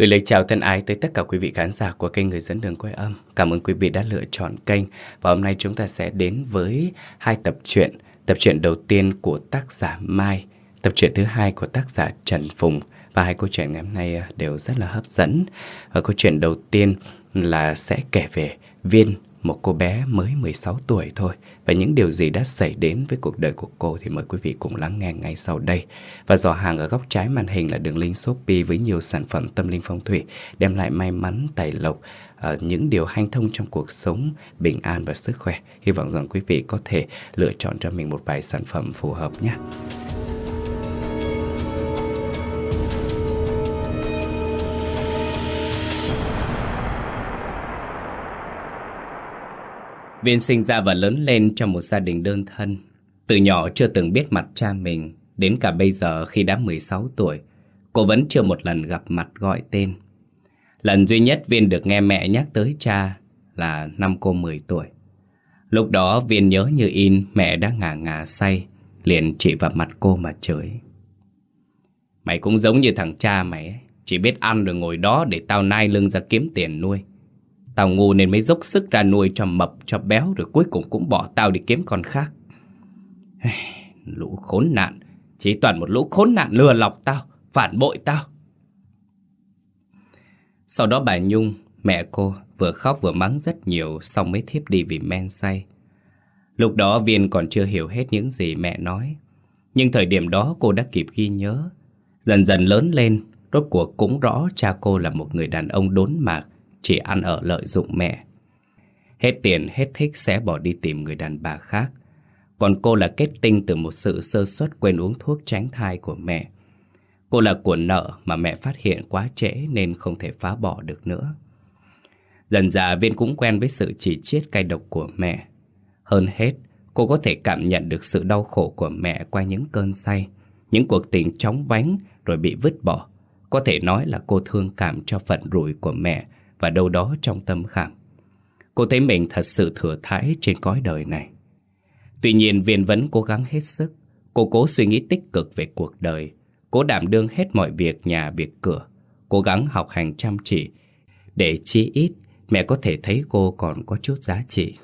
Gửi lời chào thân ái tới tất cả quý vị khán giả của kênh Người dẫn đường quay âm. Cảm ơn quý vị đã lựa chọn kênh. Và hôm nay chúng ta sẽ đến với hai tập truyện. Tập truyện đầu tiên của tác giả Mai, tập truyện thứ hai của tác giả Trần Phùng. Và hai câu chuyện ngày hôm nay ờ, đều rất là hấp dẫn. Và câu chuyện đầu tiên là sẽ kể về Viên một cô bé mới 16 tuổi thôi và những điều gì đã xảy đến với cuộc đời của cô thì mời quý vị cùng lắng nghe ngay sau đây. Và giỏ hàng ở góc trái màn hình là đường link Shopee với nhiều sản phẩm tâm linh phong thủy đem lại may mắn, tài lộc, ờ, những điều hanh thông trong cuộc sống, bình an và sức khỏe. Hy vọng rằng quý vị có thể lựa chọn cho mình một vài sản phẩm phù hợp nhé. Viên sinh ra và lớn lên trong một gia đình đơn thân. Từ nhỏ chưa từng biết mặt cha mình, đến cả bây giờ khi đã 16 tuổi, cô vẫn chưa một lần gặp mặt gọi tên. Lần duy nhất Viên được nghe mẹ nhắc tới cha là năm cô 10 tuổi. Lúc đó Viên nhớ như in mẹ đã ngả ngả say, liền chỉ vào mặt cô mà chửi. Mày cũng giống như thằng cha mày ấy, chỉ biết ăn rồi ngồi đó để tao nai lưng ra kiếm tiền nuôi. Tao ngu nên mới dốc sức ra nuôi cho mập, cho béo Rồi cuối cùng cũng bỏ tao đi kiếm con khác. Lũ khốn nạn. Chỉ toàn một lũ khốn nạn lừa lọc tao, Phản bội tao. Sau đó bà Nhung, Mẹ cô, vừa khóc vừa mắng rất nhiều, Xong mới thiếp đi vì men say. Lúc đó Viên còn chưa hiểu hết những gì mẹ nói. Nhưng thời điểm đó cô đã kịp ghi nhớ. Dần dần lớn lên, Rốt cuộc cũng rõ cha cô là một người đàn ông đốn mạc chỉ ăn ở lợi dụng mẹ. Hết tiền, hết thích sẽ bỏ đi tìm người đàn bà khác. Còn cô là kết tinh từ một sự sơ suất quên uống thuốc tránh thai của mẹ. Cô là của nợ mà mẹ phát hiện quá trễ nên không thể phá bỏ được nữa. Dần dà Viên cũng quen với sự chỉ chiết cay độc của mẹ. Hơn hết, cô có thể cảm nhận được sự đau khổ của mẹ qua những cơn say, những cuộc tình chóng vánh rồi bị vứt bỏ. Có thể nói là cô thương cảm cho phận rủi của mẹ và đâu đó trong tâm khảm. Cô thấy mình thật sự thừa thãi trên cõi đời này. Tuy nhiên Viên vẫn cố gắng hết sức. Cô cố suy nghĩ tích cực về cuộc đời. Cố đảm đương hết mọi việc nhà, việc cửa. Cố gắng học hành chăm chỉ. Để chi ít, mẹ có thể thấy cô còn có chút giá trị.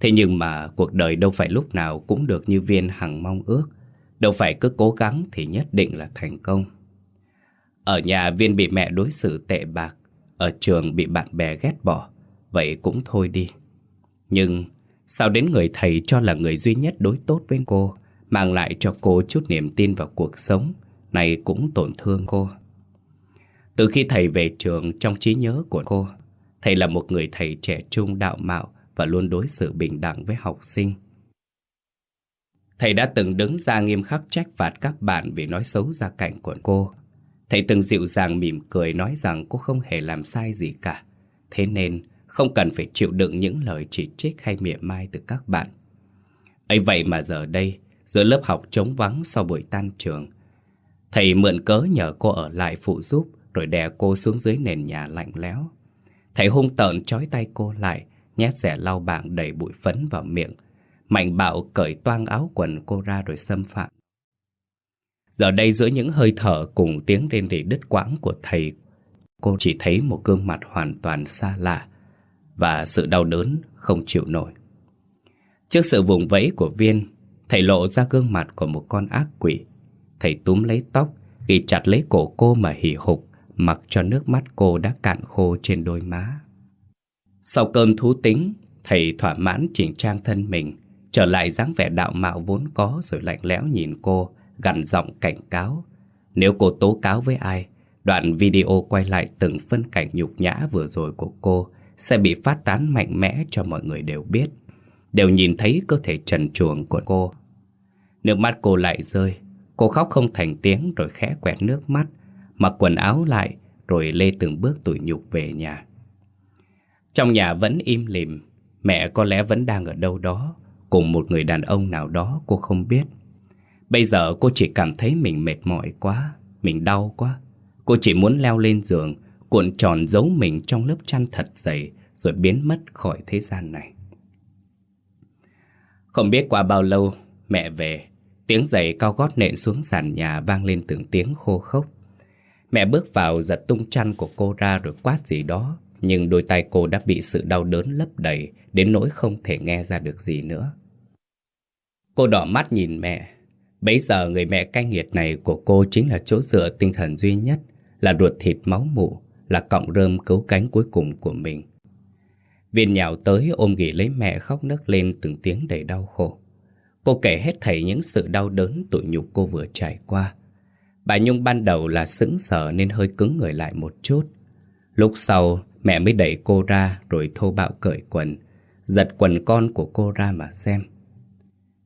Thế nhưng mà cuộc đời đâu phải lúc nào cũng được như Viên hằng mong ước. Đâu phải cứ cố gắng thì nhất định là thành công. Ở nhà Viên bị mẹ đối xử tệ bạc ở trường bị bạn bè ghét bỏ. Vậy cũng thôi đi. Nhưng sao đến người thầy cho là người duy nhất đối tốt với cô, Mang lại cho cô chút niềm tin vào cuộc sống Này cũng tổn thương cô? Từ khi thầy về trường trong trí nhớ của cô, Thầy là một người thầy trẻ trung đạo mạo Và luôn đối xử bình đẳng với học sinh. Thầy đã từng đứng ra nghiêm khắc trách phạt các bạn vì nói xấu gia cảnh của cô Thầy từng dịu dàng mỉm cười nói rằng cô không hề làm sai gì cả. Thế nên không cần phải chịu đựng những lời chỉ trích hay mỉa mai từ các bạn. ấy vậy mà giờ đây, giữa lớp học trống vắng sau buổi tan trường, thầy mượn cớ nhờ cô ở lại phụ giúp rồi đè cô xuống dưới nền nhà lạnh lẽo. Thầy hung tợn trói tay cô lại, nhét rẻ lau bảng đầy bụi phấn vào miệng. Mạnh bạo cởi toang áo quần cô ra rồi xâm phạm. Giờ đây giữa những hơi thở cùng tiếng rên rỉ đứt quãng của thầy, cô chỉ thấy một gương mặt hoàn toàn xa lạ và sự đau đớn không chịu nổi. Trước sự vùng vẫy của viên, thầy lộ ra gương mặt của một con ác quỷ. Thầy túm lấy tóc, ghi chặt lấy cổ cô mà hỉ hục, mặc cho nước mắt cô đã cạn khô trên đôi má. Sau cơn thú tính, thầy thỏa mãn chỉnh trang thân mình, trở lại dáng vẻ đạo mạo vốn có rồi lạnh lẽo nhìn cô, gằn giọng cảnh cáo. Nếu cô tố cáo với ai, đoạn video quay lại từng phân cảnh nhục nhã vừa rồi của cô sẽ bị phát tán mạnh mẽ cho mọi người đều biết. Đều nhìn thấy cơ thể trần truồng của cô. Nước mắt cô lại rơi, cô khóc không thành tiếng rồi khẽ quẹt nước mắt, mặc quần áo lại rồi lê từng bước tủi nhục về nhà. Trong nhà vẫn im lìm, mẹ có lẽ vẫn đang ở đâu đó, cùng một người đàn ông nào đó cô không biết. Bây giờ cô chỉ cảm thấy mình mệt mỏi quá, mình đau quá. Cô chỉ muốn leo lên giường, cuộn tròn giấu mình trong lớp chăn thật dày, rồi biến mất khỏi thế gian này. Không biết qua bao lâu, mẹ về, tiếng giày cao gót nện xuống sàn nhà vang lên từng tiếng khô khốc. Mẹ bước vào giật tung chăn của cô ra rồi quát gì đó Nhưng đôi tay cô đã bị sự đau đớn lấp đầy Đến nỗi không thể nghe ra được gì nữa Cô đỏ mắt nhìn mẹ Bấy giờ người mẹ cay nghiệt này của cô chính là chỗ dựa tinh thần duy nhất, Là ruột thịt máu mụ Là cọng rơm cứu cánh cuối cùng của mình. Viên nhào tới ôm ghì lấy mẹ khóc nấc lên từng tiếng đầy đau khổ. Cô kể hết thảy những sự đau đớn tội nhục cô vừa trải qua. Bà Nhung ban đầu là sững sờ nên hơi cứng người lại một chút. Lúc sau, mẹ mới đẩy cô ra rồi thô bạo cởi quần, Giật quần con của cô ra mà xem.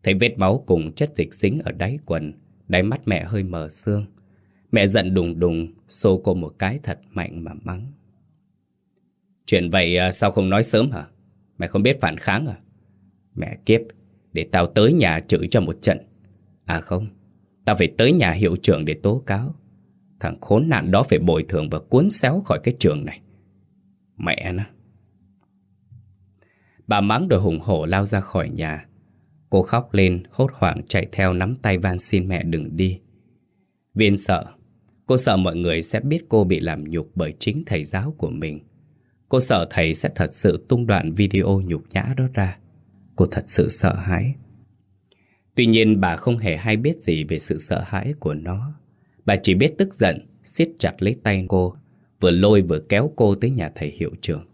Thấy vết máu cùng chất dịch dính ở đáy quần, Đáy mắt mẹ hơi mờ sương. Mẹ giận đùng đùng, Xô cô một cái thật mạnh mà mắng. Chuyện vậy à, sao không nói sớm hả? Mẹ không biết phản kháng à? Mẹ kiếp, Để tao tới nhà chửi cho một trận. À không, Tao phải tới nhà hiệu trưởng để tố cáo. Thằng khốn nạn đó phải bồi thường và cuốn xéo khỏi cái trường này. Mẹ nó. Bà mắng rồi hùng hổ lao ra khỏi nhà. Cô khóc lên, hốt hoảng chạy theo nắm tay van xin mẹ đừng đi. Viên sợ. Cô sợ mọi người sẽ biết cô bị làm nhục bởi chính thầy giáo của mình. Cô sợ thầy sẽ thật sự tung đoạn video nhục nhã đó ra. Cô thật sự sợ hãi. Tuy nhiên bà không hề hay biết gì về sự sợ hãi của nó. Bà chỉ biết tức giận, siết chặt lấy tay cô, Vừa lôi vừa kéo cô tới nhà thầy hiệu trưởng.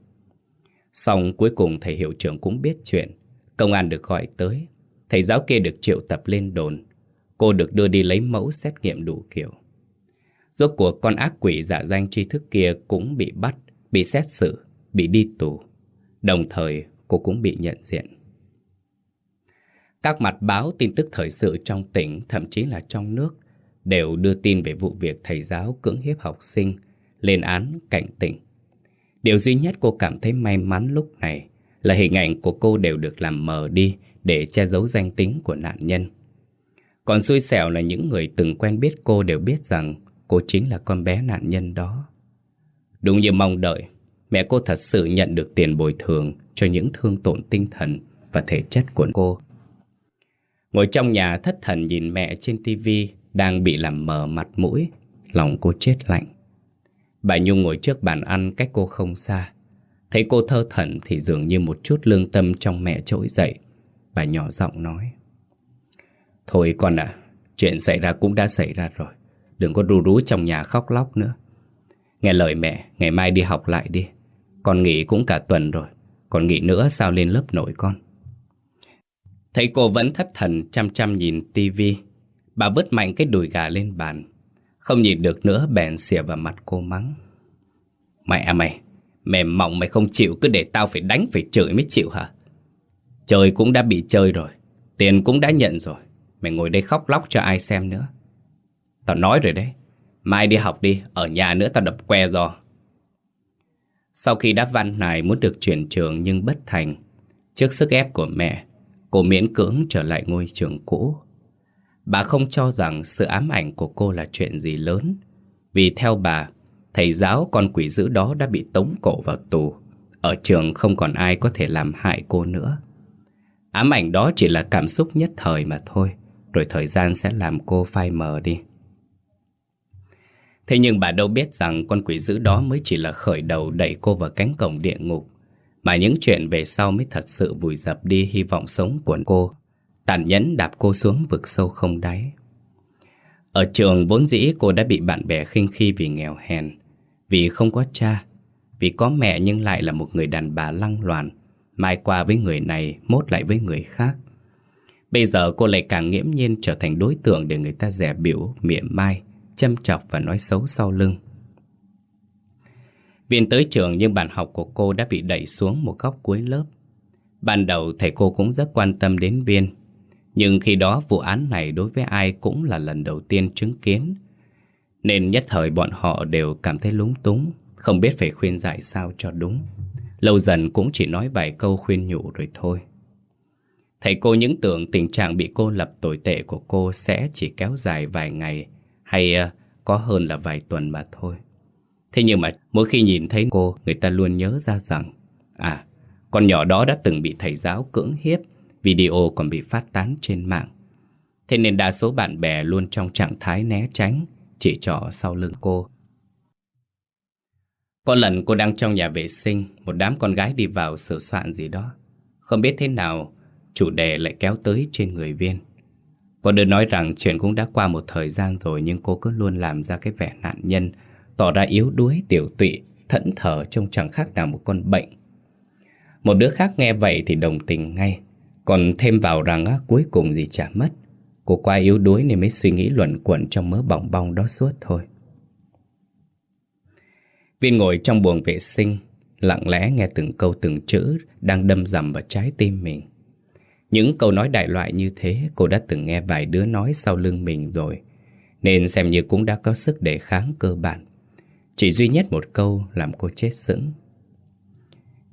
Xong cuối cùng thầy hiệu trưởng cũng biết chuyện. Công an được gọi tới. Thầy giáo kia được triệu tập lên đồn. Cô được đưa đi lấy mẫu xét nghiệm đủ kiểu. Rốt cuộc con ác quỷ giả danh tri thức kia cũng bị bắt, Bị xét xử, Bị đi tù. Đồng thời, cô cũng bị nhận diện. Các mặt báo, tin tức thời sự trong tỉnh, Thậm chí là trong nước, Đều đưa tin về vụ việc thầy giáo cưỡng hiếp học sinh, Lên án cảnh tỉnh. Điều duy nhất cô cảm thấy may mắn lúc này Là hình ảnh của cô đều được làm mờ đi để che giấu danh tính của nạn nhân. Còn xui xẻo là những người từng quen biết cô đều biết rằng cô chính là con bé nạn nhân đó. Đúng như mong đợi, mẹ cô thật sự nhận được tiền bồi thường cho những thương tổn tinh thần và thể chất của cô. Ngồi trong nhà thất thần nhìn mẹ trên tivi đang bị làm mờ mặt mũi, lòng cô chết lạnh. Bà Nhung ngồi trước bàn ăn cách cô không xa. Thấy cô thơ thẩn thì dường như một chút lương tâm trong mẹ trỗi dậy. Bà nhỏ giọng nói. Thôi con à Chuyện xảy ra cũng đã xảy ra rồi. Đừng có ru rú trong nhà khóc lóc nữa. Nghe lời mẹ, Ngày mai đi học lại đi. Con nghỉ cũng cả tuần rồi. Còn nghỉ nữa sao lên lớp nổi con? Thấy cô vẫn thất thần, chăm chăm nhìn tivi Bà vứt mạnh cái đùi gà lên bàn. Không nhìn được nữa, bèn xỉa vào mặt cô mắng. Mẹ à mày, Mềm mỏng mày không chịu, cứ để tao phải đánh, phải chửi mới chịu hả? Chơi cũng đã bị chơi rồi. Tiền cũng đã nhận rồi. Mày ngồi đây khóc lóc cho ai xem nữa. Tao nói rồi đấy. Mai đi học đi. Ở nhà nữa tao đập que do. Sau khi đáp văn này muốn được chuyển trường nhưng bất thành, Trước sức ép của mẹ, Cô miễn cưỡng trở lại ngôi trường cũ. Bà không cho rằng sự ám ảnh của cô là chuyện gì lớn, Vì theo bà, Thầy giáo con quỷ dữ đó đã bị tống cổ vào tù. Ở trường không còn ai có thể làm hại cô nữa. Ám ảnh đó chỉ là cảm xúc nhất thời mà thôi, Rồi thời gian sẽ làm cô phai mờ đi. Thế nhưng bà đâu biết rằng con quỷ dữ đó mới chỉ là khởi đầu đẩy cô vào cánh cổng địa ngục, Mà những chuyện về sau mới thật sự vùi dập đi hy vọng sống của cô, Tàn nhẫn đạp cô xuống vực sâu không đáy. Ở trường vốn dĩ cô đã bị bạn bè khinh khi vì nghèo hèn, Vì không có cha, Vì có mẹ nhưng lại là một người đàn bà lăng loàn Mai qua với người này, mốt lại với người khác. Bây giờ cô lại càng nghiễm nhiên trở thành đối tượng để người ta rẻ biểu, mỉa mai, châm chọc và nói xấu sau lưng. Viên tới trường nhưng bàn học của cô đã bị đẩy xuống một góc cuối lớp. Ban đầu thầy cô cũng rất quan tâm đến Viên. Nhưng khi đó vụ án này đối với ai cũng là lần đầu tiên chứng kiến. Nên nhất thời bọn họ đều cảm thấy lúng túng, không biết phải khuyên giải sao cho đúng. Lâu dần cũng chỉ nói vài câu khuyên nhủ rồi thôi. Thầy cô những tưởng tình trạng bị cô lập tồi tệ của cô sẽ chỉ kéo dài vài ngày Hay ờ, có hơn là vài tuần mà thôi. Thế nhưng mà mỗi khi nhìn thấy cô Người ta luôn nhớ ra rằng À, con nhỏ đó đã từng bị thầy giáo cưỡng hiếp Video còn bị phát tán trên mạng. Thế nên đa số bạn bè luôn trong trạng thái né tránh Chỉ trỏ sau lưng cô. Có lần cô đang trong nhà vệ sinh, một đám con gái đi vào sửa soạn gì đó. Không biết thế nào, chủ đề lại kéo tới trên người viên. Có đứa nói rằng chuyện cũng đã qua một thời gian rồi nhưng cô cứ luôn làm ra cái vẻ nạn nhân, tỏ ra yếu đuối, tiểu tụy, thẫn thờ trông chẳng khác nào một con bệnh. Một đứa khác nghe vậy thì đồng tình ngay, còn thêm vào rằng á, cuối cùng gì chả mất. Cô quá yếu đuối nên mới suy nghĩ luẩn quẩn trong mớ bỏng bong đó suốt thôi. Viên ngồi trong buồng vệ sinh, lặng lẽ nghe từng câu từng chữ đang đâm rầm vào trái tim mình. Những câu nói đại loại như thế cô đã từng nghe vài đứa nói sau lưng mình rồi, nên xem như cũng đã có sức đề kháng cơ bản. Chỉ duy nhất một câu làm cô chết sững.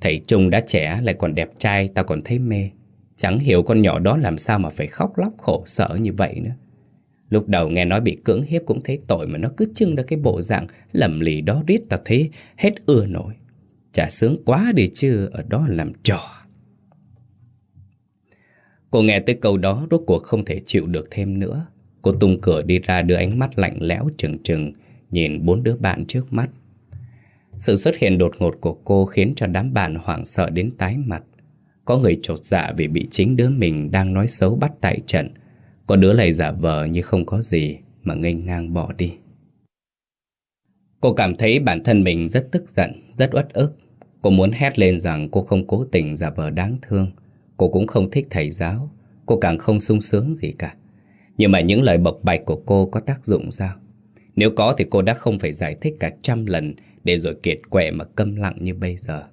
Thầy Trung đã trẻ lại còn đẹp trai tao còn thấy mê. Chẳng hiểu con nhỏ đó làm sao mà phải khóc lóc khổ sở như vậy nữa. Lúc đầu nghe nói bị cưỡng hiếp cũng thấy tội mà nó cứ trưng ra cái bộ dạng lầm lì đó riết tao thấy hết ưa nổi. Chả sướng quá đi chứ, ở đó làm trò. Cô nghe tới câu đó, rốt cuộc không thể chịu được thêm nữa. Cô tung cửa đi ra, đưa ánh mắt lạnh lẽo trừng trừng, nhìn bốn đứa bạn trước mắt. Sự xuất hiện đột ngột của cô khiến cho đám bạn hoảng sợ đến tái mặt. Có người trột dạ vì bị chính đứa mình đang nói xấu bắt tại trận. Có đứa lại giả vờ như không có gì mà nghênh ngang bỏ đi. Cô cảm thấy bản thân mình rất tức giận, rất uất ức. Cô muốn hét lên rằng cô không cố tình giả vờ đáng thương. Cô cũng không thích thầy giáo. Cô càng không sung sướng gì cả. Nhưng mà những lời bộc bạch của cô có tác dụng sao? Nếu có thì cô đã không phải giải thích cả trăm lần để rồi kiệt quệ mà câm lặng như bây giờ.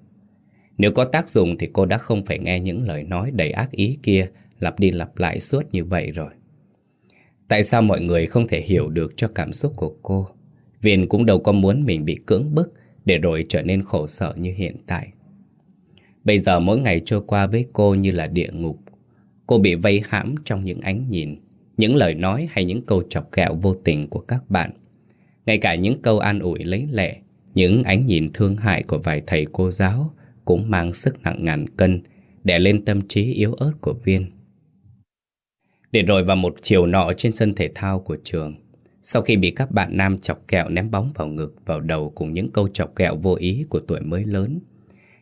Nếu có tác dụng thì cô đã không phải nghe những lời nói đầy ác ý kia lặp đi lặp lại suốt như vậy rồi. Tại sao mọi người không thể hiểu được cho cảm xúc của cô? Viên cũng đâu có muốn mình bị cưỡng bức để rồi trở nên khổ sở như hiện tại. Bây giờ mỗi ngày trôi qua với cô như là địa ngục. Cô bị vây hãm trong những ánh nhìn, những lời nói hay những câu chọc ghẹo vô tình của các bạn. Ngay cả những câu an ủi lấy lệ, những ánh nhìn thương hại của vài thầy cô giáo cũng mang sức nặng ngàn cân đè lên tâm trí yếu ớt của Viên. Để rồi vào một chiều nọ trên sân thể thao của trường, sau khi bị các bạn nam chọc kẹo ném bóng vào ngực, vào đầu cùng những câu chọc kẹo vô ý của tuổi mới lớn,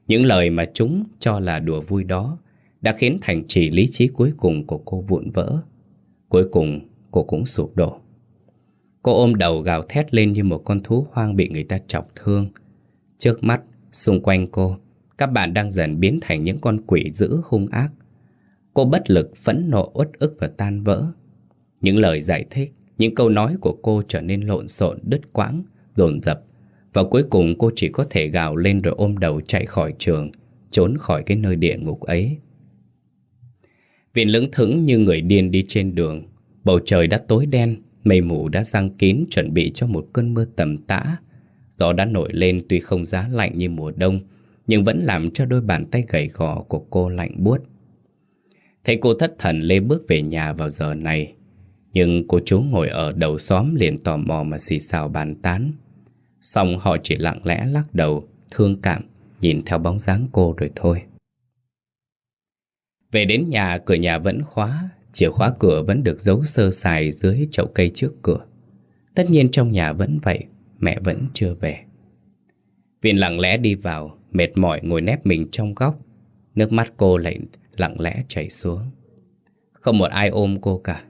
những lời mà chúng cho là đùa vui đó đã khiến thành trì lý trí cuối cùng của cô vụn vỡ. Cuối cùng, cô cũng sụp đổ. Cô ôm đầu gào thét lên như một con thú hoang bị người ta chọc thương. Trước mắt, xung quanh cô, các bạn đang dần biến thành những con quỷ dữ hung ác. Cô bất lực, phẫn nộ, uất ức và tan vỡ. Những lời giải thích, những câu nói của cô trở nên lộn xộn, đứt quãng, dồn dập. Và cuối cùng cô chỉ có thể gào lên rồi ôm đầu chạy khỏi trường, trốn khỏi cái nơi địa ngục ấy. Viện lững thững như người điên đi trên đường, bầu trời đã tối đen, Mây mù đã răng kín chuẩn bị cho một cơn mưa tầm tã. Gió đã nổi lên tuy không giá lạnh như mùa đông, nhưng vẫn làm cho đôi bàn tay gầy gò của cô lạnh buốt. Thấy cô thất thần lê bước về nhà vào giờ này, nhưng cô chú ngồi ở đầu xóm liền tò mò mà xì xào bàn tán. Xong họ chỉ lặng lẽ lắc đầu, thương cảm, nhìn theo bóng dáng cô rồi thôi. Về đến nhà, cửa nhà vẫn khóa, Chìa khóa cửa vẫn được giấu sơ sài dưới chậu cây trước cửa. Tất nhiên trong nhà vẫn vậy, mẹ vẫn chưa về. Viên lặng lẽ đi vào, mệt mỏi ngồi nép mình trong góc. Nước mắt cô lại lặng lẽ chảy xuống. Không một ai ôm cô cả,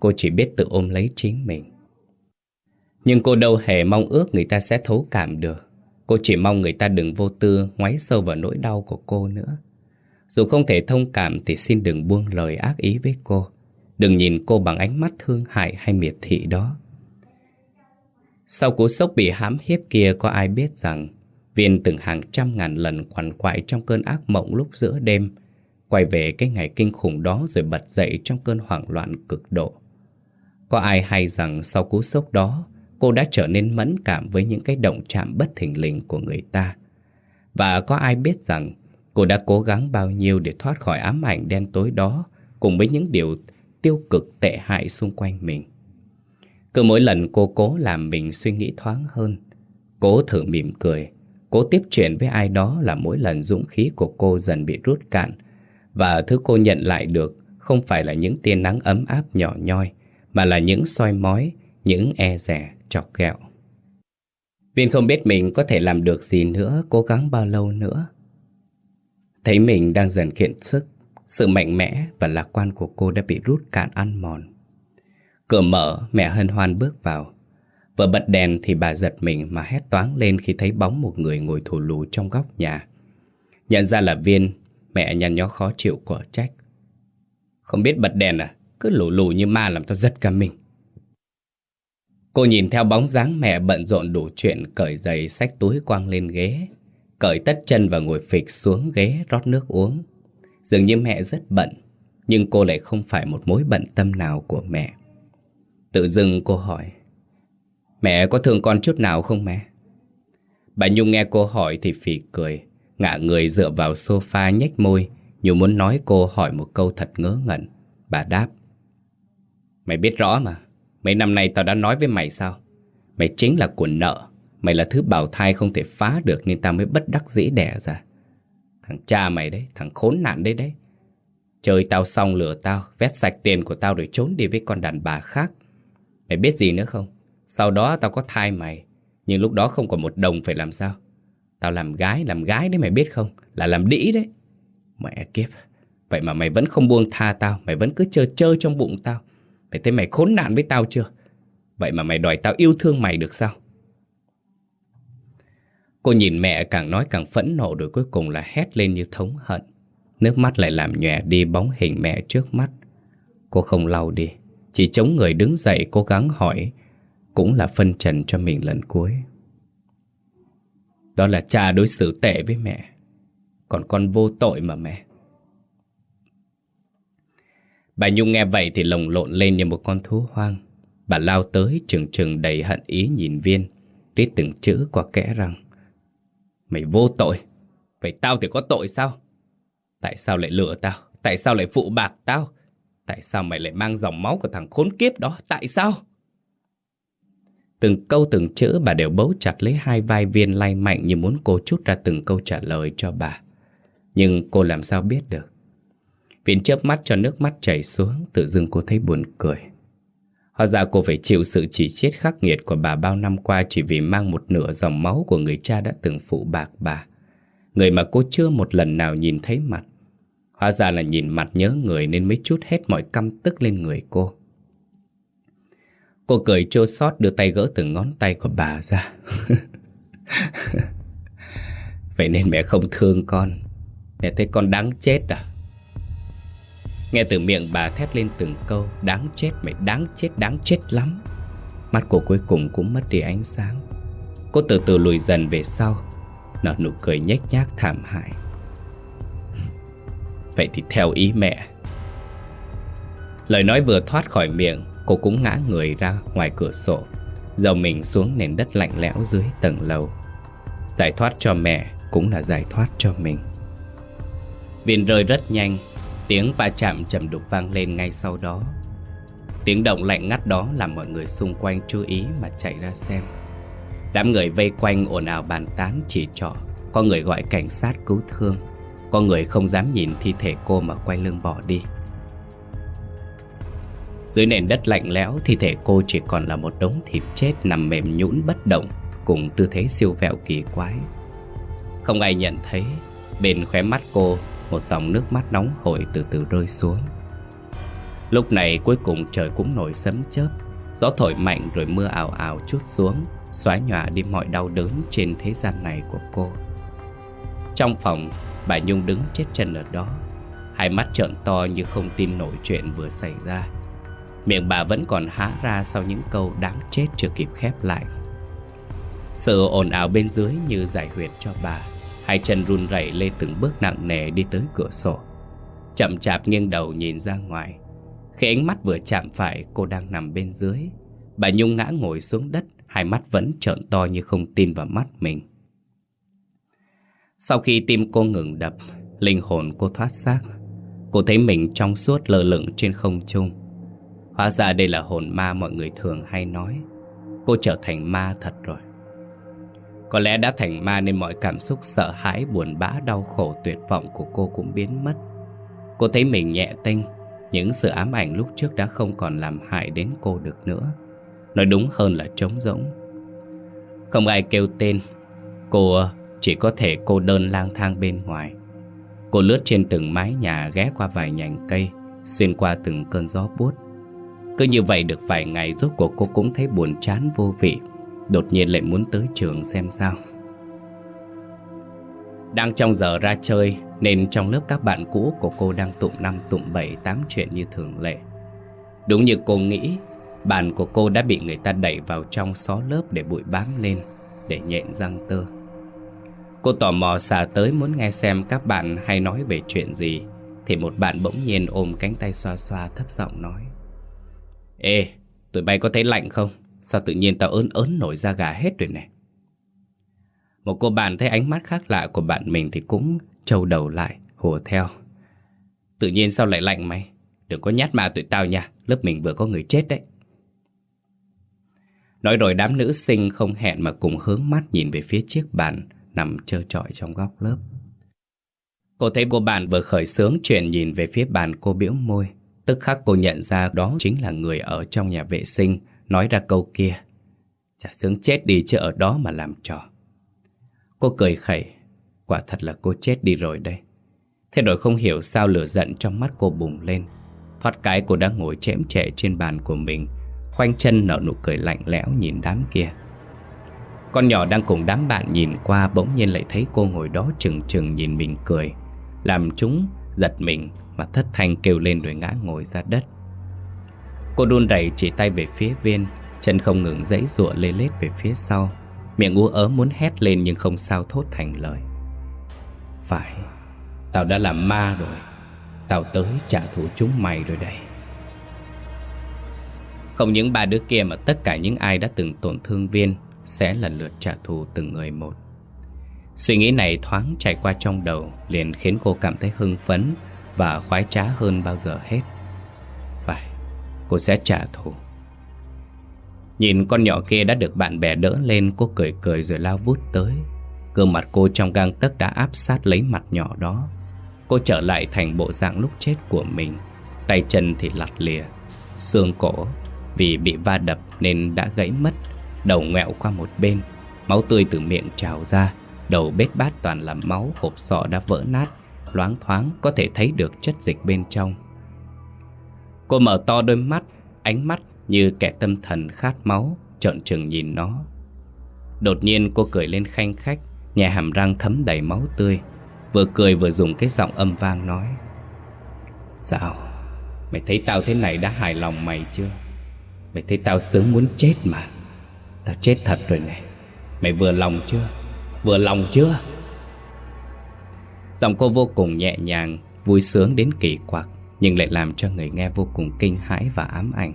cô chỉ biết tự ôm lấy chính mình. Nhưng cô đâu hề mong ước người ta sẽ thấu cảm được. Cô chỉ mong người ta đừng vô tư ngoáy sâu vào nỗi đau của cô nữa. Dù không thể thông cảm thì xin đừng buông lời ác ý với cô. Đừng nhìn cô bằng ánh mắt thương hại hay miệt thị đó. Sau cú sốc bị hãm hiếp kia có ai biết rằng Viên từng hàng trăm ngàn lần quằn quại trong cơn ác mộng lúc giữa đêm Quay về cái ngày kinh khủng đó rồi bật dậy trong cơn hoảng loạn cực độ. Có ai hay rằng sau cú sốc đó, Cô đã trở nên mẫn cảm với những cái động chạm bất thình lình của người ta? Và có ai biết rằng Cô đã cố gắng bao nhiêu để thoát khỏi ám ảnh đen tối đó Cùng với những điều tiêu cực tệ hại xung quanh mình? Cứ mỗi lần cô cố làm mình suy nghĩ thoáng hơn, Cố thử mỉm cười, Cố tiếp chuyện với ai đó là mỗi lần dũng khí của cô dần bị rút cạn và thứ cô nhận lại được không phải là những tia nắng ấm áp nhỏ nhoi Mà là những soi mói, những e rẻ, chọc ghẹo Viên không biết mình có thể làm được gì nữa, cố gắng bao lâu nữa. Thấy mình đang dần kiện sức, sự mạnh mẽ và lạc quan của cô đã bị rút cạn ăn mòn. Cửa mở, mẹ hân hoan bước vào. Vừa bật đèn thì bà giật mình mà hét toáng lên khi thấy bóng một người ngồi thủ lù trong góc nhà. Nhận ra là Viên, mẹ nhăn nhó khó chịu quả trách. Không biết bật đèn à, cứ lù lù như ma làm tao giật cả mình. Cô nhìn theo bóng dáng mẹ bận rộn đủ chuyện cởi giày xách túi quăng lên ghế. Cởi tất chân và ngồi phịch xuống ghế rót nước uống. Dường như mẹ rất bận, nhưng cô lại không phải một mối bận tâm nào của mẹ. Tự dưng cô hỏi, mẹ có thương con chút nào không mẹ? Bà Nhung nghe cô hỏi thì phì cười, Ngạ người dựa vào sofa nhếch môi, như muốn nói cô hỏi một câu thật ngớ ngẩn. Bà đáp, mày biết rõ mà, mấy năm nay tao đã nói với mày sao? Mày chính là của nợ, mày là thứ bào thai không thể phá được nên tao mới bất đắc dĩ đẻ ra. Thằng cha mày đấy, thằng khốn nạn đấy đấy. Chơi tao xong lừa tao, vét sạch tiền của tao rồi trốn đi với con đàn bà khác. Mày biết gì nữa không? Sau đó tao có thai mày, nhưng lúc đó không còn một đồng phải làm sao? Tao làm gái, làm gái đấy mày biết không? Là làm đĩ đấy. Mẹ kiếp, vậy mà mày vẫn không buông tha tao, mày vẫn cứ chơi chơi trong bụng tao. Mày thấy mày khốn nạn với tao chưa? Vậy mà mày đòi tao yêu thương mày được sao? Cô nhìn mẹ càng nói càng phẫn nộ rồi cuối cùng là hét lên như thống hận. Nước mắt lại làm nhòe đi bóng hình mẹ trước mắt. Cô không lau đi, chỉ chống người đứng dậy cố gắng hỏi, cũng là phân trần cho mình lần cuối. Đó là cha đối xử tệ với mẹ, còn con vô tội mà mẹ. Bà Nhung nghe vậy thì lồng lộn lên như một con thú hoang. Bà lao tới trừng trừng đầy hận ý nhìn viên, rít từng chữ qua kẽ rằng: Mày vô tội. Vậy tao thì có tội sao? Tại sao lại lừa tao? Tại sao lại phụ bạc tao? Tại sao mày lại mang dòng máu của thằng khốn kiếp đó? Tại sao? Từng câu từng chữ bà đều bấu chặt lấy hai vai viên lay mạnh như muốn cô chút ra từng câu trả lời cho bà. Nhưng cô làm sao biết được. Viên chớp mắt cho nước mắt chảy xuống, tự dưng cô thấy buồn cười. Hóa ra cô phải chịu sự chỉ chiết khắc nghiệt của bà bao năm qua chỉ vì mang một nửa dòng máu của người cha đã từng phụ bạc bà. Người mà cô chưa một lần nào nhìn thấy mặt. Hóa ra là nhìn mặt nhớ người nên mới chút hết mọi căm tức lên người cô. Cô cười trêu xót, đưa tay gỡ từng ngón tay của bà ra. Vậy nên mẹ không thương con. Mẹ thấy con đáng chết à? Nghe từ miệng bà thét lên từng câu, Đáng chết mày đáng chết đáng chết lắm Mắt cô cuối cùng cũng mất đi ánh sáng Cô từ từ lùi dần về sau, Nở nụ cười nhếch nhác thảm hại Vậy thì theo ý mẹ Lời nói vừa thoát khỏi miệng Cô cũng ngã người ra ngoài cửa sổ Dầu mình xuống nền đất lạnh lẽo dưới tầng lầu. Giải thoát cho mẹ cũng là giải thoát cho mình. Viên rơi rất nhanh, Tiếng va chạm trầm đục vang lên ngay sau đó. Tiếng động lạnh ngắt đó làm mọi người xung quanh chú ý mà chạy ra xem. Đám người vây quanh ồn ào bàn tán chỉ trỏ, Có người gọi cảnh sát cứu thương, Có người không dám nhìn thi thể cô mà quay lưng bỏ đi. Dưới nền đất lạnh lẽo Thi thể cô chỉ còn là một đống thịt chết nằm mềm nhũn bất động Cùng tư thế siêu vẹo kỳ quái. Không ai nhận thấy Bên khóe mắt cô một dòng nước mắt nóng hổi từ từ rơi xuống. Lúc này cuối cùng trời cũng nổi sấm chớp Gió thổi mạnh rồi mưa ảo ảo chút xuống Xóa nhòa đi mọi đau đớn trên thế gian này của cô. Trong phòng, bà Nhung đứng chết chân ở đó Hai mắt trợn to như không tin nổi chuyện vừa xảy ra. Miệng bà vẫn còn há ra sau những câu đáng chết chưa kịp khép lại. Sự ồn ào bên dưới như giải huyệt cho bà, Hai chân run rẩy lê từng bước nặng nề đi tới cửa sổ. Chậm chạp nghiêng đầu nhìn ra ngoài. Khi ánh mắt vừa chạm phải, cô đang nằm bên dưới. Bà Nhung ngã ngồi xuống đất, Hai mắt vẫn trợn to như không tin vào mắt mình. Sau khi tim cô ngừng đập, Linh hồn cô thoát xác. Cô thấy mình trong suốt lơ lửng trên không trung. Hóa ra đây là hồn ma mọi người thường hay nói Cô trở thành ma thật rồi có lẽ đã thành ma nên mọi cảm xúc sợ hãi, buồn bã, đau khổ, tuyệt vọng của cô cũng biến mất. Cô thấy mình nhẹ tinh. những sự ám ảnh lúc trước đã không còn làm hại đến cô được nữa. Nói đúng hơn là trống rỗng. Không ai kêu tên Cô chỉ có thể cô đơn lang thang bên ngoài Cô lướt trên từng mái nhà ghé qua vài nhành cây Xuyên qua từng cơn gió buốt cứ như vậy được vài ngày, rốt cuộc cô cũng thấy buồn chán vô vị. Đột nhiên lại muốn tới trường xem sao. Đang trong giờ ra chơi, Nên trong lớp các bạn cũ của cô đang tụng năm tụng bảy, tám chuyện như thường lệ. Đúng như cô nghĩ, Bàn của cô đã bị người ta đẩy vào trong xó lớp để bụi bám lên, Để nhện răng tơ. Cô tò mò xả tới muốn nghe xem các bạn hay nói về chuyện gì, Thì một bạn bỗng nhiên ôm cánh tay xoa xoa thấp giọng nói. Ê, tụi bay có thấy lạnh không? Sao tự nhiên tao ớn ớn nổi da gà hết rồi nè Một cô bạn thấy ánh mắt khác lạ của bạn mình thì cũng trâu đầu lại, hùa theo Tự nhiên sao lại lạnh mày? Đừng có nhát mà tụi tao nha, lớp mình vừa có người chết đấy Nói rồi đám nữ sinh không hẹn mà cùng hướng mắt nhìn về phía chiếc bàn nằm trơ trọi trong góc lớp. Cô thấy cô bạn vừa khởi sướng chuyển nhìn về phía bàn cô biểu môi. Tức khắc cô nhận ra đó chính là người ở trong nhà vệ sinh, nói ra câu kia. Chả sướng chết đi chứ ở đó mà làm trò. Cô cười khẩy. Quả thật là cô chết đi rồi đây. Thế rồi không hiểu sao lửa giận trong mắt cô bùng lên. Thoát cái cô đang ngồi chém trệ trên bàn của mình, Khoanh chân nở nụ cười lạnh lẽo nhìn đám kia Con nhỏ đang cùng đám bạn nhìn qua Bỗng nhiên lại thấy cô ngồi đó chừng chừng nhìn mình cười, Làm chúng giật mình mà thất thanh kêu lên rồi ngã ngồi ra đất. Cô đun đẩy chỉ tay về phía viên Chân không ngừng dãy rụa lê lết về phía sau. Miệng ú ớ muốn hét lên nhưng không sao thốt thành lời. Phải, Tao đã làm ma rồi. Tao tới trả thù chúng mày rồi đây. Không những ba đứa kia mà tất cả những ai đã từng tổn thương viên Sẽ lần lượt trả thù từng người một. Suy nghĩ này thoáng chạy qua trong đầu, Liền khiến cô cảm thấy hưng phấn và khoái trá hơn bao giờ hết. Phải, cô sẽ trả thù. Nhìn con nhỏ kia đã được bạn bè đỡ lên Cô cười cười rồi lao vút tới. Cơ mặt cô trong gang tấc đã áp sát lấy mặt nhỏ đó. Cô trở lại thành bộ dạng lúc chết của mình. Tay chân thì lặt lìa Xương cổ vì bị va đập nên đã gãy mất Đầu ngẹo qua một bên. Máu tươi từ miệng trào ra Đầu bết bát toàn là máu Hộp sọ đã vỡ nát. Loáng thoáng có thể thấy được chất dịch bên trong. Cô mở to đôi mắt, Ánh mắt như kẻ tâm thần khát máu, Trợn trừng nhìn nó. Đột nhiên cô cười lên khanh khách Nhà hàm răng thấm đầy máu tươi, Vừa cười vừa dùng cái giọng âm vang nói. Sao? Mày thấy tao thế này đã hài lòng mày chưa? Mày thấy tao sướng muốn chết mà. Tao chết thật rồi này. Mày vừa lòng chưa? Vừa lòng chưa? Giọng cô vô cùng nhẹ nhàng, Vui sướng đến kỳ quặc, Nhưng lại làm cho người nghe vô cùng kinh hãi và ám ảnh.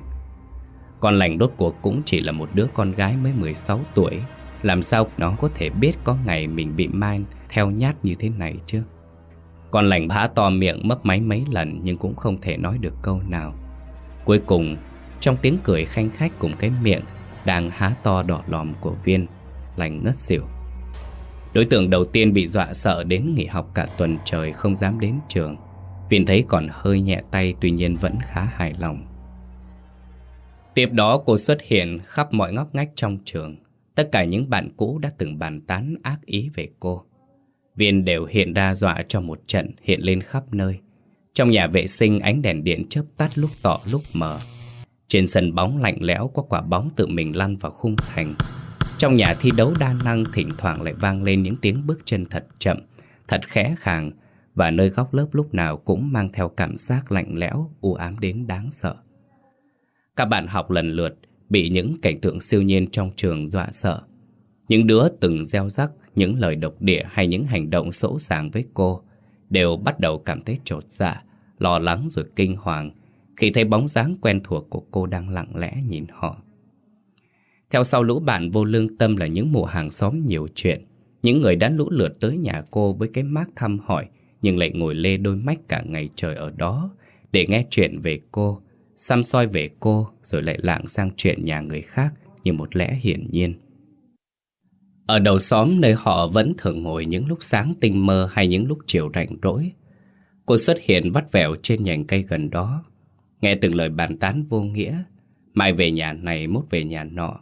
Con lành đốt cuộc cũng chỉ là một đứa con gái mới 16 tuổi. Làm sao nó có thể biết có ngày mình bị man theo nhát như thế này chứ? Con lành há to miệng mấp máy mấy lần Nhưng cũng không thể nói được câu nào. Cuối cùng, trong tiếng cười khanh khách cùng cái miệng Đang há to đỏ lòm của viên, Lành ngất xỉu. Đối tượng đầu tiên bị dọa sợ đến nghỉ học cả tuần trời không dám đến trường. Viên thấy còn hơi nhẹ tay, tuy nhiên vẫn khá hài lòng. Tiếp đó cô xuất hiện khắp mọi ngóc ngách trong trường. Tất cả những bạn cũ đã từng bàn tán ác ý về cô. Viên đều hiện ra dọa cho một trận hiện lên khắp nơi. Trong nhà vệ sinh, ánh đèn điện chớp tắt lúc tỏ lúc mở. Trên sân bóng lạnh lẽo có quả bóng tự mình lăn vào khung thành. Trong nhà thi đấu đa năng thỉnh thoảng lại vang lên những tiếng bước chân thật chậm, thật khẽ khàng và nơi góc lớp lúc nào cũng mang theo cảm giác lạnh lẽo, u ám đến đáng sợ. Các bạn học lần lượt bị những cảnh tượng siêu nhiên trong trường dọa sợ. Những đứa từng gieo rắc những lời độc địa hay những hành động sỗ sàng với cô đều bắt đầu cảm thấy trột dạ, lo lắng rồi kinh hoàng khi thấy bóng dáng quen thuộc của cô đang lặng lẽ nhìn họ. Theo sau lũ bạn vô lương tâm là những mùa hàng xóm nhiều chuyện. Những người đã lũ lượt tới nhà cô với cái mác thăm hỏi nhưng lại ngồi lê đôi mách cả ngày trời ở đó để nghe chuyện về cô, xăm soi về cô rồi lại lạng sang chuyện nhà người khác như một lẽ hiển nhiên. Ở đầu xóm nơi họ vẫn thường ngồi những lúc sáng tinh mơ hay những lúc chiều rảnh rỗi. Cô xuất hiện vắt vẻo trên nhành cây gần đó, Nghe từng lời bàn tán vô nghĩa Mai về nhà này mốt về nhà nọ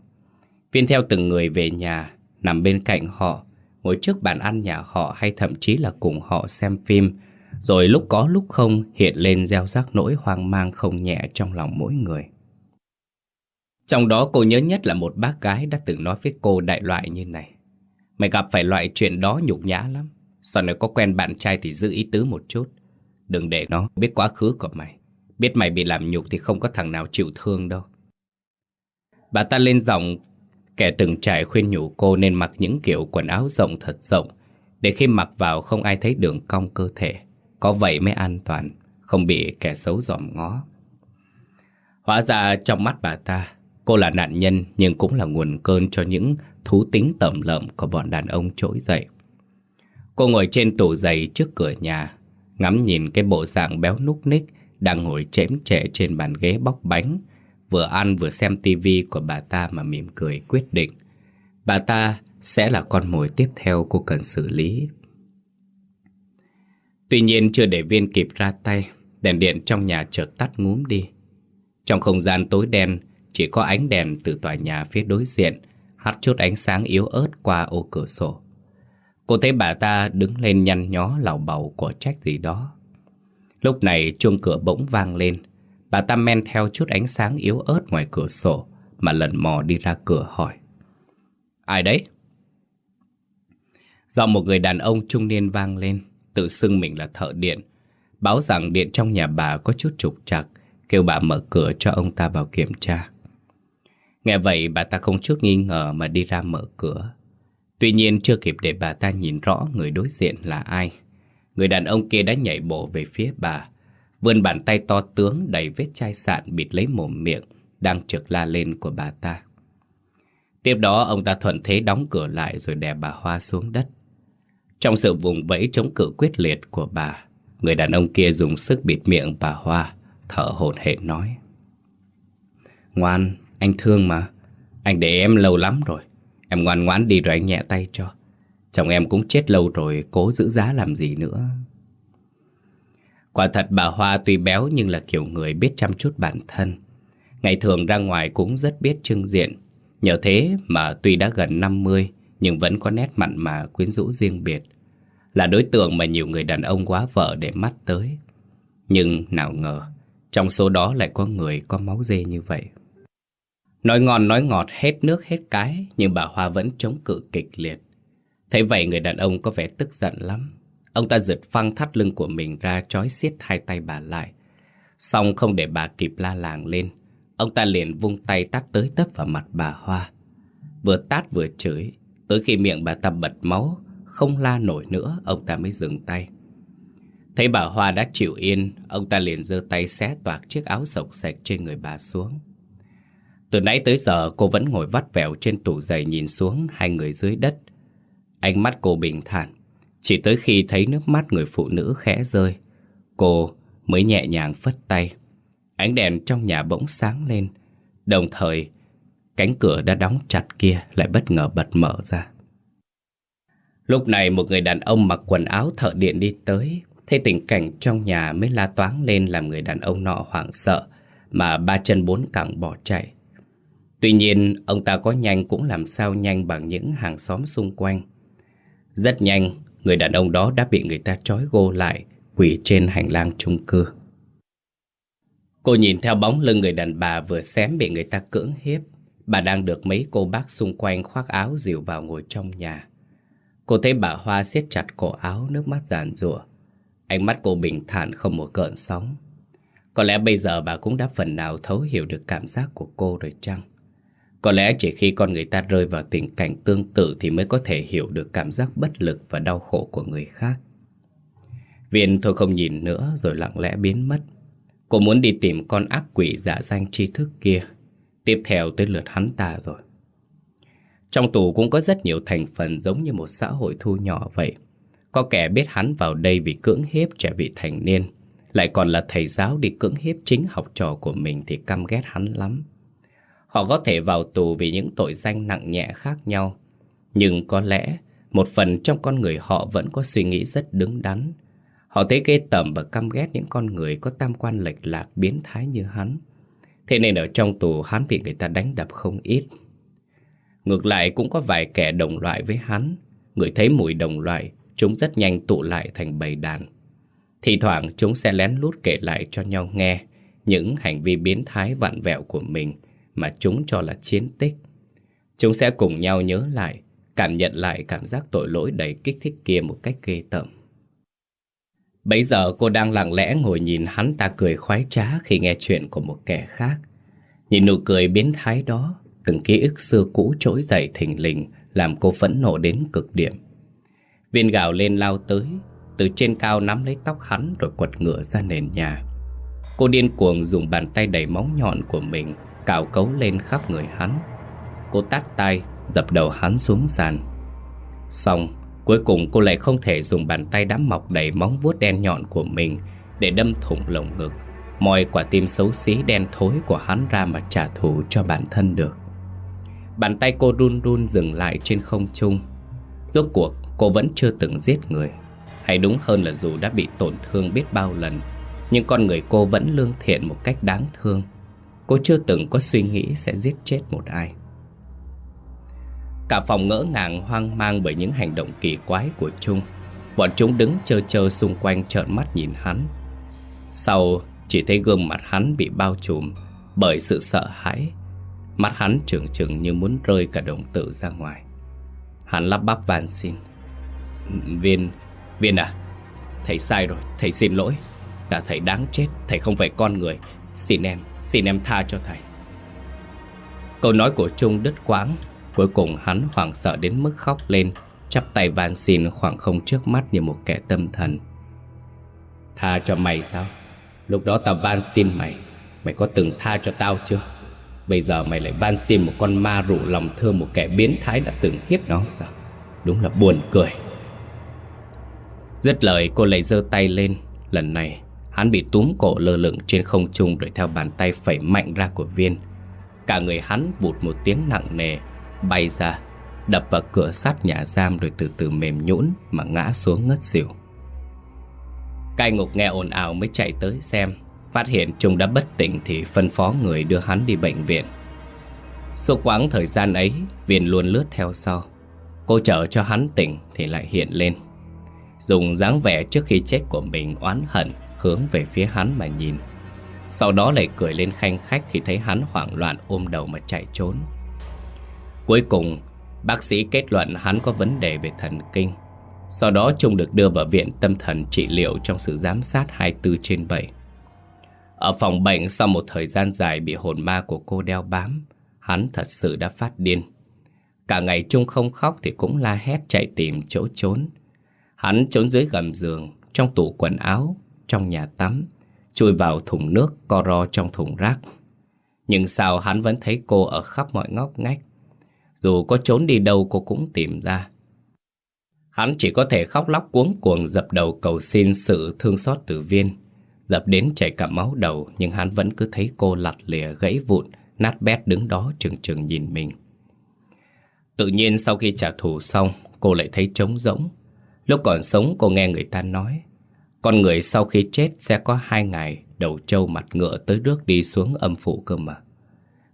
Viên theo từng người về nhà nằm bên cạnh họ, ngồi trước bàn ăn nhà họ hay thậm chí là cùng họ xem phim, rồi lúc có lúc không hiện lên gieo rắc nỗi hoang mang không nhẹ trong lòng mỗi người. Trong đó cô nhớ nhất là một bác gái đã từng nói với cô đại loại như này. Mày gặp phải loại chuyện đó nhục nhã lắm. Sau này có quen bạn trai thì giữ ý tứ một chút. Đừng để nó biết quá khứ của mày. Biết mày bị làm nhục thì không có thằng nào chịu thương đâu. Bà ta lên giọng kẻ từng trải khuyên nhủ cô nên mặc những kiểu quần áo rộng thật rộng để khi mặc vào không ai thấy đường cong cơ thể. Có vậy mới an toàn, không bị kẻ xấu dòm ngó. Hóa ra trong mắt bà ta, cô là nạn nhân nhưng cũng là nguồn cơn cho những thú tính tẩm lợm của bọn đàn ông trỗi dậy. Cô ngồi trên tủ giày trước cửa nhà, ngắm nhìn cái bộ dạng béo núc ních đang ngồi chễm trệ trên bàn ghế bóc bánh, vừa ăn vừa xem tivi của bà ta mà mỉm cười quyết định. Bà ta sẽ là con mồi tiếp theo cô cần xử lý. Tuy nhiên chưa để viên kịp ra tay, đèn điện trong nhà chợt tắt ngúm đi. Trong không gian tối đen, chỉ có ánh đèn từ tòa nhà phía đối diện hắt chút ánh sáng yếu ớt qua ô cửa sổ. Cô thấy bà ta đứng lên nhăn nhó lào bầu của trách gì đó. Lúc này chuông cửa bỗng vang lên. Bà ta men theo chút ánh sáng yếu ớt ngoài cửa sổ mà lần mò đi ra cửa hỏi. Ai đấy? Do một người đàn ông trung niên vang lên, tự xưng mình là thợ điện, báo rằng điện trong nhà bà có chút trục trặc, kêu bà mở cửa cho ông ta vào kiểm tra. Nghe vậy bà ta không chút nghi ngờ mà đi ra mở cửa. Tuy nhiên chưa kịp để bà ta nhìn rõ người đối diện là ai. Người đàn ông kia đã nhảy bộ về phía bà, vươn bàn tay to tướng đầy vết chai sạn bịt lấy mồm miệng, đang trực la lên của bà ta. Tiếp đó ông ta thuận thế đóng cửa lại rồi đè bà Hoa xuống đất. Trong sự vùng vẫy chống cự quyết liệt của bà, người đàn ông kia dùng sức bịt miệng bà Hoa, thở hổn hển nói. Ngoan, anh thương mà. Anh để em lâu lắm rồi. Em ngoan ngoãn đi rồi anh nhẹ tay cho. Chồng em cũng chết lâu rồi, cố giữ giá làm gì nữa. Quả thật bà Hoa tuy béo nhưng là kiểu người biết chăm chút bản thân. Ngày thường ra ngoài cũng rất biết trưng diện. Nhờ thế mà tuy đã gần 50 nhưng vẫn có nét mặn mà quyến rũ riêng biệt. Là đối tượng mà nhiều người đàn ông quá vợ để mắt tới. Nhưng nào ngờ, trong số đó lại có người có máu dê như vậy. Nói ngon nói ngọt hết nước hết cái Nhưng bà Hoa vẫn chống cự kịch liệt Thấy vậy người đàn ông có vẻ tức giận lắm Ông ta giật phăng thắt lưng của mình ra Chói xiết hai tay bà lại Xong không để bà kịp la làng lên, Ông ta liền vung tay tát tới tấp vào mặt bà Hoa Vừa tát vừa chửi, Tới khi miệng bà ta bật máu, Không la nổi nữa, Ông ta mới dừng tay Thấy bà Hoa đã chịu yên, Ông ta liền giơ tay xé toạc chiếc áo sộc sạch trên người bà xuống từ nãy tới giờ, cô vẫn ngồi vắt vẻo trên tủ giày nhìn xuống hai người dưới đất. Ánh mắt cô bình thản. Chỉ tới khi thấy nước mắt người phụ nữ khẽ rơi, cô mới nhẹ nhàng phất tay. Ánh đèn trong nhà bỗng sáng lên. Đồng thời, cánh cửa đã đóng chặt kia lại bất ngờ bật mở ra. Lúc này một người đàn ông mặc quần áo thợ điện đi tới. Thấy tình cảnh trong nhà mới la toáng lên làm người đàn ông nọ hoảng sợ mà ba chân bốn cẳng bỏ chạy. Tuy nhiên, ông ta có nhanh cũng làm sao nhanh bằng những hàng xóm xung quanh. Rất nhanh, người đàn ông đó đã bị người ta trói gô lại, quỳ trên hành lang chung cư. Cô nhìn theo bóng lưng người đàn bà vừa xém bị người ta cưỡng hiếp. Bà đang được mấy cô bác xung quanh khoác áo dìu vào ngồi trong nhà. Cô thấy bà Hoa siết chặt cổ áo, nước mắt giàn rủa. Ánh mắt cô bình thản không một cơn sóng. Có lẽ bây giờ bà cũng đã phần nào thấu hiểu được cảm giác của cô rồi chăng? Có lẽ chỉ khi con người ta rơi vào tình cảnh tương tự thì mới có thể hiểu được cảm giác bất lực và đau khổ của người khác. Viên thôi không nhìn nữa rồi lặng lẽ biến mất. Cô muốn đi tìm con ác quỷ giả danh tri thức kia. Tiếp theo tới lượt hắn ta rồi. Trong tù cũng có rất nhiều thành phần giống như một xã hội thu nhỏ vậy. Có kẻ biết hắn vào đây vì cưỡng hiếp trẻ vị thành niên. Lại còn là thầy giáo đi cưỡng hiếp chính học trò của mình thì căm ghét hắn lắm. Họ có thể vào tù vì những tội danh nặng nhẹ khác nhau. Nhưng có lẽ, một phần trong con người họ vẫn có suy nghĩ rất đứng đắn. Họ thấy ghê tởm và căm ghét những con người có tam quan lệch lạc, biến thái như hắn. Thế nên ở trong tù, hắn bị người ta đánh đập không ít. Ngược lại, cũng có vài kẻ đồng loại với hắn Người thấy mùi đồng loại, Chúng rất nhanh tụ lại thành bầy đàn Thì thoảng, chúng sẽ lén lút kể lại cho nhau nghe Những hành vi biến thái vặn vẹo của mình mà chúng cho là chiến tích Chúng sẽ cùng nhau nhớ lại Cảm nhận lại cảm giác tội lỗi đầy kích thích kia một cách ghê tởm Bây giờ cô đang lặng lẽ ngồi nhìn hắn ta cười khoái trá khi nghe chuyện của một kẻ khác. Nhìn nụ cười biến thái đó, từng ký ức xưa cũ trỗi dậy thình lình làm cô phẫn nộ đến cực điểm. Viên gạo lên lao tới, từ trên cao nắm lấy tóc hắn rồi quật ngựa ra nền nhà. Cô điên cuồng dùng bàn tay đầy móng nhọn của mình cào cấu lên khắp người hắn. Cô tát tay, dập đầu hắn xuống sàn. Xong, cuối cùng cô lại không thể dùng bàn tay đám mọc đầy móng vuốt đen nhọn của mình để đâm thủng lồng ngực, moi quả tim xấu xí đen thối của hắn ra mà trả thù cho bản thân được. Bàn tay cô run run dừng lại trên không trung Rốt cuộc cô vẫn chưa từng giết người Hay đúng hơn là dù đã bị tổn thương biết bao lần Nhưng con người cô vẫn lương thiện một cách đáng thương Cô chưa từng có suy nghĩ sẽ giết chết một ai. Cả phòng ngỡ ngàng hoang mang bởi những hành động kỳ quái của Trung Bọn chúng đứng chờ chờ xung quanh trợn mắt nhìn hắn. Sau chỉ thấy gương mặt hắn bị bao trùm bởi sự sợ hãi. Mắt hắn trừng trừng như muốn rơi cả đồng tử ra ngoài. Hắn lắp bắp van xin. Viên, Viên à Thầy sai rồi, thầy xin lỗi. Là thầy đáng chết, thầy không phải con người. Xin em, xin em tha cho thầy. Câu nói của Trung đứt quãng. Cuối cùng hắn hoảng sợ đến mức khóc lên, Chắp tay van xin khoảng không trước mắt như một kẻ tâm thần. Tha cho mày sao? Lúc đó tao van xin mày. Mày có từng tha cho tao chưa? Bây giờ mày lại van xin một con ma rủ lòng thương một kẻ biến thái đã từng hiếp nó sao? Đúng là buồn cười. Dứt lời, cô lại giơ tay lên. Lần này hắn bị túm cổ lơ lửng trên không trung Rồi theo bàn tay phẩy mạnh ra của viên Cả người hắn vụt một tiếng nặng nề Bay ra Đập vào cửa sắt nhà giam Rồi từ từ mềm nhũn Mà ngã xuống ngất xỉu Cai ngục nghe ồn ào mới chạy tới xem Phát hiện Trung đã bất tỉnh thì phân phó người đưa hắn đi bệnh viện. Suốt quãng thời gian ấy, Viên luôn lướt theo sau. Cô chờ cho hắn tỉnh thì lại hiện lên. Dùng dáng vẻ trước khi chết của mình oán hận hướng về phía hắn mà nhìn. Sau đó lại cười lên khanh khách khi thấy hắn hoảng loạn ôm đầu mà chạy trốn. Cuối cùng, bác sĩ kết luận hắn có vấn đề về thần kinh. Sau đó Trung được đưa vào viện tâm thần trị liệu trong sự giám sát 24 trên 7. Ở phòng bệnh sau một thời gian dài bị hồn ma của cô đeo bám, hắn thật sự đã phát điên. Cả ngày Trung không khóc thì cũng la hét chạy tìm chỗ trốn. Hắn trốn dưới gầm giường, trong tủ quần áo, trong nhà tắm, chui vào thùng nước co ro trong thùng rác. Nhưng sao hắn vẫn thấy cô ở khắp mọi ngóc ngách. Dù có trốn đi đâu cô cũng tìm ra. Hắn chỉ có thể khóc lóc cuống cuồng dập đầu cầu xin sự thương xót từ viên. Dập đến chảy cả máu đầu Nhưng hắn vẫn cứ thấy cô lặt lìa gãy vụn Nát bét đứng đó trừng trừng nhìn mình Tự nhiên sau khi trả thù xong Cô lại thấy trống rỗng Lúc còn sống cô nghe người ta nói con người sau khi chết sẽ có hai ngày Đầu trâu mặt ngựa tới rước đi xuống âm phủ cơ mà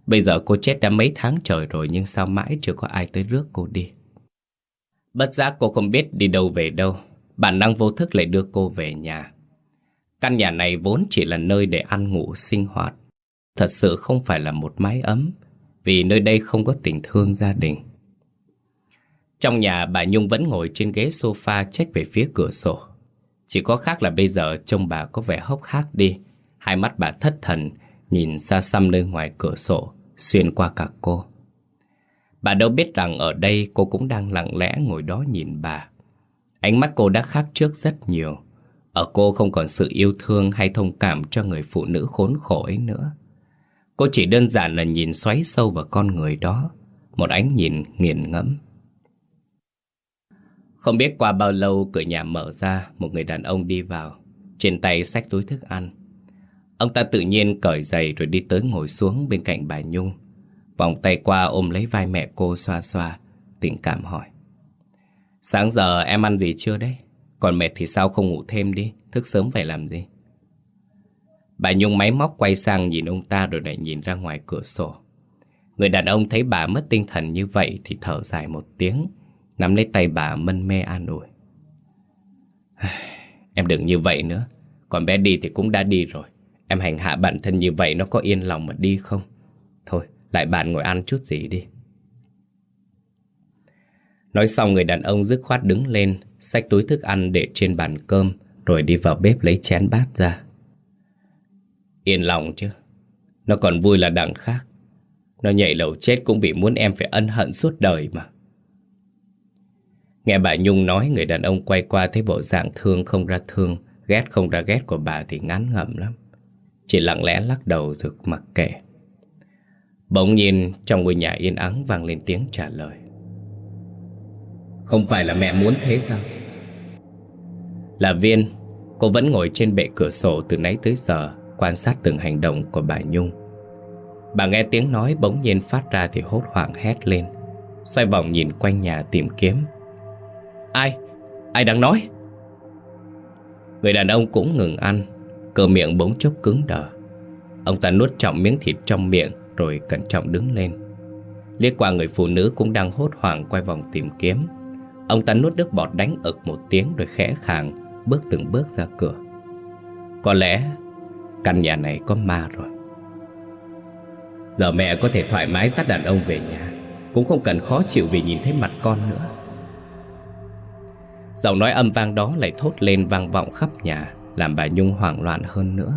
Bây giờ cô chết đã mấy tháng trời rồi Nhưng sao mãi chưa có ai tới rước cô đi Bất giác cô không biết đi đâu về đâu Bản năng vô thức lại đưa cô về nhà Căn nhà này vốn chỉ là nơi để ăn ngủ sinh hoạt. Thật sự không phải là một mái ấm, vì nơi đây không có tình thương gia đình. Trong nhà bà Nhung vẫn ngồi trên ghế sofa trách về phía cửa sổ. Chỉ có khác là bây giờ trông bà có vẻ hốc hác đi. Hai mắt bà thất thần, nhìn xa xăm nơi ngoài cửa sổ, xuyên qua cả cô. Bà đâu biết rằng ở đây cô cũng đang lặng lẽ ngồi đó nhìn bà. Ánh mắt cô đã khác trước rất nhiều. Ở cô không còn sự yêu thương hay thông cảm cho người phụ nữ khốn khổ ấy nữa. Cô chỉ đơn giản là nhìn xoáy sâu vào con người đó, một ánh nhìn nghiền ngẫm. Không biết qua bao lâu cửa nhà mở ra, một người đàn ông đi vào, trên tay xách túi thức ăn. Ông ta tự nhiên cởi giày rồi đi tới ngồi xuống bên cạnh bà Nhung. Vòng tay qua ôm lấy vai mẹ cô xoa xoa, tình cảm hỏi. Sáng giờ em ăn gì chưa đấy? Còn mệt thì sao không ngủ thêm đi Thức sớm phải làm gì Bà Nhung máy móc quay sang nhìn ông ta Rồi lại nhìn ra ngoài cửa sổ Người đàn ông thấy bà mất tinh thần như vậy thì thở dài một tiếng, nắm lấy tay bà mân mê an ủi. Em đừng như vậy nữa, còn bé đi thì cũng đã đi rồi. Em hành hạ bản thân như vậy nó có yên lòng mà đi không? Thôi, lại bàn ngồi ăn chút gì đi. Nói xong người đàn ông dứt khoát đứng lên, xách túi thức ăn để trên bàn cơm, rồi đi vào bếp lấy chén bát ra. Yên lòng chứ, nó còn vui là đằng khác. Nó nhảy lầu chết cũng vì muốn em phải ân hận suốt đời mà. Nghe bà Nhung nói người đàn ông quay qua thấy bộ dạng thương không ra thương, ghét không ra ghét của bà thì ngán ngẩm lắm. Chỉ lặng lẽ lắc đầu rồi mặc kệ. Bỗng nhiên trong ngôi nhà yên ắng vang lên tiếng trả lời. Không phải là mẹ muốn thế sao? Là Viên, cô vẫn ngồi trên bệ cửa sổ từ nãy tới giờ quan sát từng hành động của bà Nhung. Bà nghe tiếng nói bỗng nhiên phát ra thì hốt hoảng hét lên, xoay vòng nhìn quanh nhà tìm kiếm. Ai? Ai đang nói? Người đàn ông cũng ngừng ăn, cơ miệng bỗng chốc cứng đờ. Ông ta nuốt trọng miếng thịt trong miệng rồi cẩn trọng đứng lên. Liếc qua người phụ nữ cũng đang hốt hoảng quay vòng tìm kiếm. Ông ta nuốt nước bọt đánh ực một tiếng rồi khẽ khàng bước từng bước ra cửa. Có lẽ căn nhà này có ma rồi. Giờ mẹ có thể thoải mái dắt đàn ông về nhà Cũng không cần khó chịu vì nhìn thấy mặt con nữa Giọng nói âm vang đó lại thốt lên vang vọng khắp nhà Làm bà Nhung hoảng loạn hơn nữa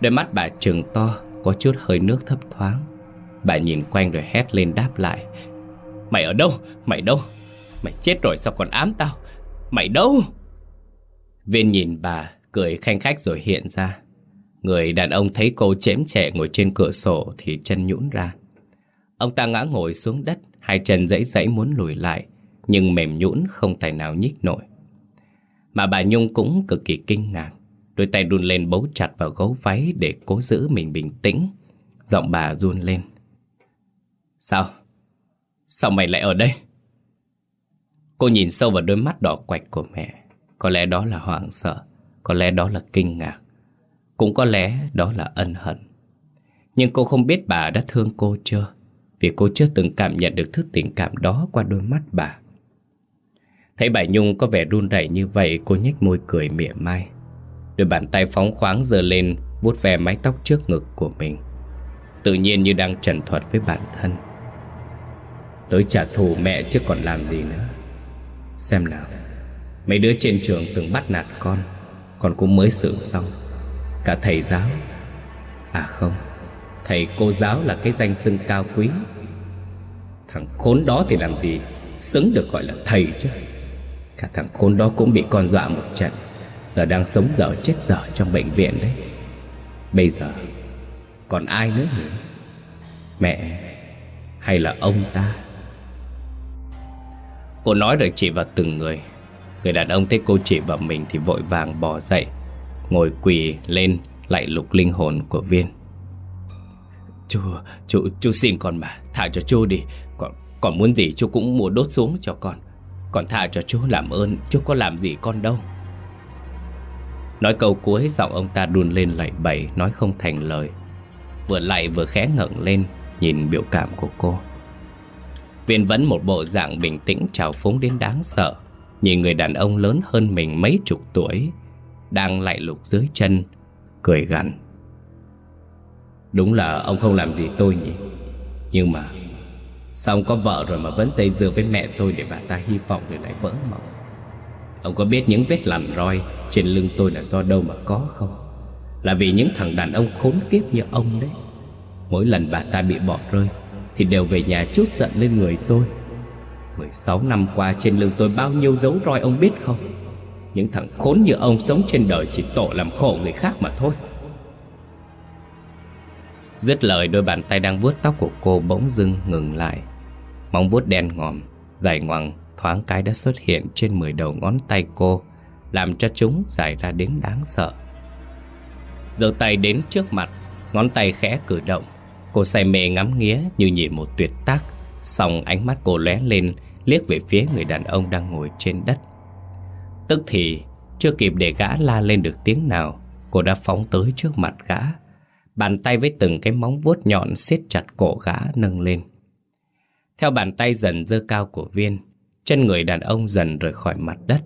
Đôi mắt bà trừng to Có chút hơi nước thấp thoáng Bà nhìn quanh rồi hét lên đáp lại Mày ở đâu? Mày đâu? Mày chết rồi sao còn ám tao? Mày đâu? Viên nhìn bà Cười khanh khách rồi hiện ra Người đàn ông thấy cô chém trẻ ngồi trên cửa sổ thì chân nhũn ra. Ông ta ngã ngồi xuống đất, hai chân dãy dãy muốn lùi lại, nhưng mềm nhũn không tài nào nhích nổi. Mà bà Nhung cũng cực kỳ kinh ngạc, đôi tay đun lên bấu chặt vào gấu váy để cố giữ mình bình tĩnh. Giọng bà run lên. Sao? Sao mày lại ở đây? Cô nhìn sâu vào đôi mắt đỏ quạch của mẹ. Có lẽ đó là hoảng sợ, có lẽ đó là kinh ngạc. Cũng có lẽ đó là ân hận Nhưng cô không biết bà đã thương cô chưa Vì cô chưa từng cảm nhận được thứ tình cảm đó qua đôi mắt bà Thấy bà Nhung có vẻ run rẩy như vậy, Cô nhếch môi cười mỉa mai. Đôi bàn tay phóng khoáng giơ lên, vuốt ve mái tóc trước ngực của mình. Tự nhiên như đang trần thuật với bản thân. Tới trả thù mẹ chứ còn làm gì nữa. Xem nào, Mấy đứa trên trường từng bắt nạt con Con cũng mới xử xong. Cả thầy giáo. À không, Thầy cô giáo là cái danh xưng cao quý. Thằng khốn đó thì làm gì, Xứng được gọi là thầy chứ. Cả thằng khốn đó cũng bị con dọa một trận. Giờ đang sống dở chết dở trong bệnh viện đấy. Bây giờ Còn ai nữa nhỉ? Mẹ Hay là ông ta? Cô nói rồi chỉ vào từng người. Người đàn ông thấy cô chỉ vào mình Thì vội vàng bò dậy Ngồi quỳ lên lại lục linh hồn của Viên. Chú, chú, chú xin con mà Thả cho chú đi. Còn, còn muốn gì chú cũng mua đốt xuống cho con. Còn thả cho chú làm ơn Chú có làm gì con đâu. Nói câu cuối giọng ông ta đun lên lạy bẩy Nói không thành lời. Vừa lạy vừa khẽ ngẩng lên Nhìn biểu cảm của cô. Viên vẫn một bộ dạng bình tĩnh trào phúng đến đáng sợ. Nhìn người đàn ông lớn hơn mình mấy chục tuổi đang lạy lục dưới chân, cười gằn. Đúng là ông không làm gì tôi nhỉ? Nhưng mà Xong ông có vợ rồi mà vẫn dây dưa với mẹ tôi Để bà ta hy vọng để lại vỡ mộng? Ông có biết những vết lằn roi Trên lưng tôi là do đâu mà có không? Là vì những thằng đàn ông khốn kiếp như ông đấy. Mỗi lần bà ta bị bỏ rơi Thì đều về nhà chút giận lên người tôi. 16 năm qua trên lưng tôi bao nhiêu dấu roi ông biết không? Những thằng khốn như ông sống trên đời chỉ tổ làm khổ người khác mà thôi. Dứt lời, đôi bàn tay đang vuốt tóc của cô bỗng dưng ngừng lại. Móng vuốt đen ngòm, dài ngoằng thoáng cái đã xuất hiện trên 10 đầu ngón tay cô Làm cho chúng dài ra đến đáng sợ. Giơ tay đến trước mặt Ngón tay khẽ cử động. Cô say mê ngắm nghía như nhìn một tuyệt tác Xong ánh mắt cô lóe lên Liếc về phía người đàn ông đang ngồi trên đất. Tức thì chưa kịp để gã la lên được tiếng nào Cô đã phóng tới trước mặt gã Bàn tay với từng cái móng vuốt nhọn siết chặt cổ gã nâng lên. Theo bàn tay dần dơ cao của viên, chân người đàn ông dần rời khỏi mặt đất.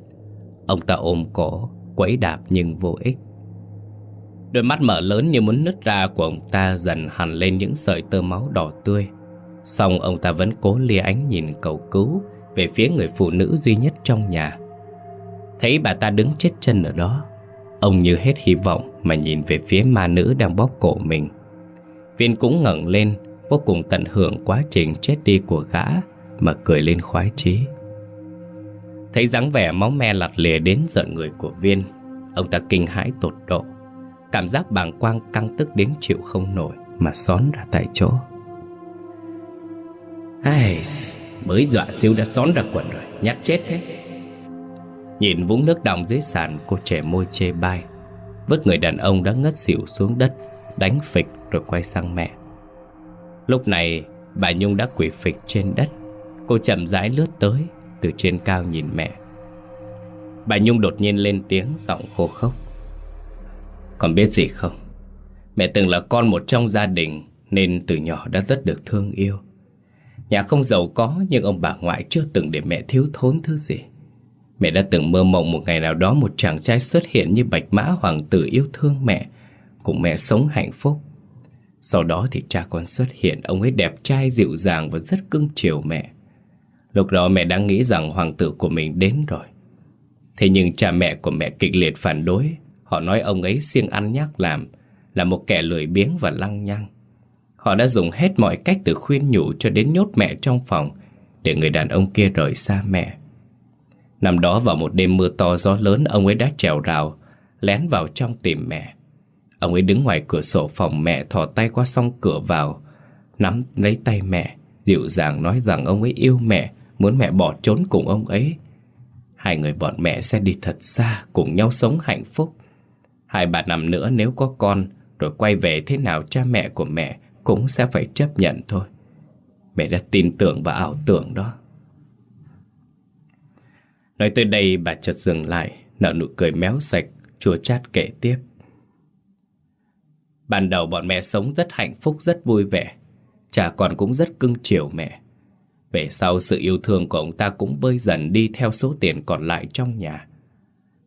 Ông ta ôm cổ, quấy đạp nhưng vô ích. Đôi mắt mở lớn như muốn nứt ra của ông ta dần hằn lên những sợi tơ máu đỏ tươi. Xong ông ta vẫn cố lia ánh nhìn cầu cứu về phía người phụ nữ duy nhất trong nhà. Thấy bà ta đứng chết chân ở đó, ông như hết hy vọng mà nhìn về phía ma nữ đang bóp cổ mình. Viên cũng ngẩng lên, vô cùng tận hưởng quá trình chết đi của gã mà cười lên khoái chí. Thấy dáng vẻ máu me lặt lìa đến giận người của Viên, ông ta kinh hãi tột độ. Cảm giác bàng quang căng tức đến chịu không nổi Mà xón ra tại chỗ Ai, mới dọa siêu đã xón ra quần rồi Nhát chết thế Nhìn vũng nước đọng dưới sàn Cô trẻ môi chê bai Vứt người đàn ông đã ngất xỉu xuống đất Đánh phịch rồi quay sang mẹ Lúc này, bà Nhung đã quỷ phịch trên đất. Cô chậm rãi lướt tới, Từ trên cao nhìn mẹ. Bà Nhung đột nhiên lên tiếng, giọng khô khốc. Còn biết gì không? Mẹ từng là con một trong gia đình, Nên từ nhỏ đã rất được thương yêu. Nhà không giàu có, Nhưng ông bà ngoại chưa từng để mẹ thiếu thốn thứ gì. Mẹ đã từng mơ mộng một ngày nào đó Một chàng trai xuất hiện như bạch mã hoàng tử yêu thương mẹ, Cùng mẹ sống hạnh phúc. Sau đó thì cha con xuất hiện, Ông ấy đẹp trai, dịu dàng và rất cưng chiều mẹ. Lúc đó mẹ đã nghĩ rằng hoàng tử của mình đến rồi. Thế nhưng cha mẹ của mẹ kịch liệt phản đối. Họ nói ông ấy siêng ăn nhắc làm, Là một kẻ lười biếng và lăng nhăng. Họ đã dùng hết mọi cách từ khuyên nhủ cho đến nhốt mẹ trong phòng, Để người đàn ông kia rời xa mẹ. Năm đó vào một đêm mưa to, gió lớn, Ông ấy đã trèo rào, Lén vào trong tìm mẹ. Ông ấy đứng ngoài cửa sổ phòng mẹ, Thò tay qua song cửa vào, Nắm lấy tay mẹ, Dịu dàng nói rằng ông ấy yêu mẹ, Muốn mẹ bỏ trốn cùng ông ấy. Hai người bọn mẹ sẽ đi thật xa, Cùng nhau sống hạnh phúc. Hai ba năm nữa nếu có con, Rồi quay về thế nào cha mẹ của mẹ Cũng sẽ phải chấp nhận thôi. Mẹ đã tin tưởng và ảo tưởng đó. Nói tới đây, bà chợt dừng lại, Nở nụ cười méo sạch, Chua chát kể tiếp. Ban đầu bọn mẹ sống rất hạnh phúc, Rất vui vẻ. Cha con cũng rất cưng chiều mẹ. Về sau, sự yêu thương của ông ta cũng bơi dần đi Theo số tiền còn lại trong nhà.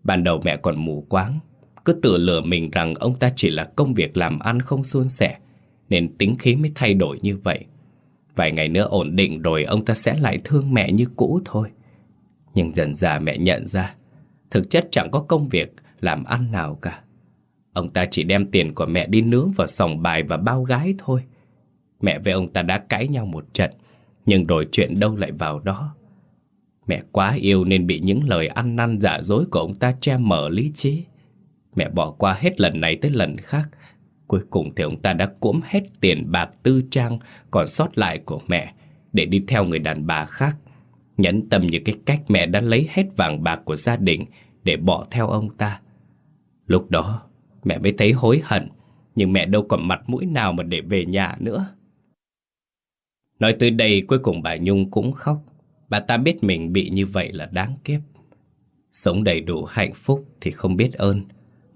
Ban đầu mẹ còn mù quáng. Cứ tự lừa mình rằng ông ta chỉ là công việc làm ăn không suôn sẻ, Nên tính khí mới thay đổi như vậy. Vài ngày nữa ổn định rồi, ông ta sẽ lại thương mẹ như cũ thôi. Nhưng dần dà mẹ nhận ra, Thực chất chẳng có công việc làm ăn nào cả. Ông ta chỉ đem tiền của mẹ đi nướng vào sòng bài và bao gái thôi Mẹ với ông ta đã cãi nhau một trận, Nhưng rồi chuyện đâu lại vào đó Mẹ quá yêu nên bị những lời ăn năn giả dối của ông ta che mở lý trí Mẹ bỏ qua hết lần này tới lần khác Cuối cùng thì ông ta đã cuỗm hết tiền bạc tư trang còn sót lại của mẹ để đi theo người đàn bà khác. Nhẫn tâm như cái cách mẹ đã lấy hết vàng bạc của gia đình để bỏ theo ông ta. Lúc đó mẹ mới thấy hối hận nhưng mẹ đâu còn mặt mũi nào mà để về nhà nữa. Nói tới đây cuối cùng bà Nhung cũng khóc. Bà ta biết mình bị như vậy là đáng kiếp. Sống đầy đủ hạnh phúc thì không biết ơn.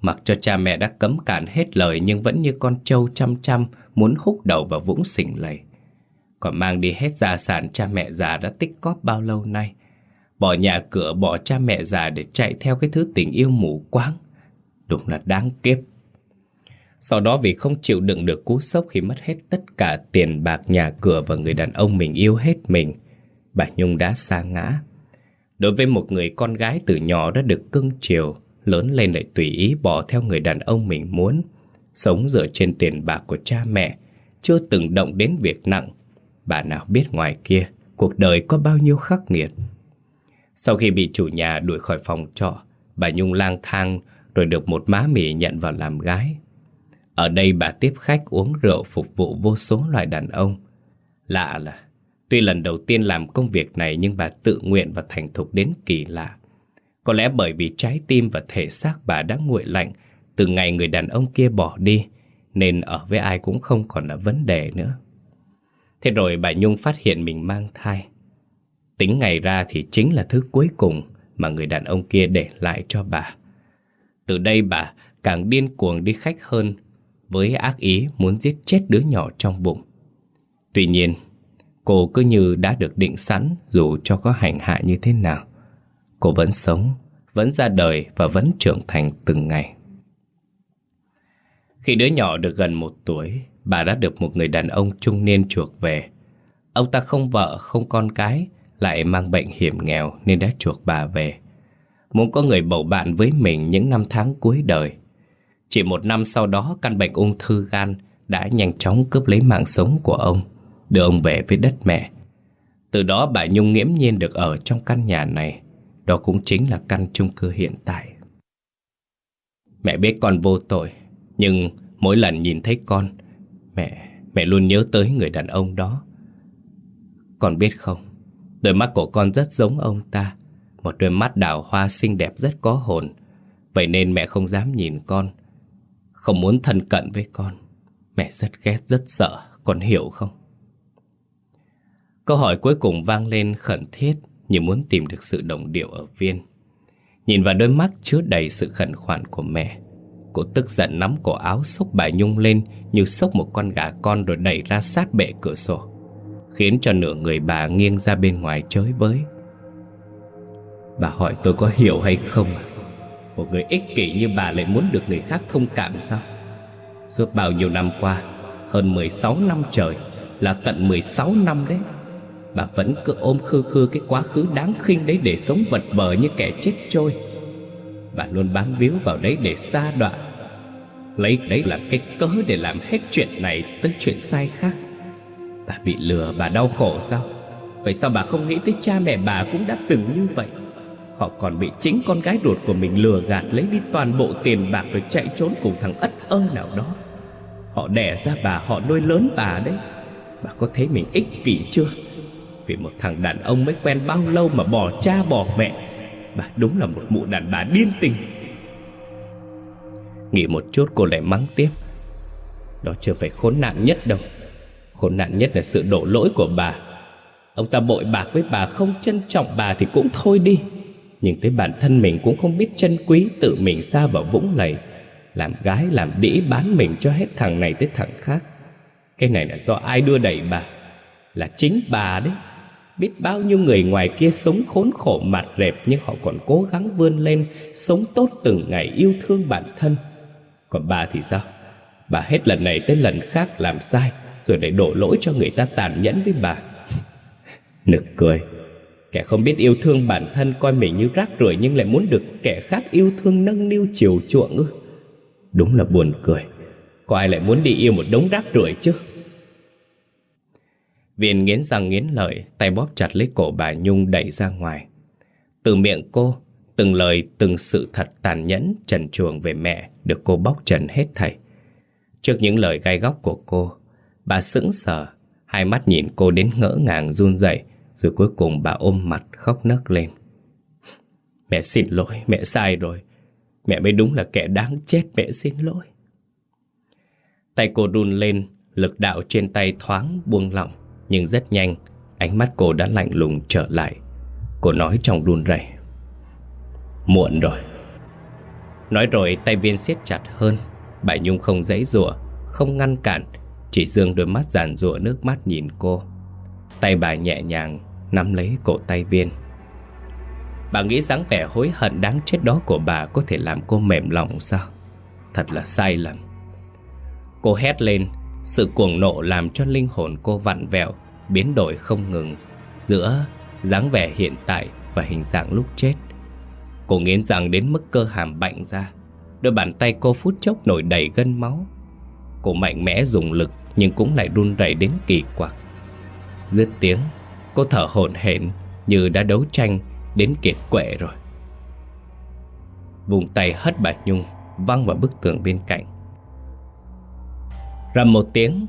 Mặc cho cha mẹ đã cấm cản hết lời nhưng vẫn như con trâu chăm chăm muốn húc đầu vào vũng xỉnh lầy. Còn mang đi hết gia sản cha mẹ già đã tích cóp bao lâu nay. Bỏ nhà cửa, bỏ cha mẹ già để chạy theo cái thứ tình yêu mù quáng. Đúng là đáng kiếp. Sau đó vì không chịu đựng được cú sốc khi mất hết tất cả tiền bạc nhà cửa và người đàn ông mình yêu hết mình, bà Nhung đã xa ngã. Đối với một người con gái từ nhỏ đã được cưng chiều, lớn lên lại tùy ý bỏ theo người đàn ông mình muốn, sống dựa trên tiền bạc của cha mẹ, chưa từng động đến việc nặng. Bà nào biết ngoài kia, cuộc đời có bao nhiêu khắc nghiệt. Sau khi bị chủ nhà đuổi khỏi phòng trọ, bà Nhung lang thang rồi được một má mì nhận vào làm gái. Ở đây bà tiếp khách uống rượu phục vụ vô số loại đàn ông. Lạ là, tuy lần đầu tiên làm công việc này nhưng bà tự nguyện và thành thục đến kỳ lạ. Có lẽ bởi vì trái tim và thể xác bà đã nguội lạnh từ ngày người đàn ông kia bỏ đi, nên ở với ai cũng không còn là vấn đề nữa. Thế rồi bà Nhung phát hiện mình mang thai. Tính ngày ra thì chính là thứ cuối cùng mà người đàn ông kia để lại cho bà. Từ đây bà càng điên cuồng đi khách hơn. với ác ý muốn giết chết đứa nhỏ trong bụng. Tuy nhiên, cô cứ như đã được định sẵn dù cho có hành hạ như thế nào. Cô vẫn sống, vẫn ra đời và vẫn trưởng thành từng ngày. Khi đứa nhỏ được gần một tuổi, bà đã được một người đàn ông trung niên chuộc về. Ông ta không vợ, không con cái, lại mang bệnh hiểm nghèo nên đã chuộc bà về. Muốn có người bầu bạn với mình những năm tháng cuối đời. Chỉ một năm sau đó, căn bệnh ung thư gan đã nhanh chóng cướp lấy mạng sống của ông, đưa ông về với đất mẹ. Từ đó bà Nhung nghiễm nhiên được ở trong căn nhà này, đó cũng chính là căn chung cư hiện tại. Mẹ biết con vô tội, nhưng mỗi lần nhìn thấy con, mẹ, mẹ luôn nhớ tới người đàn ông đó. Con biết không, đôi mắt của con rất giống ông ta, một đôi mắt đào hoa xinh đẹp rất có hồn. Vậy nên mẹ không dám nhìn con, không muốn thân cận với con. Mẹ rất ghét, rất sợ, con hiểu không? Câu hỏi cuối cùng vang lên khẩn thiết như muốn tìm được sự đồng điệu ở Viên. Nhìn vào đôi mắt chứa đầy sự khẩn khoản của mẹ, Cô tức giận nắm cổ áo xốc bà Nhung lên Như xốc một con gà con rồi đẩy ra sát bệ cửa sổ Khiến cho nửa người bà nghiêng ra bên ngoài chới với Bà hỏi tôi có hiểu hay không à? Một người ích kỷ như bà lại muốn được người khác thông cảm sao? Suốt bao nhiêu năm qua, Hơn 16 năm trời Là tận 16 năm đấy. Bà vẫn cứ ôm khư khư cái quá khứ đáng khinh đấy Để sống vật vờ như kẻ chết trôi. Bà luôn bám víu vào đấy để xa đoạn Lấy đấy làm cái cớ để làm hết chuyện này tới chuyện sai khác. Bà bị lừa, bà đau khổ sao? Vậy sao bà không nghĩ tới cha mẹ bà cũng đã từng như vậy? Họ còn bị chính con gái ruột của mình lừa gạt Lấy đi toàn bộ tiền bạc rồi chạy trốn cùng thằng ất ơ nào đó. Họ đẻ ra bà, họ nuôi lớn bà đấy. Bà có thấy mình ích kỷ chưa? Vì một thằng đàn ông mới quen bao lâu mà bỏ cha bỏ mẹ. Bà đúng là một mụ đàn bà điên tình. Nghỉ một chút cô lại mắng tiếp. Đó chưa phải khốn nạn nhất đâu. Khốn nạn nhất là sự đổ lỗi của bà. Ông ta bội bạc với bà không trân trọng bà thì cũng thôi đi. Nhưng tới bản thân mình cũng không biết trân quý Tự mình xa vào vũng lầy Làm gái, làm đĩ bán mình cho hết thằng này tới thằng khác. Cái này là do ai đưa đẩy bà? Là chính bà đấy. Biết bao nhiêu người ngoài kia sống khốn khổ mặt rẹp Nhưng họ còn cố gắng vươn lên, Sống tốt từng ngày yêu thương bản thân. Còn bà thì sao? Bà hết lần này tới lần khác làm sai, Rồi lại đổ lỗi cho người ta tàn nhẫn với bà. Nực cười. Kẻ không biết yêu thương bản thân Coi mình như rác rưởi Nhưng lại muốn được kẻ khác yêu thương nâng niu chiều chuộng ư Đúng là buồn cười Có ai lại muốn đi yêu một đống rác rưởi chứ Viên nghiến răng nghiến lợi, tay bóp chặt lấy cổ bà Nhung đẩy ra ngoài. Từ miệng cô, từng lời, từng sự thật tàn nhẫn, trần truồng về mẹ được cô bóc trần hết thảy. Trước những lời gai góc của cô, bà sững sờ, hai mắt nhìn cô đến ngỡ ngàng run rẩy, rồi cuối cùng bà ôm mặt khóc nấc lên. Mẹ xin lỗi, mẹ sai rồi. Mẹ mới đúng là kẻ đáng chết, mẹ xin lỗi. Tay cô đun lên, lực đạo trên tay thoáng buông lỏng. Nhưng rất nhanh Ánh mắt cô đã lạnh lùng trở lại Cô nói trong đun rẩy Muộn rồi Nói rồi tay viên siết chặt hơn Bà Nhung không dãy rủa Không ngăn cản Chỉ dương đôi mắt giàn rủa nước mắt nhìn cô Tay bà nhẹ nhàng Nắm lấy cổ tay viên Bà nghĩ dáng vẻ hối hận đáng chết đó của bà Có thể làm cô mềm lòng sao Thật là sai lầm Cô hét lên sự cuồng nộ làm cho linh hồn cô vặn vẹo, biến đổi không ngừng giữa dáng vẻ hiện tại và hình dạng lúc chết. Cô nghiến răng đến mức cơ hàm bạnh ra, đôi bàn tay cô phút chốc nổi đầy gân máu. Cô mạnh mẽ dùng lực nhưng cũng lại run rẩy đến kỳ quặc. Dứt tiếng, cô thở hổn hển như đã đấu tranh đến kiệt quệ rồi. Vùng tay hất bà Nhung văng vào bức tường bên cạnh. Rầm một tiếng,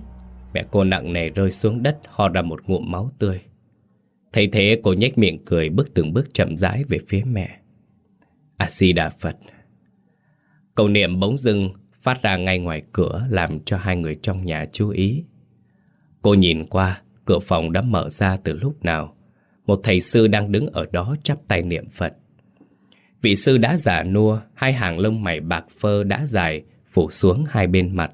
mẹ cô nặng nề rơi xuống đất ho ra một ngụm máu tươi. Thấy thế cô nhếch miệng cười bước từng bước chậm rãi về phía mẹ. A-di-đà Phật. Câu niệm bỗng dưng phát ra ngay ngoài cửa làm cho hai người trong nhà chú ý. Cô nhìn qua, cửa phòng đã mở ra từ lúc nào. Một thầy sư đang đứng ở đó chắp tay niệm Phật. Vị sư đã giả nua, hai hàng lông mày bạc phơ đã dài, phủ xuống hai bên mặt,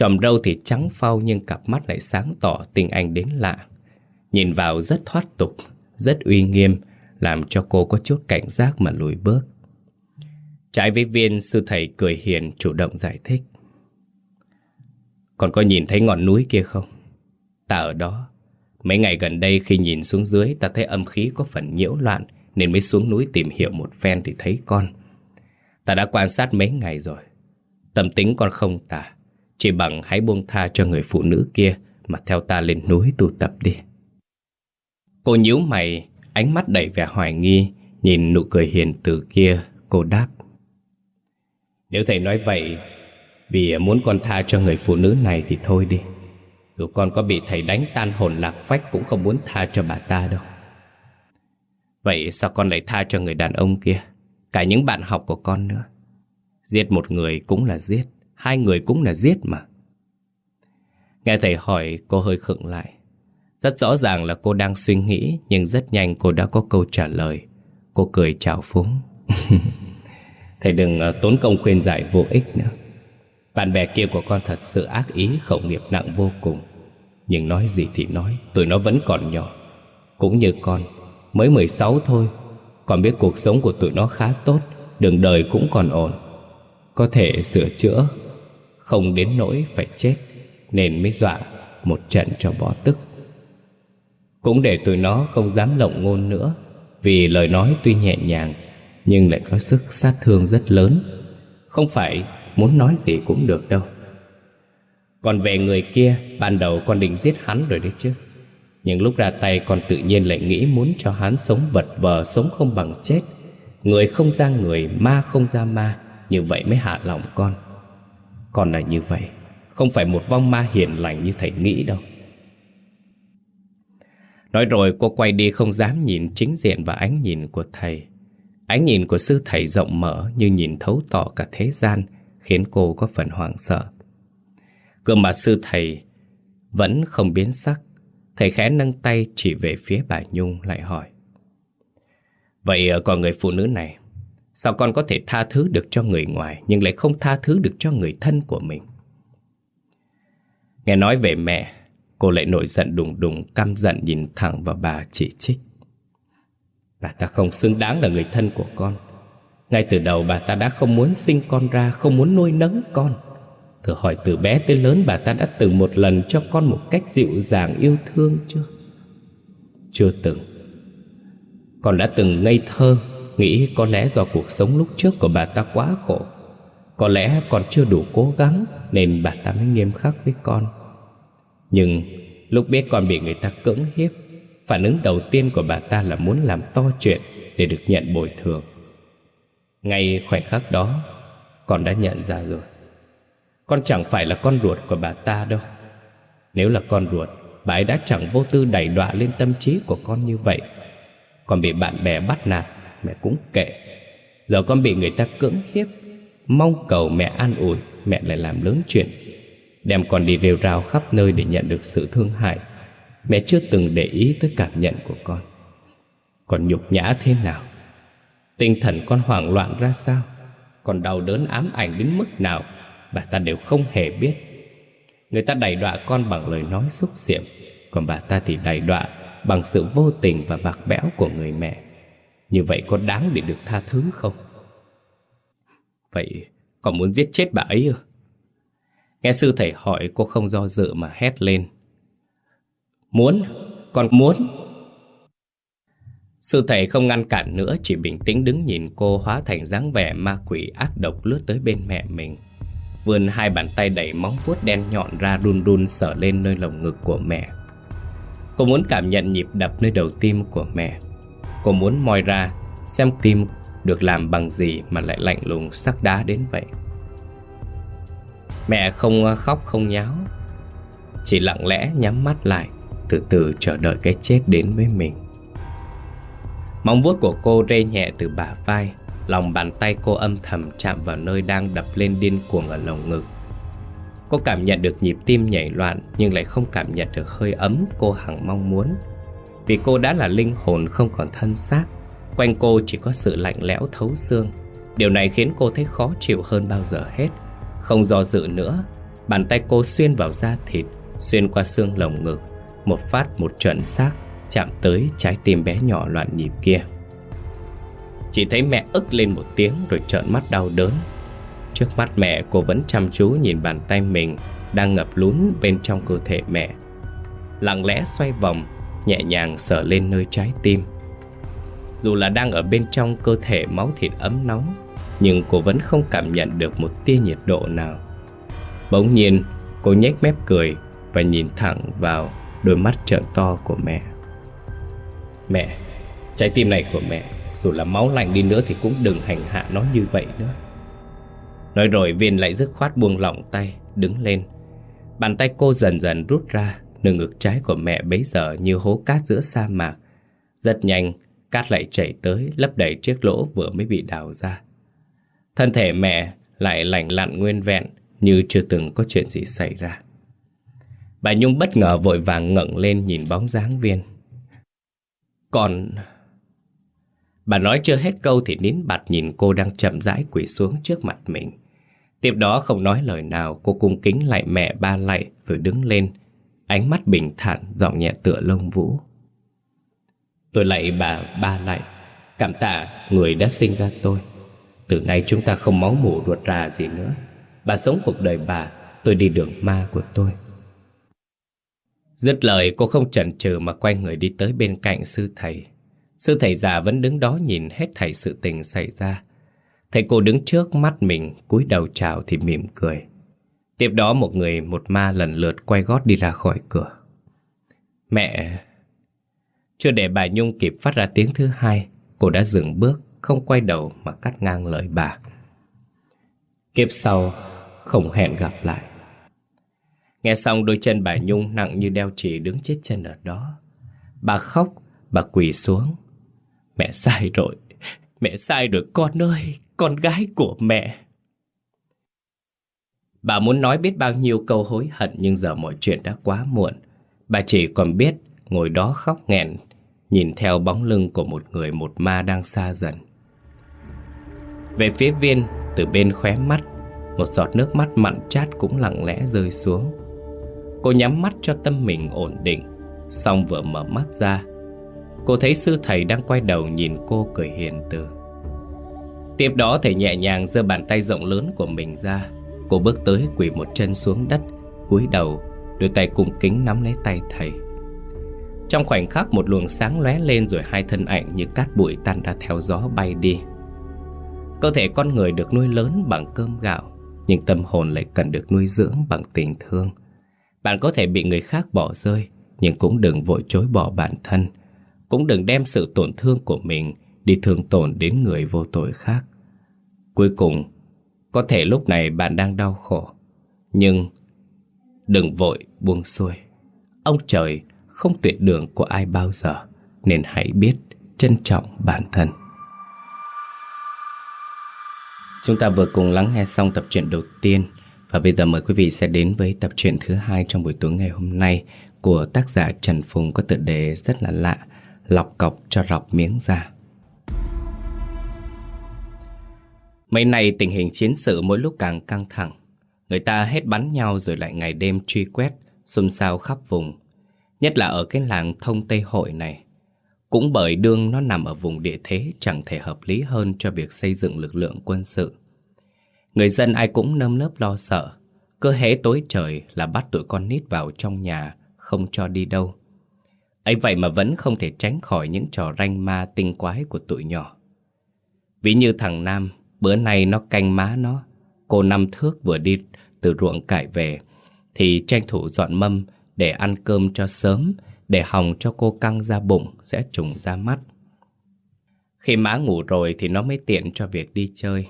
Tròm râu thì trắng phau nhưng cặp mắt lại sáng tỏ tinh anh đến lạ. Nhìn vào rất thoát tục, rất uy nghiêm, làm cho cô có chút cảnh giác mà lùi bước. Trái với viên, sư thầy cười hiền chủ động giải thích. Còn có nhìn thấy ngọn núi kia không? Ta ở đó. Mấy ngày gần đây khi nhìn xuống dưới ta thấy âm khí có phần nhiễu loạn nên mới xuống núi tìm hiểu một phen thì thấy con. Ta đã quan sát mấy ngày rồi. Tâm tính con không tả. Chỉ bằng hãy buông tha cho người phụ nữ kia mà theo ta lên núi tu tập đi. Cô nhíu mày, ánh mắt đầy vẻ hoài nghi, nhìn nụ cười hiền từ kia, cô đáp. Nếu thầy nói vậy, vì muốn con tha cho người phụ nữ này thì thôi đi. Dù con có bị thầy đánh tan hồn lạc phách cũng không muốn tha cho bà ta đâu. Vậy sao con lại tha cho người đàn ông kia? Cả những bạn học của con nữa. Giết một người cũng là giết, hai người cũng là giết mà. Nghe thầy hỏi cô hơi khựng lại. Rất rõ ràng là cô đang suy nghĩ Nhưng rất nhanh cô đã có câu trả lời Cô cười chào phúng Thầy đừng ờ, tốn công khuyên giải vô ích nữa Bạn bè kia của con thật sự ác ý Khẩu nghiệp nặng vô cùng nhưng nói gì thì nói, Tụi nó vẫn còn nhỏ. Cũng như con, Mới 16 thôi. Còn biết cuộc sống của tụi nó khá tốt, Đường đời cũng còn ổn. Có thể sửa chữa, Không đến nỗi phải chết, Nên mới dọa một trận cho bỏ tức. Cũng để tụi nó không dám lộng ngôn nữa, Vì lời nói tuy nhẹ nhàng, Nhưng lại có sức sát thương rất lớn. Không phải muốn nói gì cũng được đâu. Còn về người kia Ban đầu con định giết hắn rồi đấy chứ Nhưng lúc ra tay con tự nhiên lại nghĩ Muốn cho hắn sống vật vờ Sống không bằng chết Người không ra người, ma không ra ma Như vậy mới hạ lòng con Con là như vậy Không phải một vong ma hiền lành như thầy nghĩ đâu Nói rồi cô quay đi không dám nhìn chính diện và ánh nhìn của thầy. Ánh nhìn của sư thầy rộng mở như nhìn thấu tỏ cả thế gian, khiến cô có phần hoảng sợ. Gương mặt sư thầy vẫn không biến sắc. Thầy khẽ nâng tay chỉ về phía bà Nhung lại hỏi. Vậy ờ, còn người phụ nữ này, sao con có thể tha thứ được cho người ngoài nhưng lại không tha thứ được cho người thân của mình? Nghe nói về mẹ, Cô lại nổi giận đùng đùng căm giận nhìn thẳng vào bà chỉ trích Bà ta không xứng đáng là người thân của con Ngay từ đầu bà ta đã không muốn sinh con ra Không muốn nuôi nấng con Thử hỏi từ bé tới lớn bà ta đã từng một lần cho con một cách dịu dàng yêu thương chưa? Chưa từng. Con đã từng ngây thơ, Nghĩ có lẽ do cuộc sống lúc trước của bà ta quá khổ. Có lẽ còn chưa đủ cố gắng Nên bà ta mới nghiêm khắc với con. Nhưng lúc biết con bị người ta cưỡng hiếp, Phản ứng đầu tiên của bà ta là muốn làm to chuyện Để được nhận bồi thường. Ngay khoảnh khắc đó, Con đã nhận ra rồi. Con chẳng phải là con ruột của bà ta đâu. Nếu là con ruột, Bà ấy đã chẳng vô tư đẩy đọa lên tâm trí của con như vậy. Còn bị bạn bè bắt nạt, Mẹ cũng kệ. Giờ con bị người ta cưỡng hiếp, Mong cầu mẹ an ủi, Mẹ lại làm lớn chuyện. Đem con đi rêu rao khắp nơi để nhận được sự thương hại. Mẹ chưa từng để ý tới cảm nhận của con. Còn nhục nhã thế nào? Tinh thần con hoảng loạn ra sao? Còn đau đớn ám ảnh đến mức nào? Bà ta đều không hề biết Người ta đẩy đọa con bằng lời nói xúc xiểm Còn bà ta thì đẩy đọa Bằng sự vô tình và bạc bẽo của người mẹ Như vậy có đáng để được tha thứ không Vậy còn muốn giết chết bà ấy ư Nghe sư thầy hỏi cô không do dự mà hét lên. Muốn, con muốn. Sư thầy không ngăn cản nữa chỉ bình tĩnh đứng nhìn cô hóa thành dáng vẻ ma quỷ ác độc lướt tới bên mẹ mình. Vươn hai bàn tay đầy móng vuốt đen nhọn ra run run sờ lên nơi lồng ngực của mẹ. Cô muốn cảm nhận nhịp đập nơi đầu tim của mẹ. Cô muốn moi ra, xem tim được làm bằng gì mà lại lạnh lùng sắc đá đến vậy. Mẹ không khóc không nháo, Chỉ lặng lẽ nhắm mắt lại, Từ từ chờ đợi cái chết đến với mình Móng vuốt của cô rê nhẹ từ bả vai Lòng bàn tay cô âm thầm chạm vào nơi đang đập lên điên cuồng ở lồng ngực. Cô cảm nhận được nhịp tim nhảy loạn, Nhưng lại không cảm nhận được hơi ấm cô hằng mong muốn. Vì cô đã là linh hồn không còn thân xác, Quanh cô chỉ có sự lạnh lẽo thấu xương. Điều này khiến cô thấy khó chịu hơn bao giờ hết. Không do dự nữa, Bàn tay cô xuyên vào da thịt, Xuyên qua xương lồng ngực, Một phát một trận xác, Chạm tới trái tim bé nhỏ loạn nhịp kia. Chỉ thấy mẹ ức lên một tiếng Rồi trợn mắt đau đớn. Trước mắt mẹ cô vẫn chăm chú nhìn bàn tay mình Đang ngập lún bên trong cơ thể mẹ. Lặng lẽ xoay vòng Nhẹ nhàng sờ lên nơi trái tim. Dù là đang ở bên trong cơ thể máu thịt ấm nóng Nhưng cô vẫn không cảm nhận được một tia nhiệt độ nào. Bỗng nhiên cô nhếch mép cười Và nhìn thẳng vào đôi mắt trợn to của mẹ. Mẹ, trái tim này của mẹ dù là máu lạnh đi nữa thì cũng đừng hành hạ nó như vậy nữa. Nói rồi, Viên lại dứt khoát buông lỏng tay, Đứng lên. Bàn tay cô dần dần rút ra, Nửa ngực trái của mẹ bấy giờ như hố cát giữa sa mạc. Rất nhanh, Cát lại chảy tới, lấp đầy chiếc lỗ vừa mới bị đào ra. Thân thể mẹ lại lành lặn nguyên vẹn, Như chưa từng có chuyện gì xảy ra. Bà Nhung bất ngờ vội vàng ngẩng lên nhìn bóng dáng viên. Còn... Bà nói chưa hết câu thì nín bặt nhìn cô đang chậm rãi quỳ xuống trước mặt mình. Tiếp đó không nói lời nào, Cô cung kính lại mẹ ba lạy Rồi đứng lên. Ánh mắt bình thản, Giọng nhẹ tựa lông vũ. Tôi lạy bà ba lạy. Cảm tạ, người đã sinh ra tôi. Từ nay chúng ta không máu mủ ruột rà gì nữa. Bà sống cuộc đời bà, Tôi đi đường ma của tôi. Dứt lời, cô không chần chừ mà quay người đi tới bên cạnh sư thầy. Sư thầy già vẫn đứng đó nhìn hết thảy sự tình xảy ra. Thầy cô đứng trước mắt mình, cúi đầu chào thì mỉm cười. Tiếp đó một người, một ma lần lượt quay gót đi ra khỏi cửa. Mẹ, Chưa để bà Nhung kịp phát ra tiếng thứ hai, Cô đã dừng bước, Không quay đầu mà cắt ngang lời bà. Kiếp sau, Không hẹn gặp lại. Nghe xong đôi chân bà Nhung nặng như đeo chỉ đứng chết chân ở đó. Bà khóc, Bà quỳ xuống Mẹ sai rồi. Mẹ sai rồi, con ơi, Con gái của mẹ. Bà muốn nói biết bao nhiêu câu hối hận Nhưng giờ mọi chuyện đã quá muộn. Bà chỉ còn biết ngồi đó khóc nghẹn, Nhìn theo bóng lưng của một người một ma đang xa dần. Về phía viên, Từ bên khóe mắt, Một giọt nước mắt mặn chát cũng lặng lẽ rơi xuống. Cô nhắm mắt cho tâm mình ổn định Xong vừa mở mắt ra Cô thấy sư thầy đang quay đầu nhìn cô cười hiền từ. Tiếp đó thầy nhẹ nhàng giơ bàn tay rộng lớn của mình ra. Cô bước tới quỳ một chân xuống đất, cúi đầu, Đôi tay cung kính nắm lấy tay thầy. Trong khoảnh khắc một luồng sáng lóe lên Rồi hai thân ảnh như cát bụi tan ra theo gió bay đi. Cơ thể con người được nuôi lớn bằng cơm gạo, Nhưng tâm hồn lại cần được nuôi dưỡng bằng tình thương. Bạn có thể bị người khác bỏ rơi, Nhưng cũng đừng vội chối bỏ bản thân. Cũng đừng đem sự tổn thương của mình Đi thương tổn đến người vô tội khác. Cuối cùng, có thể lúc này bạn đang đau khổ, Nhưng Đừng vội buông xuôi. Ông trời không tuyệt đường của ai bao giờ, Nên hãy biết trân trọng bản thân. Chúng ta vừa cùng lắng nghe xong tập truyện đầu tiên, Và bây giờ mời quý vị sẽ đến với tập truyện thứ hai trong buổi tối ngày hôm nay Của tác giả Trần Phùng có tựa đề rất là lạ. Lọc cọc cho rọc miếng da Mấy nay tình hình chiến sự mỗi lúc càng căng thẳng. Người ta hết bắn nhau rồi lại ngày đêm truy quét, xôn xao khắp vùng. Nhất là ở cái làng thông Tây Hội này. Cũng bởi đương nó nằm ở vùng địa thế chẳng thể hợp lý hơn cho việc xây dựng lực lượng quân sự. Người dân ai cũng nơm nớp lo sợ. Cơ hễ tối trời là bắt tụi con nít vào trong nhà, không cho đi đâu ấy vậy mà vẫn không thể tránh khỏi những trò ranh ma tinh quái của tụi nhỏ. Ví như thằng Nam, Bữa nay nó canh má nó. Cô năm thước vừa đi từ ruộng cải về, Thì tranh thủ dọn mâm Để ăn cơm cho sớm, Để hòng cho cô căng ra bụng Sẽ trùng ra mắt. Khi má ngủ rồi thì nó mới tiện cho việc đi chơi.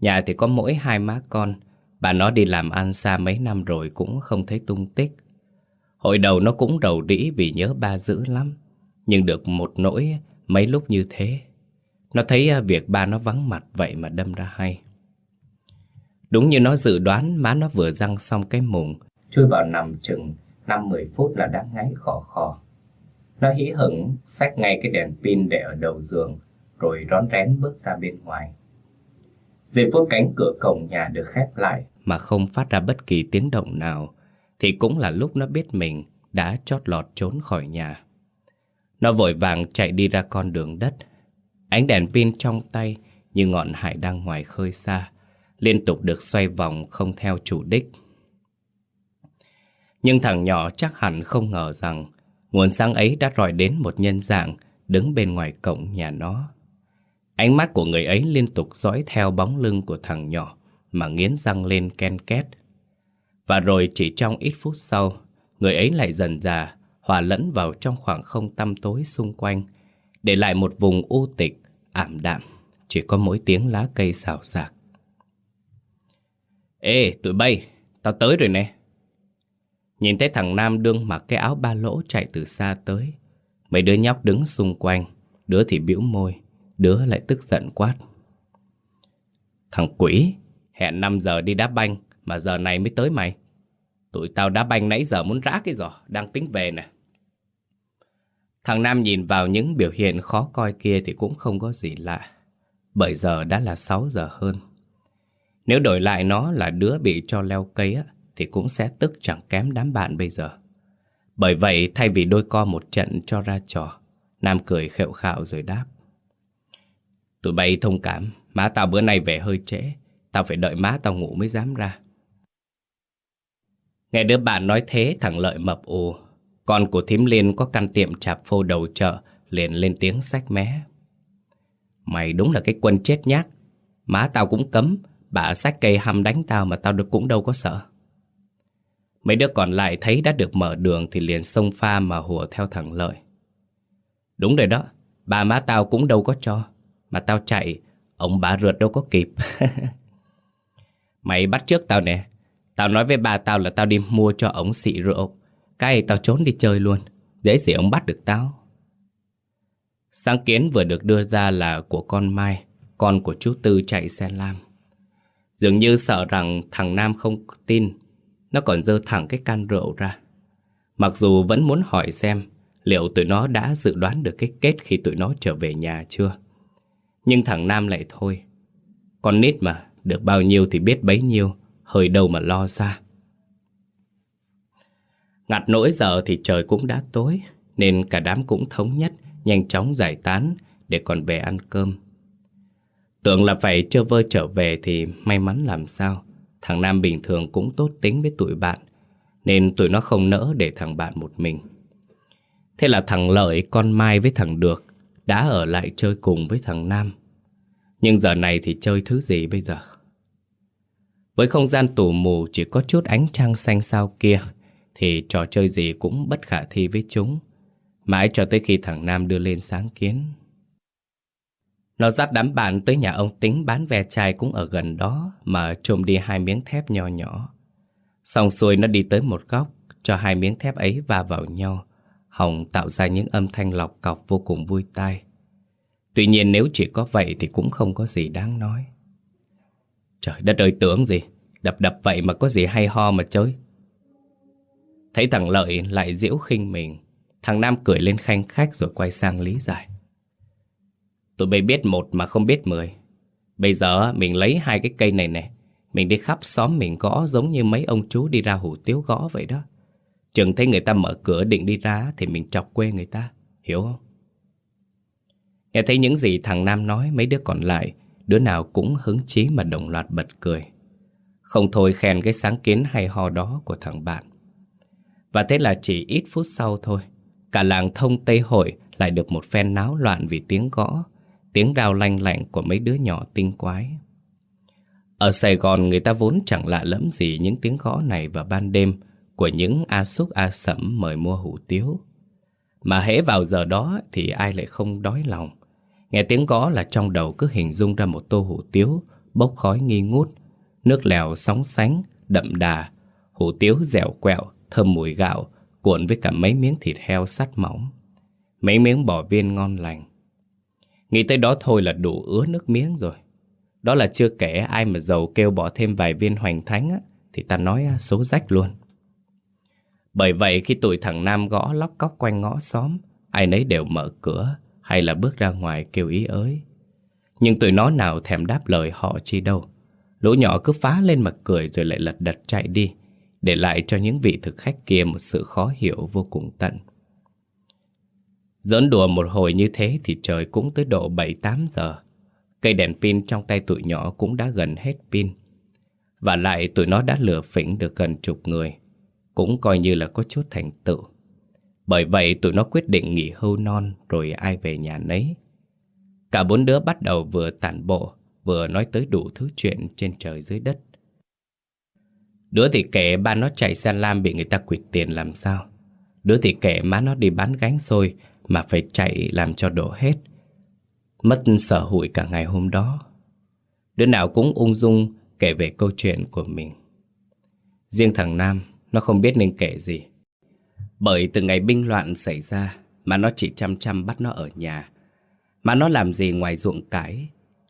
Nhà thì có mỗi hai má con, Bà nó đi làm ăn xa mấy năm rồi Cũng không thấy tung tích. Hồi đầu nó cũng đầu đĩ vì nhớ ba dữ lắm Nhưng được một nỗi mấy lúc như thế nó thấy à, việc ba nó vắng mặt vậy mà đâm ra hay. Đúng như nó dự đoán má nó vừa răng xong cái mùng, chui vào nằm chừng 5-10 phút là đã ngáy khò khò. Nó hí hửng xách ngay cái đèn pin để ở đầu giường, rồi rón rén bước ra bên ngoài. Giây phút cánh cửa cổng nhà được khép lại, mà không phát ra bất kỳ tiếng động nào, thì cũng là lúc nó biết mình đã chót lọt trốn khỏi nhà. Nó vội vàng chạy đi ra con đường đất. Ánh đèn pin trong tay như ngọn hải đăng ngoài khơi xa, liên tục được xoay vòng không theo chủ đích. Nhưng thằng nhỏ chắc hẳn không ngờ rằng nguồn sáng ấy đã rọi đến một nhân dạng đứng bên ngoài cổng nhà nó. Ánh mắt của người ấy liên tục dõi theo bóng lưng của thằng nhỏ mà nghiến răng lên ken két. Và rồi chỉ trong ít phút sau, người ấy lại dần dà hòa lẫn vào trong khoảng không tăm tối xung quanh, để lại một vùng u tịch, ảm đạm, chỉ có mỗi tiếng lá cây xào xạc. Ê, tụi bay, tao tới rồi nè. Nhìn thấy thằng Nam đương mặc cái áo ba lỗ chạy từ xa tới. Mấy đứa nhóc đứng xung quanh, đứa thì biểu môi, đứa lại tức giận quát. Thằng quỷ, hẹn 5 giờ đi đá banh, mà giờ này mới tới mày. Tụi tao đã banh nãy giờ muốn rã cái giỏ, đang tính về nè. Thằng Nam nhìn vào những biểu hiện khó coi kia thì cũng không có gì lạ. Bởi giờ đã là 6 giờ hơn. Nếu đổi lại nó là đứa bị cho leo cây á, thì cũng sẽ tức chẳng kém đám bạn bây giờ. Bởi vậy thay vì đôi co một trận cho ra trò, Nam cười khẹo khạo rồi đáp. Tụi bay thông cảm, má tao bữa nay về hơi trễ, tao phải đợi má tao ngủ mới dám ra. Nghe đứa bạn nói thế thằng Lợi mập ù, con của thím Liên có căn tiệm chạp phô đầu chợ, liền lên tiếng sách mé. Mày đúng là cái quân chết nhát, má tao cũng cấm, bà sách cây hăm đánh tao mà tao được cũng đâu có sợ. Mấy đứa còn lại thấy đã được mở đường thì liền xông pha mà hùa theo thằng Lợi. Đúng rồi đó, bà má tao cũng đâu có cho. Mà tao chạy, ông bà rượt đâu có kịp. Mày bắt trước tao nè. Tao nói với bà tao là tao đi mua cho ổng xị rượu. Cái tao trốn đi chơi luôn. Dễ gì ông bắt được tao. Sáng kiến vừa được đưa ra là của con Mai, con của chú Tư chạy xe lam. Dường như sợ rằng thằng Nam không tin nó còn dơ thẳng cái can rượu ra Mặc dù vẫn muốn hỏi xem Liệu tụi nó đã dự đoán được cái kết khi tụi nó trở về nhà chưa Nhưng thằng Nam lại thôi Con nít mà Được bao nhiêu thì biết bấy nhiêu Hơi đâu mà lo xa. Ngặt nỗi giờ thì trời cũng đã tối Nên cả đám cũng thống nhất Nhanh chóng giải tán Để còn về ăn cơm. Tưởng là phải chưa vơ trở về Thì may mắn làm sao Thằng Nam bình thường cũng tốt tính với tụi bạn Nên tụi nó không nỡ để thằng bạn một mình. Thế là thằng Lợi, con Mai với thằng Được Đã ở lại chơi cùng với thằng Nam. Nhưng giờ này thì chơi thứ gì bây giờ? Với không gian tù mù chỉ có chút ánh trăng xanh sao kia Thì trò chơi gì cũng bất khả thi với chúng Mãi cho tới khi thằng Nam đưa lên sáng kiến nó dắt đám bạn tới nhà ông Tính bán ve chai cũng ở gần đó mà trộm đi hai miếng thép nhỏ nhỏ. Xong xuôi nó đi tới một góc, cho hai miếng thép ấy va vào nhau, Hồng tạo ra những âm thanh lọc cọc vô cùng vui tai. Tuy nhiên nếu chỉ có vậy thì cũng không có gì đáng nói. Trời đất ơi tưởng gì, đập đập vậy mà có gì hay ho mà chơi. Thấy thằng Lợi lại diễu khinh mình, thằng Nam cười lên khanh khách rồi quay sang lý giải. Tụi bay biết một mà không biết mười Bây giờ mình lấy hai cái cây này nè Mình đi khắp xóm mình gõ giống như mấy ông chú đi ra hủ tiếu gõ vậy đó Chừng thấy người ta mở cửa định đi ra Thì mình chọc quê người ta Hiểu không? Nghe thấy những gì thằng Nam nói Mấy đứa còn lại Đứa nào cũng hứng chí mà đồng loạt bật cười Không thôi khen cái sáng kiến hay ho đó của thằng bạn Và thế là chỉ ít phút sau thôi, Cả làng thông Tây Hội lại được một phen náo loạn vì tiếng gõ, tiếng rào lanh lạnh của mấy đứa nhỏ tinh quái. Ở Sài Gòn người ta vốn chẳng lạ lẫm gì những tiếng gõ này vào ban đêm của những A Xúc A Sẩm mời mua hủ tiếu. Mà hễ vào giờ đó thì ai lại không đói lòng. Nghe tiếng gõ là trong đầu cứ hình dung ra một tô hủ tiếu bốc khói nghi ngút, nước lèo sóng sánh, đậm đà, hủ tiếu dẻo quẹo, thơm mùi gạo, cuộn với cả mấy miếng thịt heo sắt mỏng. Mấy miếng bò viên ngon lành. Nghĩ tới đó thôi là đủ ứa nước miếng rồi. Đó là chưa kể ai mà giàu kêu bỏ thêm vài viên hoành thánh á, thì ta nói số rách luôn. Bởi vậy khi tụi thằng Nam gõ lóc cóc quanh ngõ xóm, ai nấy đều mở cửa hay là bước ra ngoài kêu ý ới. Nhưng tụi nó nào thèm đáp lời họ chi đâu. Lũ nhỏ cứ phá lên mặt cười rồi lại lật đật chạy đi, để lại cho những vị thực khách kia một sự khó hiểu vô cùng tận. Giỡn đùa một hồi như thế thì trời cũng tới độ 7-8 giờ. Cây đèn pin trong tay tụi nhỏ cũng đã gần hết pin. Và lại tụi nó đã lừa phỉnh được gần chục người. Cũng coi như là có chút thành tựu. Bởi vậy tụi nó quyết định nghỉ hưu non rồi ai về nhà nấy. Cả bốn đứa bắt đầu vừa tản bộ, vừa nói tới đủ thứ chuyện trên trời dưới đất. Đứa thì kể ba nó chạy xe lam bị người ta quỵt tiền làm sao. Đứa thì kể má nó đi bán gánh xôi mà phải chạy làm cho đổ hết. Mất sở hụi cả ngày hôm đó. Đứa nào cũng ung dung kể về câu chuyện của mình. Riêng thằng Nam, nó không biết nên kể gì. Bởi từ ngày binh loạn xảy ra mà nó chỉ chăm chăm bắt nó ở nhà. Mà nó làm gì ngoài ruộng cái,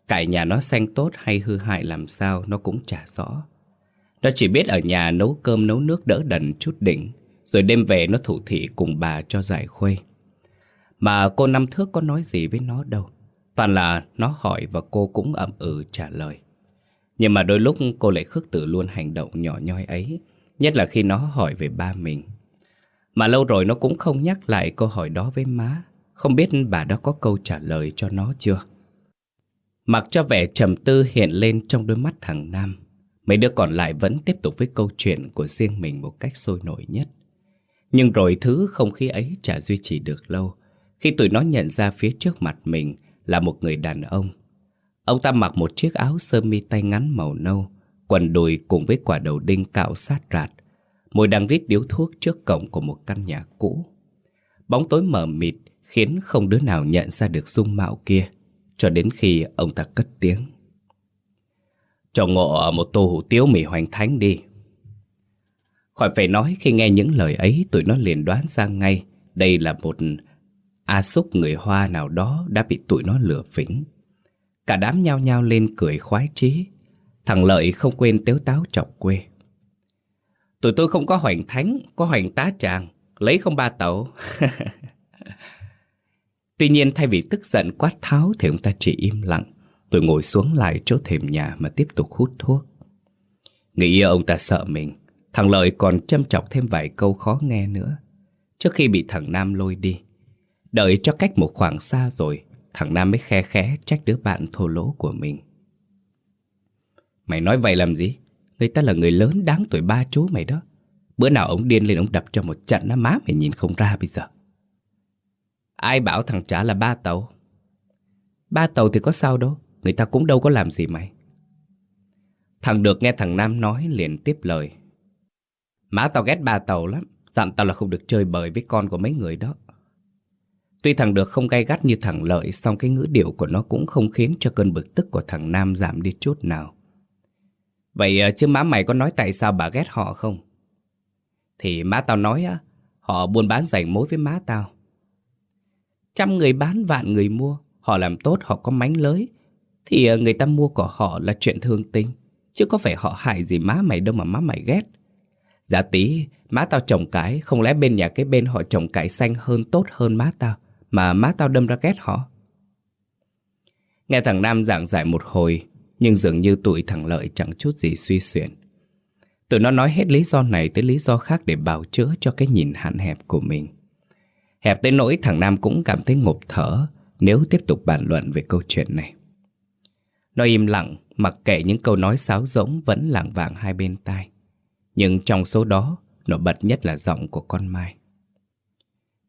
cải nhà nó xanh tốt hay hư hại làm sao nó cũng chả rõ. Nó chỉ biết ở nhà nấu cơm nấu nước đỡ đần chút đỉnh, rồi đêm về nó thủ thị cùng bà cho giải khuây. Mà cô năm thước có nói gì với nó đâu. Toàn là nó hỏi và cô cũng ậm ừ trả lời. Nhưng mà đôi lúc cô lại khước từ luôn hành động nhỏ nhoi ấy, nhất là khi nó hỏi về ba mình. Mà lâu rồi nó cũng không nhắc lại câu hỏi đó với má, không biết bà đã có câu trả lời cho nó chưa. Mặc cho vẻ trầm tư hiện lên trong đôi mắt thằng Nam, mấy đứa còn lại vẫn tiếp tục với câu chuyện của riêng mình một cách sôi nổi nhất. Nhưng rồi thứ không khí ấy chả duy trì được lâu, khi tụi nó nhận ra phía trước mặt mình là một người đàn ông. Ông ta mặc một chiếc áo sơ mi tay ngắn màu nâu, quần đùi cùng với quả đầu đinh cạo sát rạt, mùi đang rít điếu thuốc trước cổng của một căn nhà cũ. Bóng tối mờ mịt khiến không đứa nào nhận ra được dung mạo kia, cho đến khi ông ta cất tiếng. Cho ngộ một tô hủ tiếu mì hoành thánh đi. Khỏi phải nói khi nghe những lời ấy tụi nó liền đoán ra ngay đây là một A xúc người Hoa nào đó đã bị tụi nó lừa phỉnh. Cả đám nhao nhao lên cười khoái chí. Thằng Lợi không quên tếu táo chọc quê. Tụi tôi không có hoành thánh, có hoành tá tràng, lấy không ba tẩu. Tuy nhiên thay vì tức giận quát tháo thì ông ta chỉ im lặng. Tôi ngồi xuống lại chỗ thềm nhà mà tiếp tục hút thuốc. Nghĩ ông ta sợ mình, thằng Lợi còn châm chọc thêm vài câu khó nghe nữa. Trước khi bị thằng Nam lôi đi. Đợi cho cách một khoảng xa rồi Thằng Nam mới khe khẽ trách đứa bạn thô lỗ của mình Mày nói vậy làm gì? Người ta là người lớn đáng tuổi ba chú mày đó. Bữa nào ông điên lên ông đập cho một trận á má mày nhìn không ra bây giờ. Ai bảo thằng trả là ba tàu? Ba tàu thì có sao đâu, Người ta cũng đâu có làm gì mày. Thằng được nghe thằng Nam nói liền tiếp lời. Má tao ghét ba tàu lắm, Dặn tao là không được chơi bời với con của mấy người đó. Tuy thằng được không gay gắt như thằng Lợi, song cái ngữ điệu của nó cũng không khiến cho cơn bực tức của thằng Nam giảm đi chút nào. Vậy ờ, chứ má mày có nói tại sao bà ghét họ không? Thì má tao nói á, họ buôn bán giành mối với má tao. Trăm người bán vạn người mua, họ làm tốt họ có mánh lới. Thì ờ, người ta mua của họ là chuyện thương tình, chứ có phải họ hại gì má mày đâu mà má mày ghét. Dạ giả tí, má tao trồng cải, không lẽ bên nhà cái bên họ trồng cải xanh hơn tốt hơn má tao mà má tao đâm ra ghét họ. Nghe thằng Nam giảng giải một hồi, nhưng dường như tụi thằng Lợi chẳng chút gì suy xuyển. Tụi nó nói hết lý do này tới lý do khác để bào chữa cho cái nhìn hạn hẹp của mình. Hẹp tới nỗi thằng Nam cũng cảm thấy ngộp thở nếu tiếp tục bàn luận về câu chuyện này. Nó im lặng, mặc kệ những câu nói sáo rỗng vẫn lảng vảng hai bên tai. Nhưng trong số đó, nổi bật nhất là giọng của con Mai.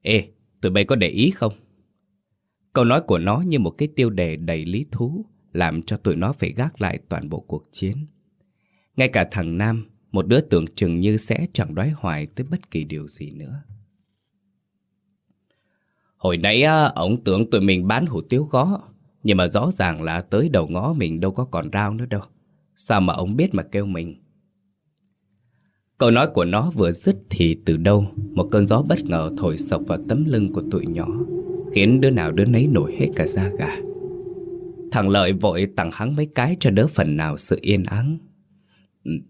Ê, Tụi bay có để ý không? Câu nói của nó như một cái tiêu đề đầy lý thú làm cho tụi nó phải gác lại toàn bộ cuộc chiến. Ngay cả thằng Nam, một đứa tưởng chừng như sẽ chẳng đoái hoài tới bất kỳ điều gì nữa. Hồi nãy ông tưởng tụi mình bán hủ tiếu gó, nhưng mà rõ ràng là tới đầu ngõ mình đâu có còn rau nữa đâu. Sao mà ông biết mà kêu mình? Câu nói của nó vừa dứt thì từ đâu một cơn gió bất ngờ thổi sộc vào tấm lưng của tụi nhỏ, khiến đứa nào đứa nấy nổi hết cả da gà. Thằng Lợi vội tặng hắn mấy cái cho đỡ phần nào sự yên ắng.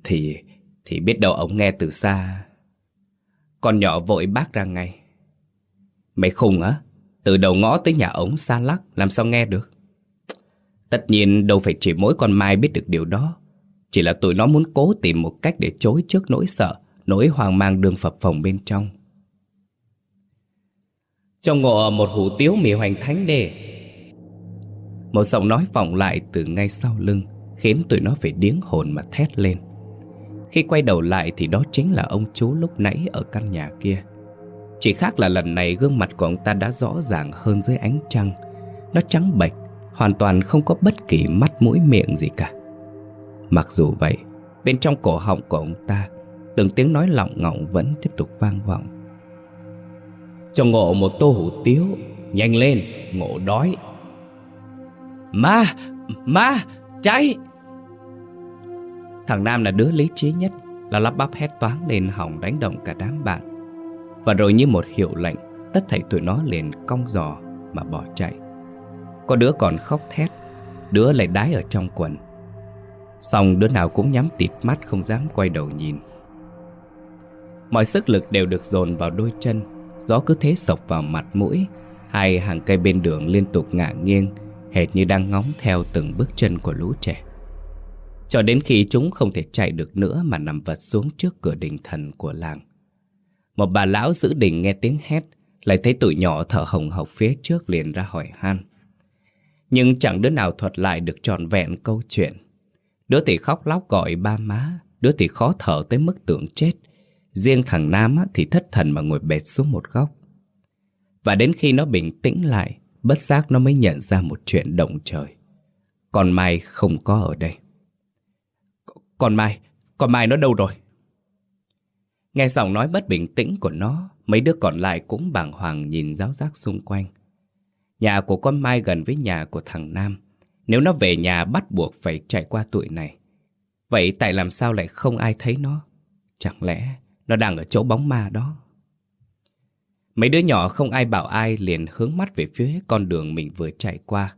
Thì, thì biết đâu ông nghe từ xa. Con nhỏ vội bác ra ngay. Mày khùng á? Từ đầu ngõ tới nhà ống xa lắc, làm sao nghe được? Tất nhiên đâu phải chỉ mỗi con Mai biết được điều đó. Chỉ là tụi nó muốn cố tìm một cách để chối trước nỗi sợ, nỗi hoang mang đường phập phồng bên trong. Trong ngộ một hủ tiếu mì hoành thánh đề. Một giọng nói vọng lại từ ngay sau lưng, khiến tụi nó phải điếng hồn mà thét lên. Khi quay đầu lại thì đó chính là ông chú lúc nãy ở căn nhà kia. Chỉ khác là lần này gương mặt của ông ta đã rõ ràng hơn dưới ánh trăng. Nó trắng bệch, hoàn toàn không có bất kỳ mắt mũi miệng gì cả. Mặc dù vậy, bên trong cổ họng của ông ta, từng tiếng nói lọng ngọng vẫn tiếp tục vang vọng. Cho ngộ một tô hủ tiếu, nhanh lên, ngộ đói. Ma, ma, cháy! Thằng Nam là đứa lý trí nhất, là lắp bắp hét toáng lên hỏng đánh động cả đám bạn. Và rồi như một hiệu lệnh, tất thảy tụi nó liền cong giò mà bỏ chạy. Có đứa còn khóc thét, đứa lại đái ở trong quần. Xong đứa nào cũng nhắm tịt mắt không dám quay đầu nhìn Mọi sức lực đều được dồn vào đôi chân Gió cứ thế sộc vào mặt mũi Hai hàng cây bên đường liên tục ngả nghiêng Hệt như đang ngóng theo từng bước chân của lũ trẻ. Cho đến khi chúng không thể chạy được nữa Mà nằm vật xuống trước cửa đình thần của làng. Một bà lão giữ đình nghe tiếng hét, Lại thấy tụi nhỏ thở hồng hộc phía trước liền ra hỏi han. Nhưng chẳng đứa nào thuật lại được trọn vẹn câu chuyện. Đứa thì khóc lóc gọi ba má, Đứa thì khó thở tới mức tưởng chết. Riêng thằng Nam thì thất thần mà ngồi bệt xuống một góc. Và đến khi nó bình tĩnh lại Bất giác nó mới nhận ra một chuyện động trời. Còn Mai không có ở đây. Còn Mai, còn Mai nó đâu rồi? Nghe giọng nói bất bình tĩnh của nó Mấy đứa còn lại cũng bàng hoàng nhìn giáo giác xung quanh. Nhà của con Mai gần với nhà của thằng Nam. Nếu nó về nhà bắt buộc phải chạy qua tuổi này Vậy tại làm sao lại không ai thấy nó? Chẳng lẽ nó đang ở chỗ bóng ma đó? Mấy đứa nhỏ không ai bảo ai liền hướng mắt về phía con đường mình vừa chạy qua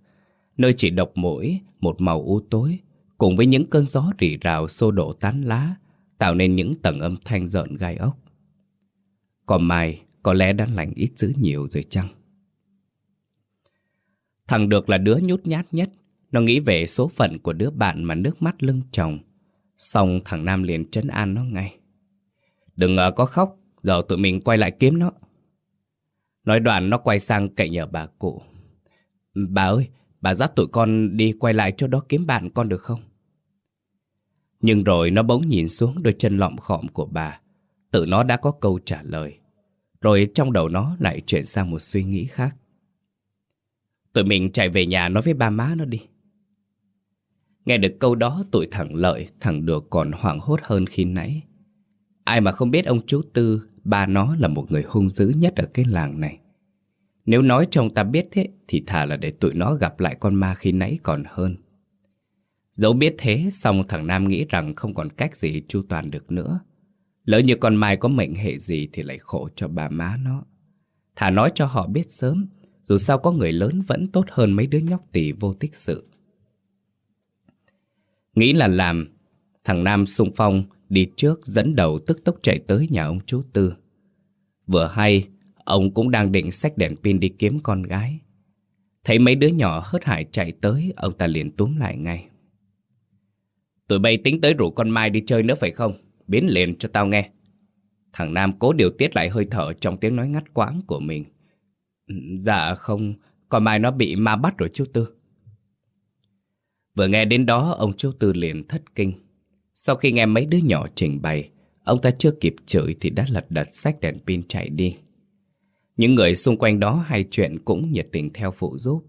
Nơi chỉ độc mỗi một màu u tối Cùng với những cơn gió rỉ rào xô đổ tán lá Tạo nên những tầng âm thanh rợn gai ốc Còn Mai có lẽ đã lành ít dữ nhiều rồi chăng Thằng được là đứa nhút nhát nhất nó nghĩ về số phận của đứa bạn mà nước mắt lưng chồng. Xong thằng Nam liền trấn an nó ngay. Đừng ở có khóc, giờ tụi mình quay lại kiếm nó. Nói đoạn nó quay sang cậy nhờ bà cụ. Bà ơi, bà dắt tụi con đi quay lại chỗ đó kiếm bạn con được không? Nhưng rồi nó bỗng nhìn xuống đôi chân lọm khọm của bà. Tự nó đã có câu trả lời. Rồi trong đầu nó lại chuyển sang một suy nghĩ khác. Tụi mình chạy về nhà nói với ba má nó đi. Nghe được câu đó tụi thằng Lợi, thằng Được còn hoảng hốt hơn khi nãy. Ai mà không biết ông chú Tư, ba nó là một người hung dữ nhất ở cái làng này. Nếu nói cho ông ta biết thế, thì thà là để tụi nó gặp lại con ma khi nãy còn hơn. Dẫu biết thế, xong thằng Nam nghĩ rằng không còn cách gì chu toàn được nữa. Lỡ như con Mai có mệnh hệ gì thì lại khổ cho bà má nó. Thà nói cho họ biết sớm, dù sao có người lớn vẫn tốt hơn mấy đứa nhóc tỳ vô tích sự. Nghĩ là làm, thằng Nam sung phong đi trước dẫn đầu tức tốc chạy tới nhà ông chú Tư. Vừa hay, ông cũng đang định xách đèn pin đi kiếm con gái. Thấy mấy đứa nhỏ hớt hải chạy tới, ông ta liền túm lại ngay. Tụi bay tính tới rủ con Mai đi chơi nữa phải không? Biến liền cho tao nghe. Thằng Nam cố điều tiết lại hơi thở trong tiếng nói ngắt quãng của mình. Ừ, dạ không, con Mai nó bị ma bắt rồi chú Tư. Vừa nghe đến đó, ông chú Tư liền thất kinh. Sau khi nghe mấy đứa nhỏ trình bày, ông ta chưa kịp chửi thì đã lật đật sách đèn pin chạy đi. Những người xung quanh đó hay chuyện cũng nhiệt tình theo phụ giúp.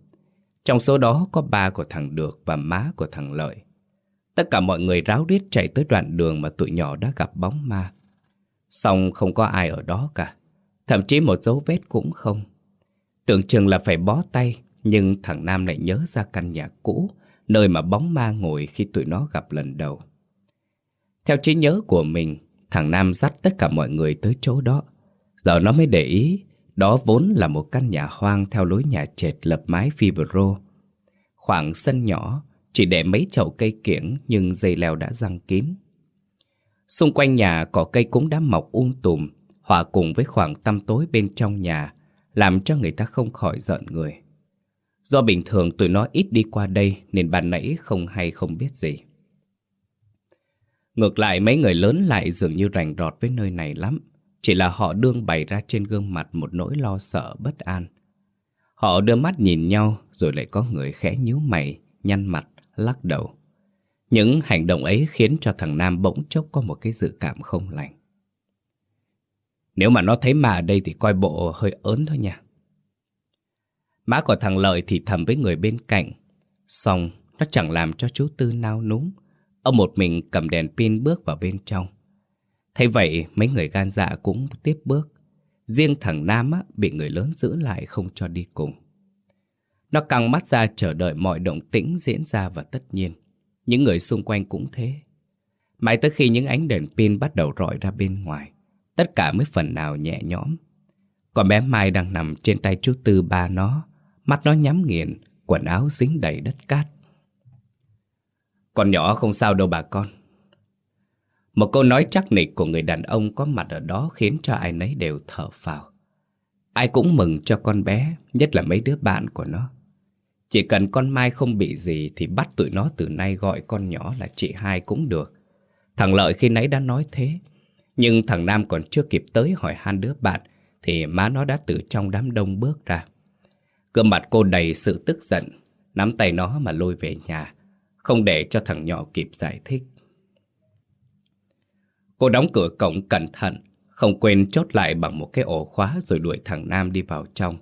Trong số đó có ba của thằng Được và má của thằng Lợi. Tất cả mọi người ráo riết chạy tới đoạn đường mà tụi nhỏ đã gặp bóng ma. Xong không có ai ở đó cả. Thậm chí một dấu vết cũng không. Tưởng chừng là phải bó tay, nhưng thằng Nam lại nhớ ra căn nhà cũ nơi mà bóng ma ngồi khi tụi nó gặp lần đầu. Theo trí nhớ của mình, thằng Nam dắt tất cả mọi người tới chỗ đó. Giờ nó mới để ý, đó vốn là một căn nhà hoang theo lối nhà trệt lập mái fibro. Khoảng sân nhỏ, chỉ để mấy chậu cây kiểng nhưng dây leo đã răng kín. Xung quanh nhà cỏ cây cũng đã mọc um tùm, hòa cùng với khoảng tăm tối bên trong nhà, làm cho người ta không khỏi giận người. Do bình thường tụi nó ít đi qua đây nên ban nãy không hay không biết gì. Ngược lại mấy người lớn lại dường như rành rọt với nơi này lắm. Chỉ là họ đương bày ra trên gương mặt một nỗi lo sợ bất an. Họ đưa mắt nhìn nhau rồi lại có người khẽ nhíu mày, nhăn mặt, lắc đầu. Những hành động ấy khiến cho thằng Nam bỗng chốc có một cái dự cảm không lành. Nếu mà nó thấy mà ở đây thì coi bộ hơi ớn thôi nha. Má của thằng Lợi thì thầm với người bên cạnh. Xong, nó chẳng làm cho chú Tư nao núng. Ông một mình cầm đèn pin bước vào bên trong. Thấy vậy, mấy người gan dạ cũng tiếp bước. Riêng thằng Nam á, bị người lớn giữ lại không cho đi cùng. Nó căng mắt ra chờ đợi mọi động tĩnh diễn ra và tất nhiên, những người xung quanh cũng thế. Mãi tới khi những ánh đèn pin bắt đầu rọi ra bên ngoài, tất cả mới phần nào nhẹ nhõm. Còn bé Mai đang nằm trên tay chú Tư ba nó, mắt nó nhắm nghiền, quần áo dính đầy đất cát. Con nhỏ không sao đâu bà con. Một câu nói chắc nịch của người đàn ông có mặt ở đó khiến cho ai nấy đều thở phào. Ai cũng mừng cho con bé, nhất là mấy đứa bạn của nó. Chỉ cần con Mai không bị gì thì bắt tụi nó từ nay gọi con nhỏ là chị hai cũng được. Thằng Lợi khi nãy đã nói thế. Nhưng thằng Nam còn chưa kịp tới hỏi han đứa bạn thì má nó đã từ trong đám đông bước ra. Cơ mặt cô đầy sự tức giận, nắm tay nó mà lôi về nhà, không để cho thằng nhỏ kịp giải thích. Cô đóng cửa cổng cẩn thận, không quên chốt lại bằng một cái ổ khóa rồi đuổi thằng Nam đi vào trong.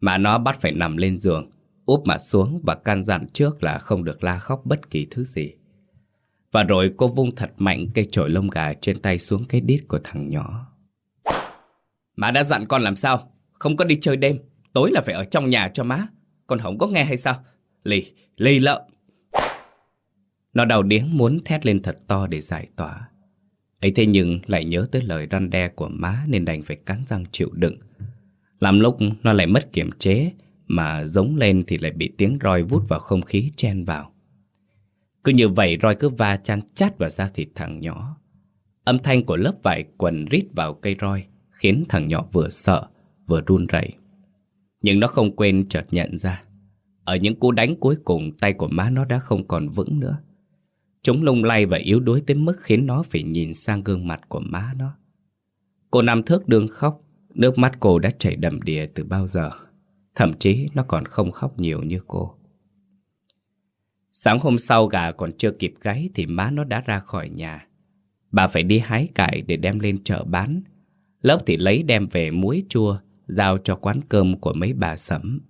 Mà nó bắt phải nằm lên giường, úp mặt xuống và can dặn trước là không được la khóc bất kỳ thứ gì. Và rồi cô vung thật mạnh cây chổi lông gà trên tay xuống cái đít của thằng nhỏ. Má đã dặn con làm sao? Không có đi chơi đêm, tối là phải ở trong nhà cho má. Con không có nghe hay sao? Lì, lì lợm. Nó đau điếng muốn thét lên thật to để giải tỏa ấy thế nhưng lại nhớ tới lời răn đe của má nên đành phải cắn răng chịu đựng. Làm lúc nó lại mất kiểm chế, mà giống lên thì lại bị tiếng roi vút vào không khí chen vào. Cứ như vậy roi cứ va chan chát vào da thịt thằng nhỏ. Âm thanh của lớp vải quần rít vào cây roi khiến thằng nhỏ vừa sợ vừa run rẩy. Nhưng nó không quên chợt nhận ra. Ở những cú đánh cuối cùng tay của má nó đã không còn vững nữa. Chúng lung lay và yếu đuối tới mức khiến nó phải nhìn sang gương mặt của má nó. Cô nằm thước đường khóc, nước mắt cô đã chảy đầm đìa từ bao giờ. Thậm chí nó còn không khóc nhiều như cô. Sáng hôm sau gà còn chưa kịp gáy thì má nó đã ra khỏi nhà. Bà phải đi hái cải để đem lên chợ bán. Lớp thì lấy đem về muối chua, giao cho quán cơm của mấy bà sẫm.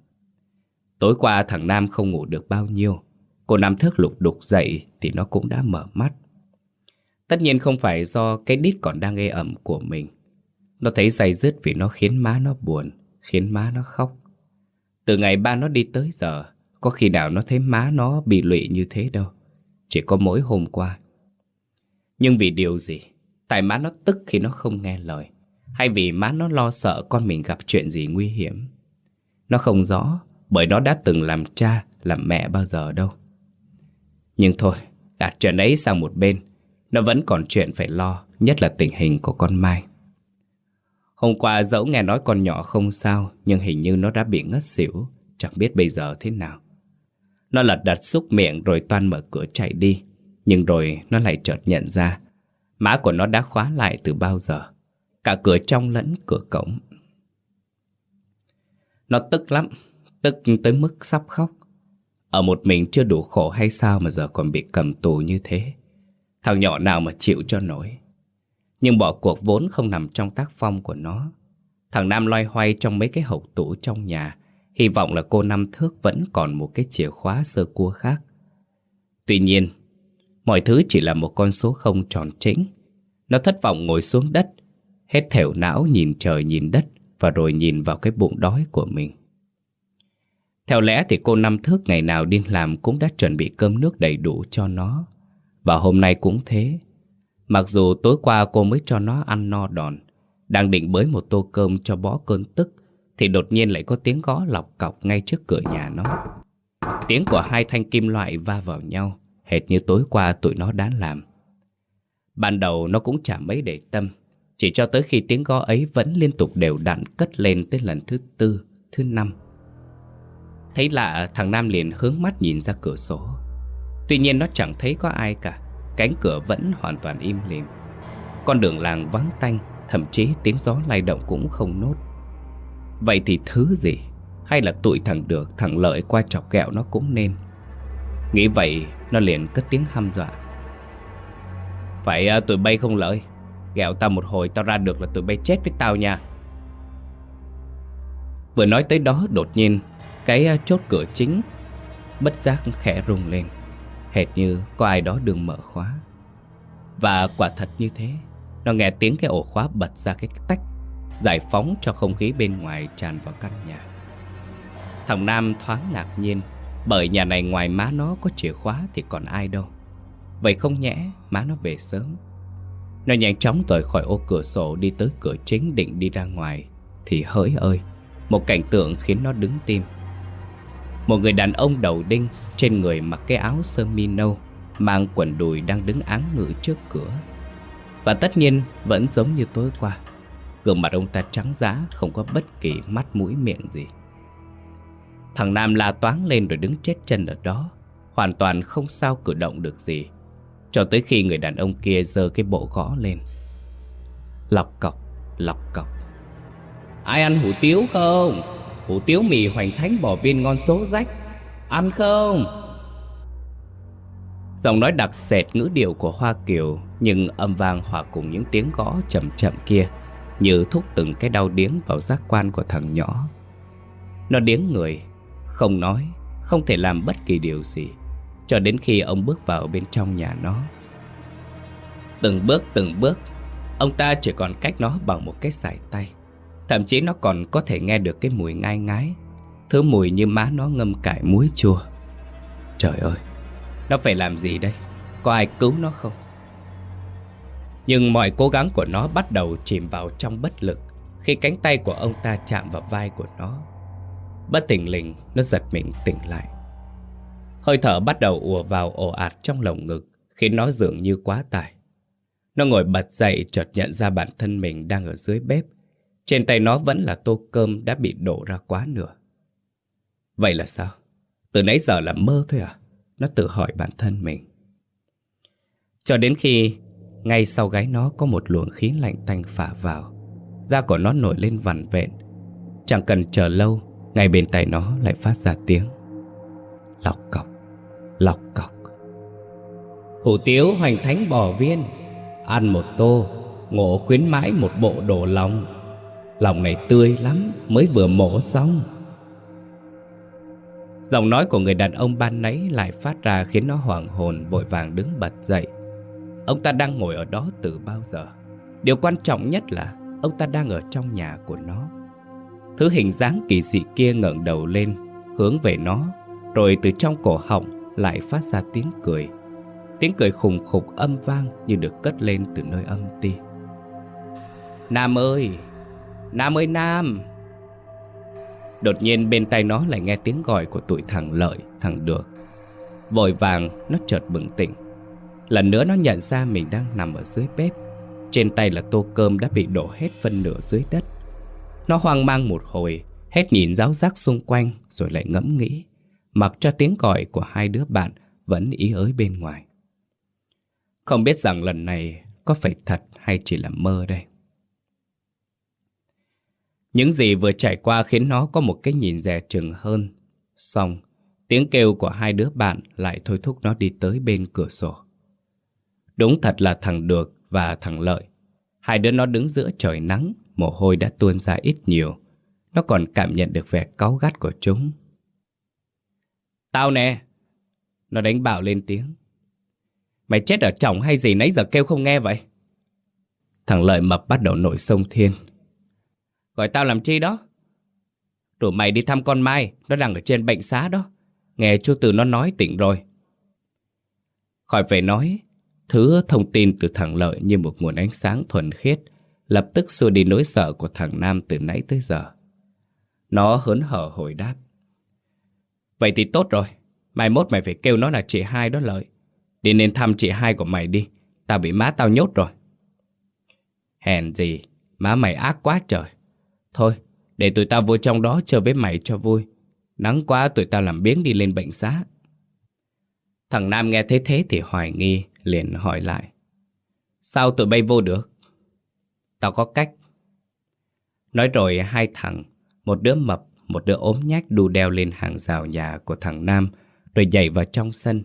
Tối qua thằng Nam không ngủ được bao nhiêu. Cô nằm thức lục đục dậy thì nó cũng đã mở mắt. Tất nhiên không phải do cái đít còn đang ê ẩm của mình. Nó thấy dày dứt vì nó khiến má nó buồn, khiến má nó khóc. Từ ngày ba nó đi tới giờ, có khi nào nó thấy má nó bị lụy như thế đâu. Chỉ có mỗi hôm qua. Nhưng vì điều gì? Tại má nó tức khi nó không nghe lời. Hay vì má nó lo sợ con mình gặp chuyện gì nguy hiểm? Nó không rõ, bởi nó đã từng làm cha, làm mẹ bao giờ đâu. Nhưng thôi, đặt chuyện ấy sang một bên, nó vẫn còn chuyện phải lo, nhất là tình hình của con Mai. Hôm qua dẫu nghe nói con nhỏ không sao, nhưng hình như nó đã bị ngất xỉu, chẳng biết bây giờ thế nào. Nó lật đặt xúc miệng rồi toan mở cửa chạy đi, nhưng rồi nó lại chợt nhận ra, má của nó đã khóa lại từ bao giờ, cả cửa trong lẫn cửa cổng. Nó tức lắm, tức tới mức sắp khóc. Ở một mình chưa đủ khổ hay sao mà giờ còn bị cầm tù như thế? Thằng nhỏ nào mà chịu cho nổi? Nhưng bỏ cuộc vốn không nằm trong tác phong của nó. Thằng Nam loay hoay trong mấy cái hậu tủ trong nhà, Hy vọng là cô Năm Thước vẫn còn một cái chìa khóa sơ cua khác. Tuy nhiên, Mọi thứ chỉ là một con số không tròn trĩnh. Nó thất vọng ngồi xuống đất, Hết thểu não nhìn trời nhìn đất Và rồi nhìn vào cái bụng đói của mình theo lẽ thì cô Năm Thước ngày nào đi làm cũng đã chuẩn bị cơm nước đầy đủ cho nó. Và hôm nay cũng thế. Mặc dù tối qua cô mới cho nó ăn no đòn, đang định bới một tô cơm cho bó cơn tức, thì đột nhiên lại có tiếng gõ lọc cọc ngay trước cửa nhà nó. Tiếng của hai thanh kim loại va vào nhau, hệt như tối qua tụi nó đã làm. Ban đầu nó cũng chả mấy để tâm, chỉ cho tới khi tiếng gõ ấy vẫn liên tục đều đặn cất lên tới lần thứ tư, thứ năm. Thấy lạ thằng Nam liền hướng mắt nhìn ra cửa sổ. Tuy nhiên nó chẳng thấy có ai cả Cánh cửa vẫn hoàn toàn im lìm. Con đường làng vắng tanh Thậm chí tiếng gió lay động cũng không nốt. Vậy thì thứ gì? Hay là tụi thằng được Thằng lợi qua chọc kẹo nó cũng nên? Nghĩ vậy Nó liền cất tiếng hăm dọa. Phải uh, tụi bay không lợi? Gẹo tao một hồi tao ra được là tụi bay chết với tao nha. Vừa nói tới đó đột nhiên cái chốt cửa chính. Bất giác khẽ rung lên. Hệt như có ai đó đường mở khóa. Và quả thật như thế. Nó nghe tiếng cái ổ khóa bật ra cái tách, Giải phóng cho không khí bên ngoài tràn vào căn nhà. Thằng Nam thoáng ngạc nhiên, Bởi nhà này ngoài má nó có chìa khóa thì còn ai đâu. Vậy không nhẽ má nó về sớm. Nó nhanh chóng rời khỏi ô cửa sổ đi tới cửa chính định đi ra ngoài. Thì hỡi ơi, Một cảnh tượng khiến nó đứng tim. Một người đàn ông đầu đinh Trên người mặc cái áo sơ mi nâu Mang quần đùi đang đứng áng ngự trước cửa. Và tất nhiên vẫn giống như tối qua Gương mặt ông ta trắng giá Không có bất kỳ mắt mũi miệng gì. Thằng Nam la toáng lên rồi đứng chết chân ở đó Hoàn toàn không sao cử động được gì Cho tới khi người đàn ông kia giơ cái bộ gõ lên. Lọc cọc, lọc cọc. Ai ăn hủ tiếu không? Hủ tiếu mì hoành thánh bỏ viên ngon số rách. Ăn không? Giọng nói đặc sệt ngữ điệu của Hoa Kiều, Nhưng âm vang hòa cùng những tiếng gõ chậm chậm kia, Như thúc từng cái đau điếng vào giác quan của thằng nhỏ. Nó điếng người, Không nói, Không thể làm bất kỳ điều gì, Cho đến khi ông bước vào bên trong nhà nó. Từng bước từng bước, Ông ta chỉ còn cách nó bằng một cái sải tay. Thậm chí nó còn có thể nghe được cái mùi ngai ngái, Thứ mùi như má nó ngâm cải muối chua. Trời ơi, Nó phải làm gì đây? Có ai cứu nó không? Nhưng mọi cố gắng của nó bắt đầu chìm vào trong bất lực Khi cánh tay của ông ta chạm vào vai của nó. Bất tỉnh lình, Nó giật mình tỉnh lại. Hơi thở bắt đầu ùa vào ồ ạt trong lồng ngực Khiến nó dường như quá tải. Nó ngồi bật dậy chợt nhận ra bản thân mình đang ở dưới bếp. Trên tay nó vẫn là tô cơm đã bị đổ ra quá nửa Vậy là sao? Từ nãy giờ là mơ thôi à? Nó tự hỏi bản thân mình. Cho đến khi ngay sau gáy nó có một luồng khí lạnh tanh phả vào. Da của nó nổi lên vằn vện. Chẳng cần chờ lâu, ngay bên tay nó lại phát ra tiếng. Lọc cọc, lọc cọc. Hủ tiếu hoành thánh bò viên, ăn một tô, ngộ khuyến mãi một bộ đồ lòng. Lòng này tươi lắm, mới vừa mổ xong. Giọng nói của người đàn ông ban nãy lại phát ra khiến nó hoảng hồn vội vàng đứng bật dậy. Ông ta đang ngồi ở đó từ bao giờ? Điều quan trọng nhất là ông ta đang ở trong nhà của nó. Thứ hình dáng kỳ dị kia ngẩng đầu lên, hướng về nó, rồi từ trong cổ họng lại phát ra tiếng cười. Tiếng cười khùng khục âm vang như được cất lên từ nơi âm ti. Nam ơi! Nam ơi Nam! Đột nhiên bên tay nó lại nghe tiếng gọi của tụi thằng Lợi, thằng Được. Vội vàng nó chợt bừng tỉnh. Lần nữa nó nhận ra mình đang nằm ở dưới bếp. Trên tay là tô cơm đã bị đổ hết phân nửa dưới đất. Nó hoang mang một hồi, hết nhìn giáo giác xung quanh rồi lại ngẫm nghĩ. Mặc cho tiếng gọi của hai đứa bạn vẫn ý ới bên ngoài. Không biết rằng lần này có phải thật hay chỉ là mơ đây. Những gì vừa trải qua khiến nó có một cái nhìn dè chừng hơn. Xong, tiếng kêu của hai đứa bạn lại thôi thúc nó đi tới bên cửa sổ. Đúng thật là thằng Được và thằng Lợi. Hai đứa nó đứng giữa trời nắng, mồ hôi đã tuôn ra ít nhiều. Nó còn cảm nhận được vẻ cáu gắt của chúng. Tao nè! Nó đánh bảo lên tiếng. Mày chết ở chồng hay gì nãy giờ kêu không nghe vậy? Thằng Lợi mập bắt đầu nổi sông thiên. Gọi tao làm chi đó? Rủ mày đi thăm con Mai, nó đang ở trên bệnh xá đó. Nghe chú Từ nó nói tỉnh rồi. Khỏi phải nói, thứ thông tin từ thằng Lợi như một nguồn ánh sáng thuần khiết, lập tức xua đi nỗi sợ của thằng Nam từ nãy tới giờ. Nó hớn hở hồi đáp. Vậy thì tốt rồi, mai mốt mày phải kêu nó là chị hai đó Lợi. Đi nên thăm chị hai của mày đi, tao bị má tao nhốt rồi. Hèn gì, má mày ác quá trời. Thôi, để tụi tao vô trong đó chơi với mày cho vui. Nắng quá tụi tao làm biếng đi lên bệnh xá. Thằng Nam nghe thấy thế thì hoài nghi, liền hỏi lại. Sao tụi bay vô được? Tao có cách. Nói rồi hai thằng, một đứa mập, một đứa ốm nhách đu đeo lên hàng rào nhà của thằng Nam, rồi nhảy vào trong sân.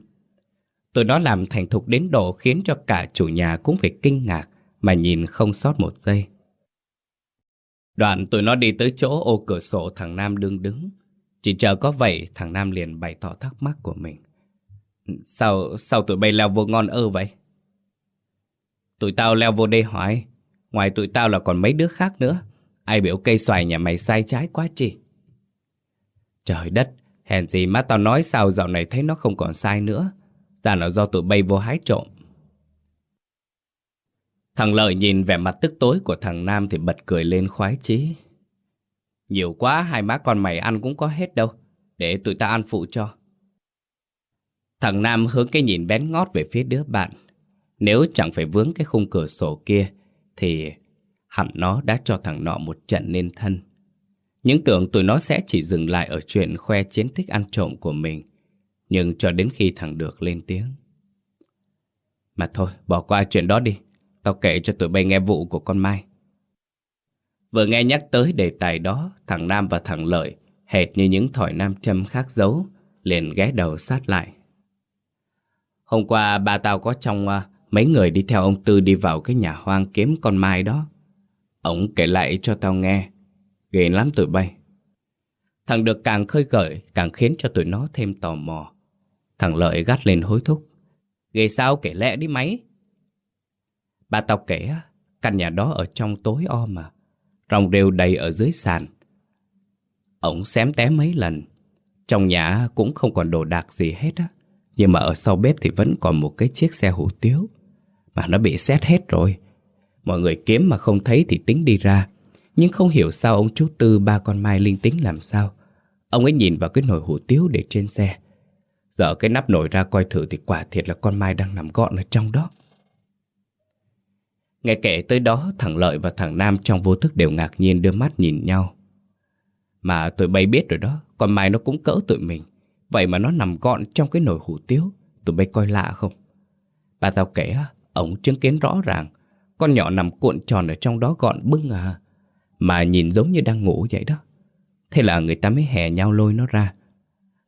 Tụi nó làm thành thục đến độ khiến cho cả chủ nhà cũng phải kinh ngạc mà nhìn không sót một giây. Đoạn tụi nó đi tới chỗ ô cửa sổ thằng Nam đương đứng. Chỉ chờ có vậy thằng Nam liền bày tỏ thắc mắc của mình. Sao, sao tụi bay leo vô ngon ơ vậy? Tụi tao leo vô đây hỏi. Ngoài tụi tao là còn mấy đứa khác nữa. Ai biểu cây xoài nhà mày sai trái quá chi? Trời đất, hèn gì má tao nói sao dạo này thấy nó không còn sai nữa. Ra là do tụi bay vô hái trộm. Thằng Lợi nhìn vẻ mặt tức tối của thằng Nam thì bật cười lên khoái chí. Nhiều quá hai má con mày ăn cũng có hết đâu. Để tụi ta ăn phụ cho. Thằng Nam hướng cái nhìn bén ngót về phía đứa bạn. Nếu chẳng phải vướng cái khung cửa sổ kia thì hẳn nó đã cho thằng nọ một trận nên thân. Những tưởng tụi nó sẽ chỉ dừng lại ở chuyện khoe chiến tích ăn trộm của mình. Nhưng cho đến khi thằng được lên tiếng. Mà thôi, bỏ qua chuyện đó đi. Tao kể cho tụi bay nghe vụ của con Mai. Vừa nghe nhắc tới đề tài đó, thằng Nam và thằng Lợi, hệt như những thỏi nam châm khác giấu, liền ghé đầu sát lại. Hôm qua ba tao có trong uh, mấy người đi theo ông Tư đi vào cái nhà hoang kiếm con Mai đó. Ông kể lại cho tao nghe, ghê lắm tụi bay. Thằng được càng khơi gợi, càng khiến cho tụi nó thêm tò mò. Thằng Lợi gắt lên hối thúc. Ghê sao kể lẽ đi máy. Ba tao kể, căn nhà đó ở trong tối om mà. rồng rêu đầy ở dưới sàn. Ổng xém té mấy lần. Trong nhà cũng không còn đồ đạc gì hết á. Nhưng mà ở sau bếp thì vẫn còn một cái chiếc xe hủ tiếu. Mà nó bị xét hết rồi. Mọi người kiếm mà không thấy thì tính đi ra. Nhưng không hiểu sao ông chú Tư ba con Mai linh tính làm sao. Ông ấy nhìn vào cái nồi hủ tiếu để trên xe. Giờ cái nắp nồi ra coi thử thì quả thiệt là con Mai đang nằm gọn ở trong đó. Nghe kể tới đó, thằng Lợi và thằng Nam trong vô thức đều ngạc nhiên đưa mắt nhìn nhau. Mà tụi bay biết rồi đó, con Mai nó cũng cỡ tụi mình. Vậy mà nó nằm gọn trong cái nồi hủ tiếu, tụi bay coi lạ không? Bà tao kể, ổng chứng kiến rõ ràng, con nhỏ nằm cuộn tròn ở trong đó gọn bưng à. Mà nhìn giống như đang ngủ vậy đó. Thế là người ta mới hè nhau lôi nó ra.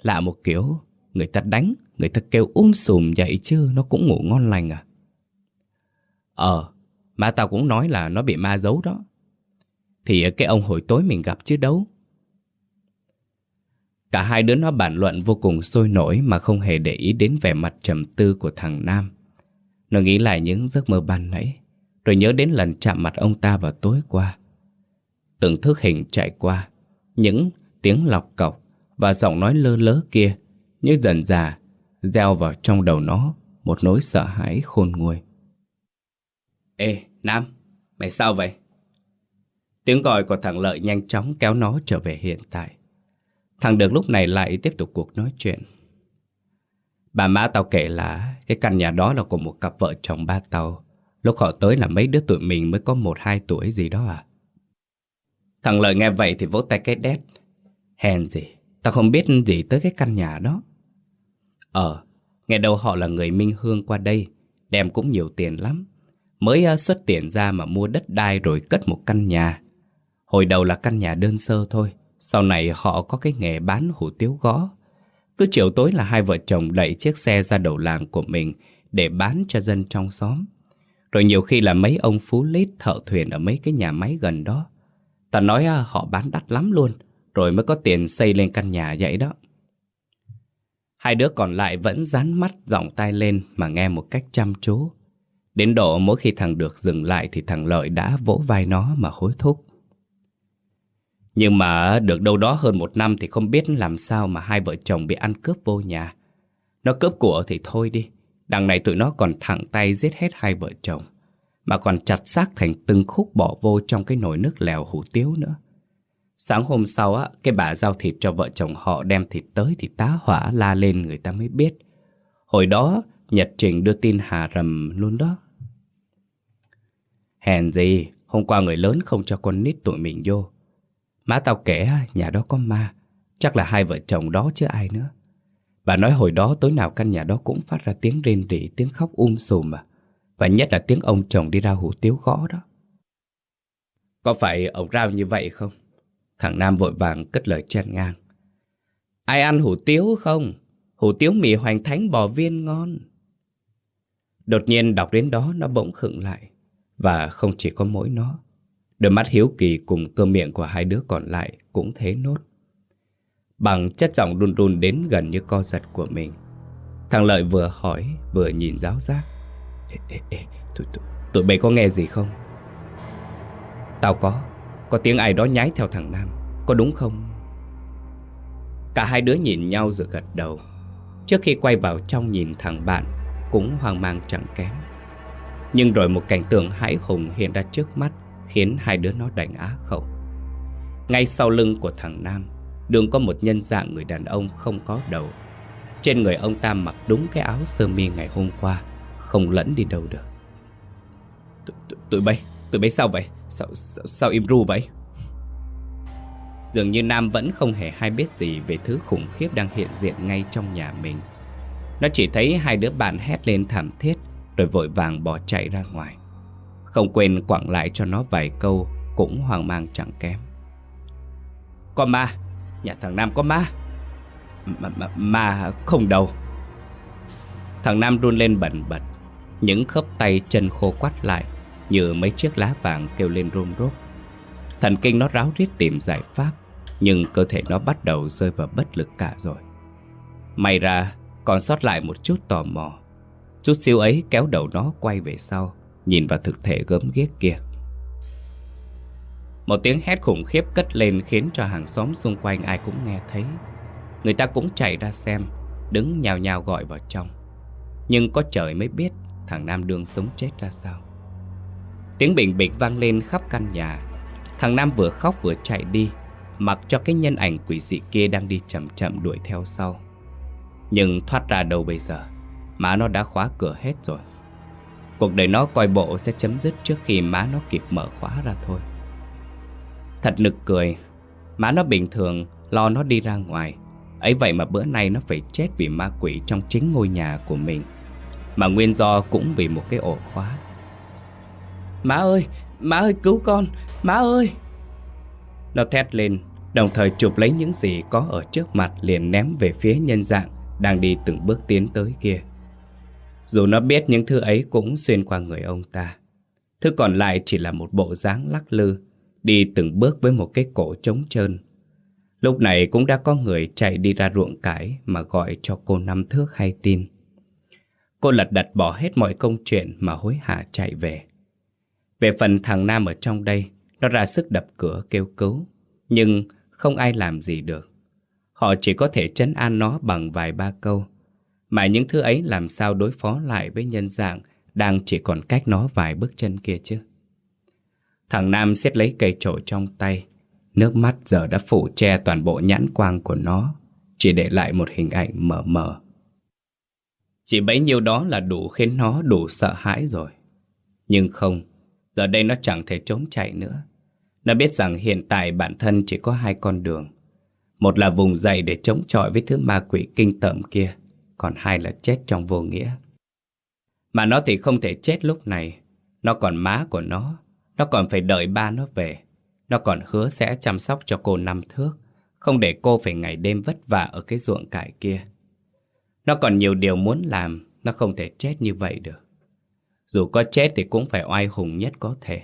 Lạ một kiểu, người ta đánh, người ta kêu um sùm vậy chứ nó cũng ngủ ngon lành à. Ờ, mà tao cũng nói là nó bị ma giấu đó. Thì cái ông hồi tối mình gặp chứ đâu. Cả hai đứa nó bàn luận vô cùng sôi nổi mà không hề để ý đến vẻ mặt trầm tư của thằng Nam. Nó nghĩ lại những giấc mơ ban nãy, rồi nhớ đến lần chạm mặt ông ta vào tối qua. Từng thức hình chạy qua, những tiếng lọc cọc và giọng nói lơ lớ kia như dần già gieo vào trong đầu nó một nỗi sợ hãi khôn nguôi. Ê, Nam, mày sao vậy? Tiếng gọi của thằng Lợi nhanh chóng kéo nó trở về hiện tại. Thằng Được lúc này lại tiếp tục cuộc nói chuyện. Bà má tao kể là cái căn nhà đó là của một cặp vợ chồng ba tao. Lúc họ tới là mấy đứa tụi mình mới có một hai tuổi gì đó à. Thằng Lợi nghe vậy thì vỗ tay cái đét. Hèn gì, tao không biết gì tới cái căn nhà đó. Ờ, nghe đâu họ là người minh hương qua đây, đem cũng nhiều tiền lắm. Mới à, xuất tiền ra mà mua đất đai rồi cất một căn nhà. Hồi đầu là căn nhà đơn sơ thôi, sau này họ có cái nghề bán hủ tiếu gõ. Cứ chiều tối là hai vợ chồng đẩy chiếc xe ra đầu làng của mình để bán cho dân trong xóm. Rồi nhiều khi là mấy ông phú lít thợ thuyền ở mấy cái nhà máy gần đó. Ta nói à, họ bán đắt lắm luôn, rồi mới có tiền xây lên căn nhà vậy đó. Hai đứa còn lại vẫn dán mắt giọng tay lên mà nghe một cách chăm chú. Đến độ mỗi khi thằng được dừng lại thì thằng Lợi đã vỗ vai nó mà hối thúc. Nhưng mà được đâu đó hơn một năm thì không biết làm sao mà hai vợ chồng bị ăn cướp vô nhà. Nó cướp của thì thôi đi. Đằng này tụi nó còn thẳng tay giết hết hai vợ chồng. Mà còn chặt xác thành từng khúc bỏ vô trong cái nồi nước lèo hủ tiếu nữa. Sáng hôm sau á, cái bà giao thịt cho vợ chồng họ đem thịt tới thì tá hỏa la lên người ta mới biết. Hồi đó, Nhật Trình đưa tin hà rầm luôn đó. Hèn gì, hôm qua người lớn không cho con nít tụi mình vô. Má tao kể nhà đó có ma, chắc là hai vợ chồng đó chứ ai nữa. Bà nói hồi đó tối nào căn nhà đó cũng phát ra tiếng rên rỉ, tiếng khóc um sùm mà. Và nhất là tiếng ông chồng đi ra hủ tiếu gõ đó. Có phải ông rao như vậy không? Thằng Nam vội vàng cất lời chen ngang. Ai ăn hủ tiếu không? Hủ tiếu mì hoành thánh bò viên ngon. Đột nhiên đọc đến đó nó bỗng khựng lại. Và không chỉ có mỗi nó. Đôi mắt hiếu kỳ cùng cơ miệng của hai đứa còn lại cũng thế nốt. Bằng chất giọng run run đến gần như co giật của mình. Thằng Lợi vừa hỏi vừa nhìn giáo giác. Ê, ê, ê, tụi, tụi, tụi bay có nghe gì không? Tao có. Có tiếng ai đó nhái theo thằng Nam. Có đúng không? Cả hai đứa nhìn nhau rồi gật đầu. Trước khi quay vào trong nhìn thằng bạn cũng hoang mang chẳng kém. Nhưng rồi một cảnh tượng hãi hùng hiện ra trước mắt khiến hai đứa nó đành á khẩu. Ngay sau lưng của thằng Nam, đường có một nhân dạng người đàn ông không có đầu. Trên người ông ta mặc đúng cái áo sơ mi ngày hôm qua, không lẫn đi đâu được. Tụi bay, tụi bay sao vậy? Sao, sao, sao im ru vậy? Dường như Nam vẫn không hề hay biết gì về thứ khủng khiếp đang hiện diện ngay trong nhà mình. Nó chỉ thấy hai đứa bạn hét lên thảm thiết rồi vội vàng bỏ chạy ra ngoài. Không quên quẳng lại cho nó vài câu cũng hoang mang chẳng kém. Có ma, nhà thằng Nam có ma. Ma, ma, ma không đâu. Thằng Nam run lên bẩn bật, những khớp tay chân khô quắt lại như mấy chiếc lá vàng kêu lên rôm rốt. Thần kinh nó ráo riết tìm giải pháp, nhưng cơ thể nó bắt đầu rơi vào bất lực cả rồi. May ra còn sót lại một chút tò mò. Chút siêu ấy kéo đầu nó quay về sau, nhìn vào thực thể gớm ghiếc kia. Một tiếng hét khủng khiếp cất lên khiến cho hàng xóm xung quanh ai cũng nghe thấy. Người ta cũng chạy ra xem, đứng nhào nhào gọi vào trong. Nhưng có trời mới biết thằng Nam đương sống chết ra sao. Tiếng bình bịch vang lên khắp căn nhà. Thằng Nam vừa khóc vừa chạy đi, mặc cho cái nhân ảnh quỷ dị kia đang đi chậm chậm đuổi theo sau. Nhưng thoát ra đâu bây giờ, má nó đã khóa cửa hết rồi. Cuộc đời nó coi bộ sẽ chấm dứt trước khi má nó kịp mở khóa ra thôi. Thật nực cười, má nó bình thường lo nó đi ra ngoài. Ấy vậy mà bữa nay nó phải chết vì ma quỷ trong chính ngôi nhà của mình. Mà nguyên do cũng vì một cái ổ khóa. Má ơi, má ơi cứu con, má ơi. Nó thét lên, đồng thời chụp lấy những gì có ở trước mặt liền ném về phía nhân dạng đang đi từng bước tiến tới kia. Dù nó biết những thứ ấy cũng xuyên qua người ông ta. Thứ còn lại chỉ là một bộ dáng lắc lư, đi từng bước với một cái cổ trống trơn. Lúc này cũng đã có người chạy đi ra ruộng cải mà gọi cho cô năm thước hay tin. Cô lật đặt bỏ hết mọi công chuyện mà hối hả chạy về. Về phần thằng Nam ở trong đây, nó ra sức đập cửa kêu cứu, nhưng không ai làm gì được. Họ chỉ có thể chấn an nó bằng vài ba câu. Mà những thứ ấy làm sao đối phó lại với nhân dạng đang chỉ còn cách nó vài bước chân kia chứ. Thằng Nam siết lấy cây trổ trong tay. Nước mắt giờ đã phủ che toàn bộ nhãn quang của nó, chỉ để lại một hình ảnh mờ mờ. Chỉ bấy nhiêu đó là đủ khiến nó đủ sợ hãi rồi. Nhưng không, giờ đây nó chẳng thể trốn chạy nữa. Nó biết rằng hiện tại bản thân chỉ có hai con đường. Một là vùng dậy để chống chọi với thứ ma quỷ kinh tởm kia, còn hai là chết trong vô nghĩa. Mà nó thì không thể chết lúc này, nó còn má của nó, nó còn phải đợi ba nó về. Nó còn hứa sẽ chăm sóc cho cô năm thước, không để cô phải ngày đêm vất vả ở cái ruộng cải kia. Nó còn nhiều điều muốn làm, nó không thể chết như vậy được. Dù có chết thì cũng phải oai hùng nhất có thể.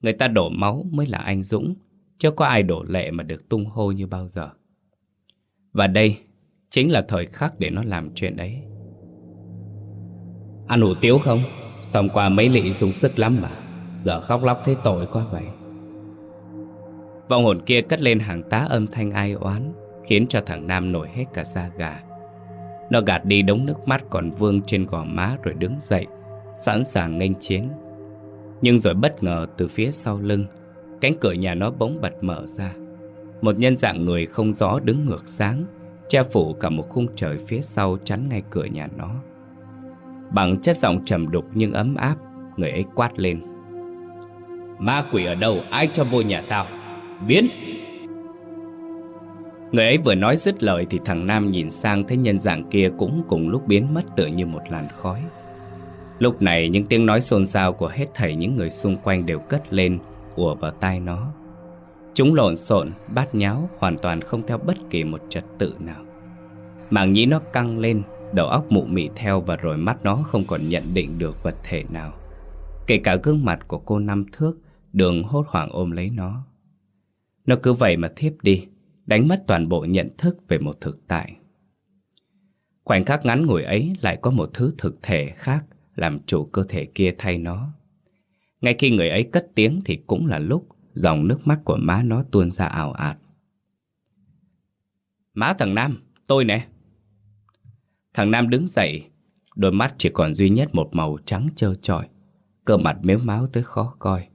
Người ta đổ máu mới là anh Dũng, chứ có ai đổ lệ mà được tung hô như bao giờ. Và đây chính là thời khắc để nó làm chuyện ấy. Ăn hủ tiếu không? Xong qua mấy lị dùng sức lắm mà. Giờ khóc lóc thấy tội quá vậy. Vong hồn kia cất lên hàng tá âm thanh ai oán, khiến cho thằng Nam nổi hết cả da gà. Nó gạt đi đống nước mắt còn vương trên gò má rồi đứng dậy, sẵn sàng nghênh chiến. Nhưng rồi bất ngờ từ phía sau lưng, cánh cửa nhà nó bỗng bật mở ra. Một nhân dạng người không rõ đứng ngược sáng, che phủ cả một khung trời phía sau chắn ngay cửa nhà nó. Bằng chất giọng trầm đục nhưng ấm áp, người ấy quát lên. Ma quỷ ở đâu ai cho vô nhà tao? Biến! Người ấy vừa nói dứt lời thì thằng Nam nhìn sang thấy nhân dạng kia cũng cùng lúc biến mất tựa như một làn khói. Lúc này những tiếng nói xôn xao của hết thảy những người xung quanh đều cất lên, ùa vào tai nó. Chúng lộn xộn, bát nháo, hoàn toàn không theo bất kỳ một trật tự nào. Màng nhĩ nó căng lên, đầu óc mụ mị theo và rồi mắt nó không còn nhận định được vật thể nào. Kể cả gương mặt của cô năm thước, đường hốt hoảng ôm lấy nó. Nó cứ vậy mà thiếp đi, đánh mất toàn bộ nhận thức về một thực tại. Khoảnh khắc ngắn ngủi ấy lại có một thứ thực thể khác làm chủ cơ thể kia thay nó. Ngay khi người ấy cất tiếng thì cũng là lúc dòng nước mắt của má nó tuôn ra ảo ạt. Má thằng Nam, tôi nè. Thằng Nam đứng dậy, đôi mắt chỉ còn duy nhất một màu trắng trơ trọi, cơ mặt méo máu tới khó coi.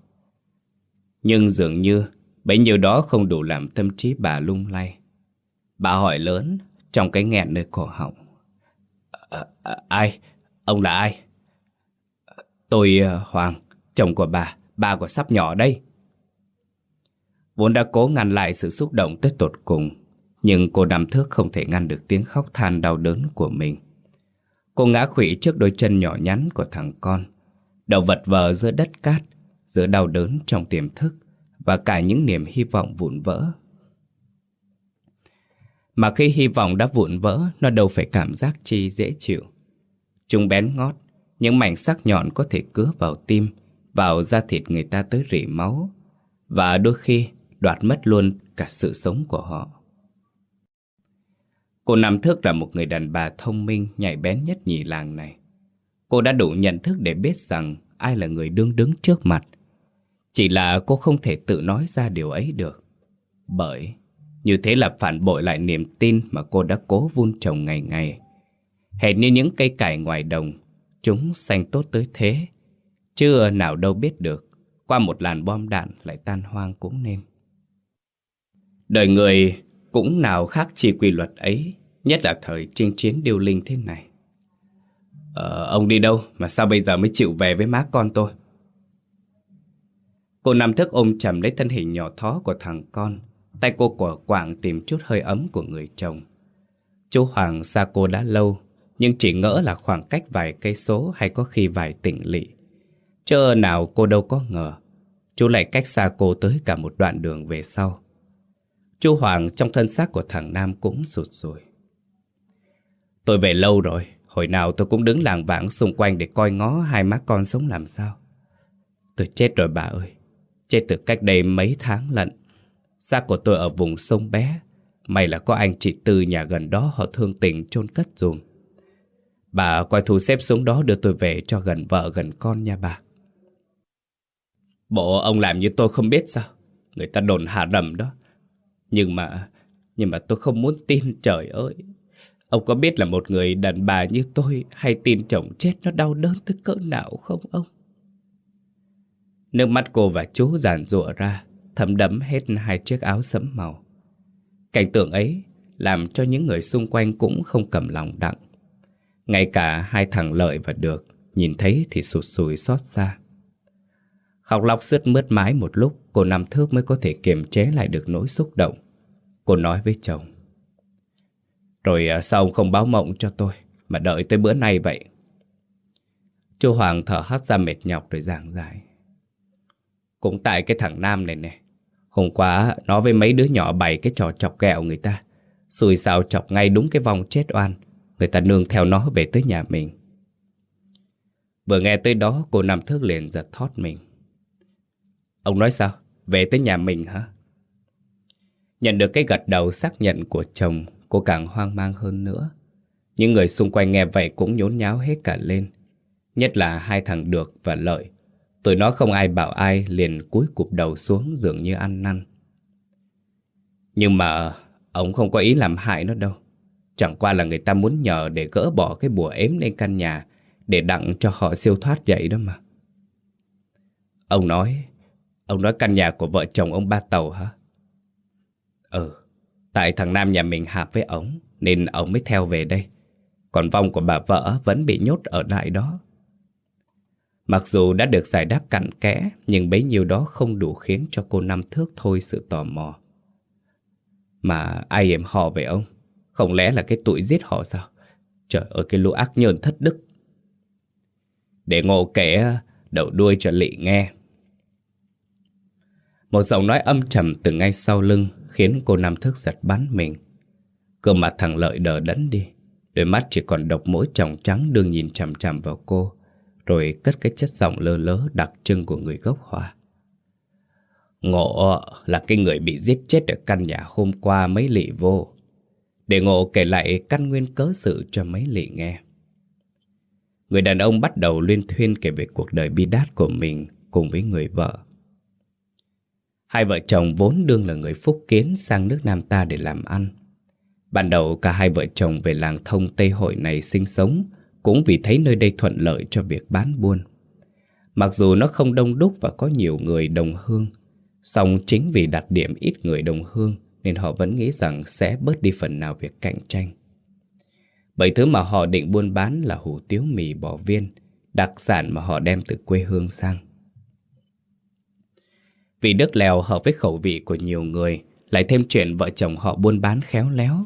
Nhưng dường như bấy nhiêu đó không đủ làm tâm trí bà lung lay. Bà hỏi lớn trong cái nghẹn nơi cổ họng. À, à, ai? Ông là ai? Tôi ờ, Hoàng, chồng của bà, bà của sắp nhỏ đây. Vốn đã cố ngăn lại sự xúc động tới tột cùng, nhưng cô đàm thước không thể ngăn được tiếng khóc than đau đớn của mình. Cô ngã khủy trước đôi chân nhỏ nhắn của thằng con, đầu vật vờ giữa đất cát, giữa đau đớn trong tiềm thức và cả những niềm hy vọng vụn vỡ. Mà khi hy vọng đã vụn vỡ, nó đâu phải cảm giác chi dễ chịu. Chúng bén ngót, những mảnh sắc nhọn có thể cứa vào tim, vào da thịt người ta tới rỉ máu, và đôi khi đoạt mất luôn cả sự sống của họ. Cô Nam Thước là một người đàn bà thông minh, nhạy bén nhất nhì làng này. Cô đã đủ nhận thức để biết rằng ai là người đương đứng trước mặt. Chỉ là cô không thể tự nói ra điều ấy được. Bởi như thế là phản bội lại niềm tin mà cô đã cố vun trồng ngày ngày. Hệt như những cây cải ngoài đồng, chúng xanh tốt tới thế. Chưa nào đâu biết được, qua một làn bom đạn lại tan hoang cũng nên. Đời người cũng nào khác chi quy luật ấy, nhất là thời chinh chiến điêu linh thế này. Ờ, ông đi đâu mà sao bây giờ mới chịu về với má con tôi? Cô nằm thức ôm chầm lấy thân hình nhỏ thó của thằng con, tay cô quả quảng tìm chút hơi ấm của người chồng. Chú Hoàng xa cô đã lâu, nhưng chỉ ngỡ là khoảng cách vài cây số hay có khi vài tỉnh lỵ. Chớ nào cô đâu có ngờ, chú lại cách xa cô tới cả một đoạn đường về sau. Chu Hoàng trong thân xác của thằng Nam cũng sụt rồi. Tôi về lâu rồi, hồi nào tôi cũng đứng làng vãng xung quanh để coi ngó hai má con sống làm sao. Tôi chết rồi bà ơi, chết từ cách đây mấy tháng lận. Xác của tôi ở vùng sông bé, may là có anh chị Tư nhà gần đó họ thương tình chôn cất dùm. Bà coi thu xếp xuống đó đưa tôi về cho gần vợ gần con nha bà. Bộ ông làm như tôi không biết sao, người ta đồn hạ rầm đó. Nhưng mà, nhưng mà tôi không muốn tin trời ơi. Ông có biết là một người đàn bà như tôi hay tin chồng chết nó đau đớn tới cỡ nào không ông? Nước mắt cô và chú giàn rụa ra, thấm đẫm hết hai chiếc áo sẫm màu. Cảnh tượng ấy làm cho những người xung quanh cũng không cầm lòng đặng. Ngay cả hai thằng Lợi và Được nhìn thấy thì sụt sùi xót xa. Khóc lóc sứt mướt mái một lúc, Cô nằm thước mới có thể kiềm chế lại được nỗi xúc động. Cô nói với chồng. Rồi à, sao ông không báo mộng cho tôi, Mà đợi tới bữa nay vậy? Chú Hoàng thở hắt ra mệt nhọc rồi giảng giải. Cũng tại cái thằng Nam này nè, Hôm qua nó với mấy đứa nhỏ bày cái trò chọc ghẹo người ta. Xui xào chọc ngay đúng cái vòng chết oan, Người ta nương theo nó về tới nhà mình. Vừa nghe tới đó, cô nằm thước liền giật thót mình. Ông nói sao? Về tới nhà mình hả? Nhận được cái gật đầu xác nhận của chồng, cô càng hoang mang hơn nữa. Những người xung quanh nghe vậy cũng nhốn nháo hết cả lên. Nhất là hai thằng Được và Lợi. Tụi nó không ai bảo ai liền cúi cụp đầu xuống dường như ăn năn. Nhưng mà ông không có ý làm hại nó đâu. Chẳng qua là người ta muốn nhờ để gỡ bỏ cái bùa ếm lên căn nhà để đặng cho họ siêu thoát vậy đó mà. Ông nói Ông nói căn nhà của vợ chồng ông ba tàu hả? Ừ, tại thằng Nam nhà mình hạp với ông nên ông mới theo về đây. Còn vong của bà vợ vẫn bị nhốt ở lại đó. Mặc dù đã được giải đáp cặn kẽ, nhưng bấy nhiêu đó không đủ khiến cho cô Năm Thước thôi sự tò mò. Mà ai em họ về ông? Không lẽ là cái tụi giết họ sao? Trời ơi cái lũ ác nhơn thất đức. Để ngộ kể đầu đuôi cho lị nghe. Một giọng nói âm trầm từ ngay sau lưng khiến cô Nam thức giật bắn mình. Cơ mặt thằng Lợi đờ đẫn đi. Đôi mắt chỉ còn độc mỗi tròng trắng đương nhìn chằm chằm vào cô, Rồi cất cái chất giọng lơ lớ đặc trưng của người gốc hoa Ngộ là cái người bị giết chết ở căn nhà hôm qua mấy lị vô Để Ngộ kể lại căn nguyên cớ sự cho mấy lị nghe Người đàn ông bắt đầu liên thuyên kể về cuộc đời bi đát của mình cùng với người vợ Hai vợ chồng vốn đương là người phúc kiến sang nước Nam ta để làm ăn Ban đầu cả hai vợ chồng về làng thông Tây Hội này sinh sống cũng vì thấy nơi đây thuận lợi cho việc bán buôn. Mặc dù nó không đông đúc và có nhiều người đồng hương, song chính vì đặt điểm ít người đồng hương nên họ vẫn nghĩ rằng sẽ bớt đi phần nào việc cạnh tranh. Bởi thứ mà họ định buôn bán là hủ tiếu mì bò viên, đặc sản mà họ đem từ quê hương sang. Vì đức lèo hợp với khẩu vị của nhiều người, lại thêm chuyện vợ chồng họ buôn bán khéo léo,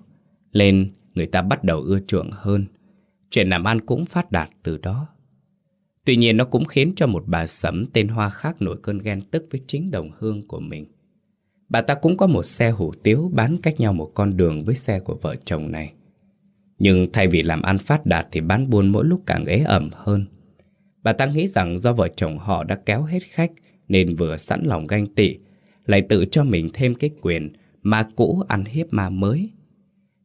lên người ta bắt đầu ưa chuộng hơn. Chuyện làm ăn cũng phát đạt từ đó. Tuy nhiên nó cũng khiến cho một bà sẫm tên Hoa khác nổi cơn ghen tức với chính đồng hương của mình. Bà ta cũng có một xe hủ tiếu bán cách nhau một con đường với xe của vợ chồng này. Nhưng thay vì làm ăn phát đạt thì bán buôn mỗi lúc càng ế ẩm hơn. Bà ta nghĩ rằng do vợ chồng họ đã kéo hết khách nên vừa sẵn lòng ganh tị, Lại tự cho mình thêm cái quyền ma cũ ăn hiếp ma mới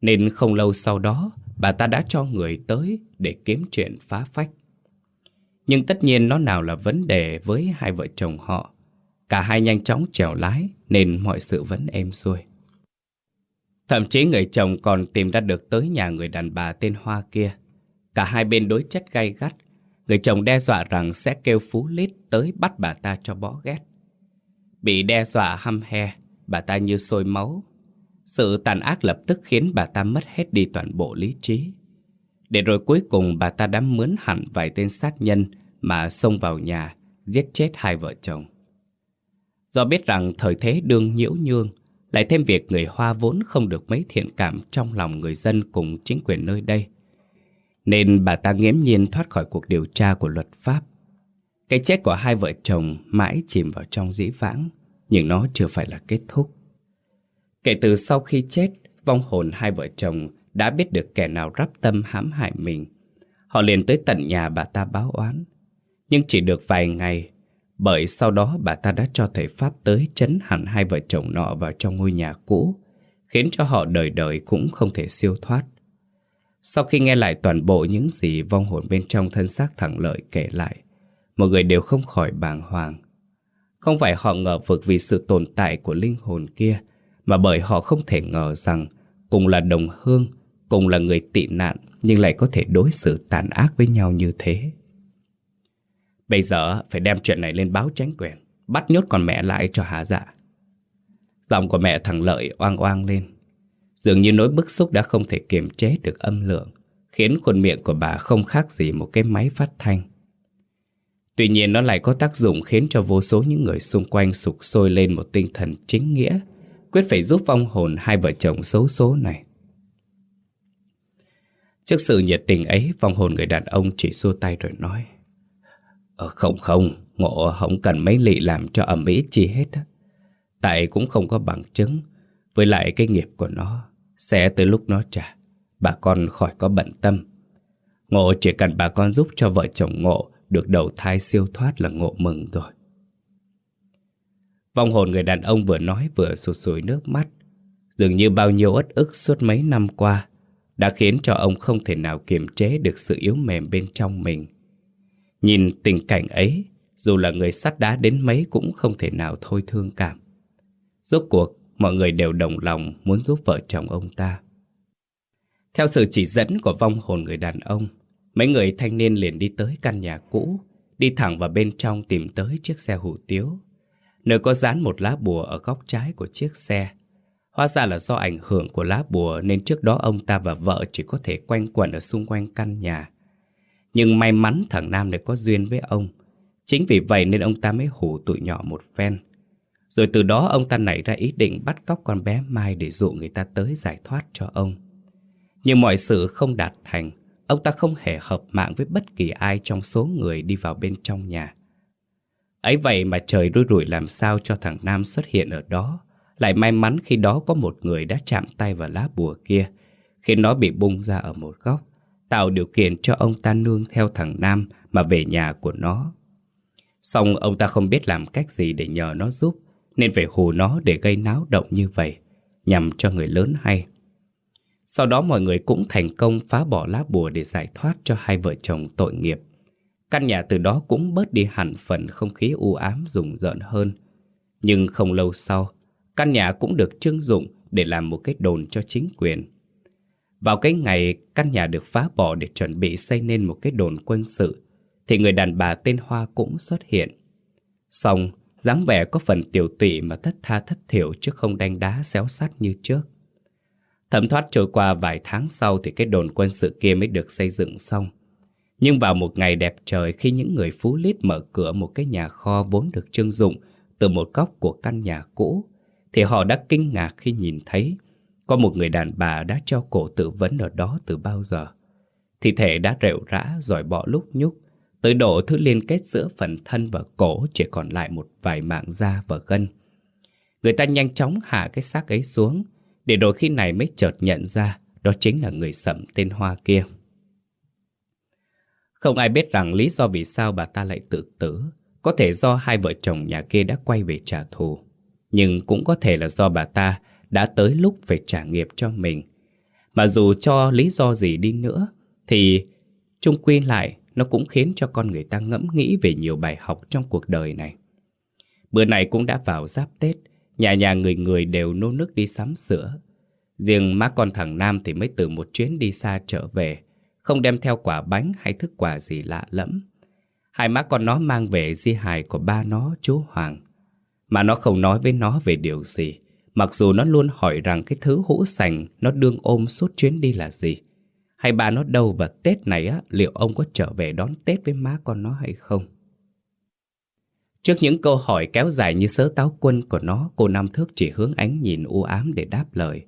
nên không lâu sau đó, Bà ta đã cho người tới Để kiếm chuyện phá phách Nhưng tất nhiên nó nào là vấn đề Với hai vợ chồng họ Cả hai nhanh chóng trèo lái Nên mọi sự vẫn êm xuôi Thậm chí người chồng còn tìm ra được tới nhà người đàn bà tên Hoa kia. Cả hai bên đối chất gay gắt. Người chồng đe dọa rằng sẽ kêu Phú Lít tới bắt bà ta cho bỏ ghét. Bị đe dọa hăm he, bà ta như sôi máu, sự tàn ác lập tức khiến bà ta mất hết đi toàn bộ lý trí. Để rồi cuối cùng bà ta đã mướn hẳn vài tên sát nhân mà xông vào nhà, giết chết hai vợ chồng. Do biết rằng thời thế đương nhiễu nhương, lại thêm việc người Hoa vốn không được mấy thiện cảm trong lòng người dân cùng chính quyền nơi đây. Nên bà ta nghiễm nhiên thoát khỏi cuộc điều tra của luật pháp. Cái chết của hai vợ chồng mãi chìm vào trong dĩ vãng, nhưng nó chưa phải là kết thúc. Kể từ sau khi chết, vong hồn hai vợ chồng đã biết được kẻ nào rắp tâm hãm hại mình. Họ liền tới tận nhà bà ta báo oán. Nhưng chỉ được vài ngày, bởi sau đó bà ta đã cho thầy Pháp tới chấn hẳn hai vợ chồng nọ vào trong ngôi nhà cũ, khiến cho họ đời đời cũng không thể siêu thoát. Sau khi nghe lại toàn bộ những gì vong hồn bên trong thân xác thẳng lợi kể lại, mọi người đều không khỏi bàng hoàng. Không phải họ ngờ vực vì sự tồn tại của linh hồn kia, mà bởi họ không thể ngờ rằng cùng là đồng hương, cùng là người tị nạn nhưng lại có thể đối xử tàn ác với nhau như thế. Bây giờ phải đem chuyện này lên báo tránh quyền, bắt nhốt con mẹ lại cho hạ dạ. Giọng của mẹ thằng Lợi oang oang lên. Dường như nỗi bức xúc đã không thể kiềm chế được âm lượng, khiến khuôn miệng của bà không khác gì một cái máy phát thanh. Tuy nhiên nó lại có tác dụng khiến cho vô số những người xung quanh sục sôi lên một tinh thần chính nghĩa Quyết phải giúp vong hồn hai vợ chồng xấu số này. Trước sự nhiệt tình ấy Vong hồn người đàn ông chỉ xua tay rồi nói Ờ không không Ngộ không cần mấy lị làm cho ẩm ý chi hết Tại cũng không có bằng chứng Với lại cái nghiệp của nó. Sẽ tới lúc nó trả Bà con khỏi có bận tâm Ngộ chỉ cần bà con giúp cho vợ chồng Ngộ Được đầu thai siêu thoát là Ngộ mừng rồi Vong hồn người đàn ông vừa nói vừa sụt sùi nước mắt. Dường như bao nhiêu ất ức suốt mấy năm qua đã khiến cho ông không thể nào kiềm chế được sự yếu mềm bên trong mình. Nhìn tình cảnh ấy, dù là người sắt đá đến mấy cũng không thể nào thôi thương cảm. Rốt cuộc, mọi người đều đồng lòng muốn giúp vợ chồng ông ta. Theo sự chỉ dẫn của vong hồn người đàn ông, mấy người thanh niên liền đi tới căn nhà cũ, đi thẳng vào bên trong tìm tới chiếc xe hủ tiếu nơi có dán một lá bùa ở góc trái của chiếc xe. Hóa ra là do ảnh hưởng của lá bùa nên trước đó ông ta và vợ chỉ có thể quanh quẩn ở xung quanh căn nhà. Nhưng may mắn thằng Nam này có duyên với ông. Chính vì vậy nên ông ta mới hủ tụi nhỏ một phen. Rồi từ đó ông ta nảy ra ý định bắt cóc con bé Mai để dụ người ta tới giải thoát cho ông. Nhưng mọi sự không đạt thành, ông ta không hề hợp mạng với bất kỳ ai trong số người đi vào bên trong nhà. Ấy vậy mà trời rủi rủi làm sao cho thằng Nam xuất hiện ở đó. Lại may mắn khi đó có một người đã chạm tay vào lá bùa kia, khiến nó bị bung ra ở một góc, tạo điều kiện cho ông ta nương theo thằng Nam mà về nhà của nó. Xong ông ta không biết làm cách gì để nhờ nó giúp, nên phải hù nó để gây náo động như vậy, nhằm cho người lớn hay. Sau đó mọi người cũng thành công phá bỏ lá bùa để giải thoát cho hai vợ chồng tội nghiệp. Căn nhà từ đó cũng bớt đi hẳn phần không khí u ám rùng rợn hơn. Nhưng không lâu sau, căn nhà cũng được trưng dụng để làm một cái đồn cho chính quyền. Vào cái ngày căn nhà được phá bỏ để chuẩn bị xây nên một cái đồn quân sự, thì người đàn bà tên Hoa cũng xuất hiện. Xong, dáng vẻ có phần tiểu tụy mà thất tha thất thiểu chứ không đanh đá xéo sắt như trước. Thẩm thoát trôi qua vài tháng sau thì cái đồn quân sự kia mới được xây dựng xong. Nhưng vào một ngày đẹp trời khi những người phú lít mở cửa một cái nhà kho vốn được trưng dụng từ một góc của căn nhà cũ, thì họ đã kinh ngạc khi nhìn thấy có một người đàn bà đã treo cổ tự vấn ở đó từ bao giờ. Thi thể đã rệu rã rồi bỏ lúc nhúc, tới độ thứ liên kết giữa phần thân và cổ chỉ còn lại một vài mạng da và gân. Người ta nhanh chóng hạ cái xác ấy xuống, để rồi khi này mới chợt nhận ra đó chính là người sẩm tên Hoa kia. Không ai biết rằng lý do vì sao bà ta lại tự tử Có thể do hai vợ chồng nhà kia đã quay về trả thù Nhưng cũng có thể là do bà ta đã tới lúc phải trả nghiệp cho mình Mà dù cho lý do gì đi nữa Thì chung quy lại nó cũng khiến cho con người ta ngẫm nghĩ về nhiều bài học trong cuộc đời này Bữa này cũng đã vào giáp Tết Nhà nhà người người đều nô nức đi sắm sữa Riêng má con thằng Nam thì mới từ một chuyến đi xa trở về không đem theo quả bánh hay thức quà gì lạ lẫm. Hai má con nó mang về di hài của ba nó, chú Hoàng. Mà nó không nói với nó về điều gì, mặc dù nó luôn hỏi rằng cái thứ hũ sành nó đương ôm suốt chuyến đi là gì. Hay ba nó đâu và Tết này á, liệu ông có trở về đón Tết với má con nó hay không? Trước những câu hỏi kéo dài như sớ táo quân của nó, cô Nam Thước chỉ hướng ánh nhìn u ám để đáp lời.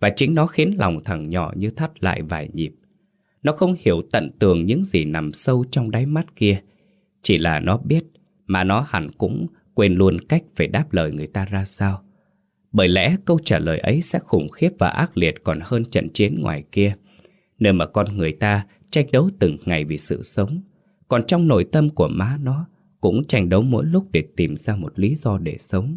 Và chính nó khiến lòng thằng nhỏ như thắt lại vài nhịp. Nó không hiểu tận tường những gì nằm sâu trong đáy mắt kia. Chỉ là nó biết, mà nó hẳn cũng quên luôn cách phải đáp lời người ta ra sao. Bởi lẽ câu trả lời ấy sẽ khủng khiếp và ác liệt còn hơn trận chiến ngoài kia, nơi mà con người ta tranh đấu từng ngày vì sự sống. Còn trong nội tâm của má nó cũng tranh đấu mỗi lúc để tìm ra một lý do để sống.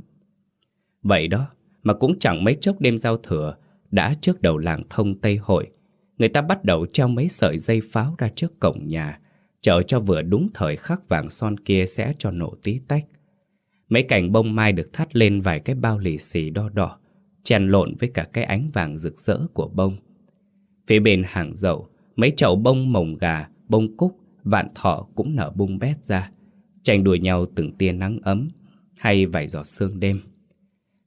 Vậy đó, mà cũng chẳng mấy chốc đêm giao thừa đã trước đầu làng thông Tây Hội người ta bắt đầu treo mấy sợi dây pháo ra trước cổng nhà, chờ cho vừa đúng thời khắc vàng son kia sẽ cho nổ tí tách. Mấy cành bông mai được thắt lên vài cái bao lì xì đo đỏ, chèn lộn với cả cái ánh vàng rực rỡ của bông. Phía bên hàng dậu, mấy chậu bông mồng gà, bông cúc, vạn thọ cũng nở bung bét ra, tranh đùa nhau từng tia nắng ấm hay vài giọt sương đêm.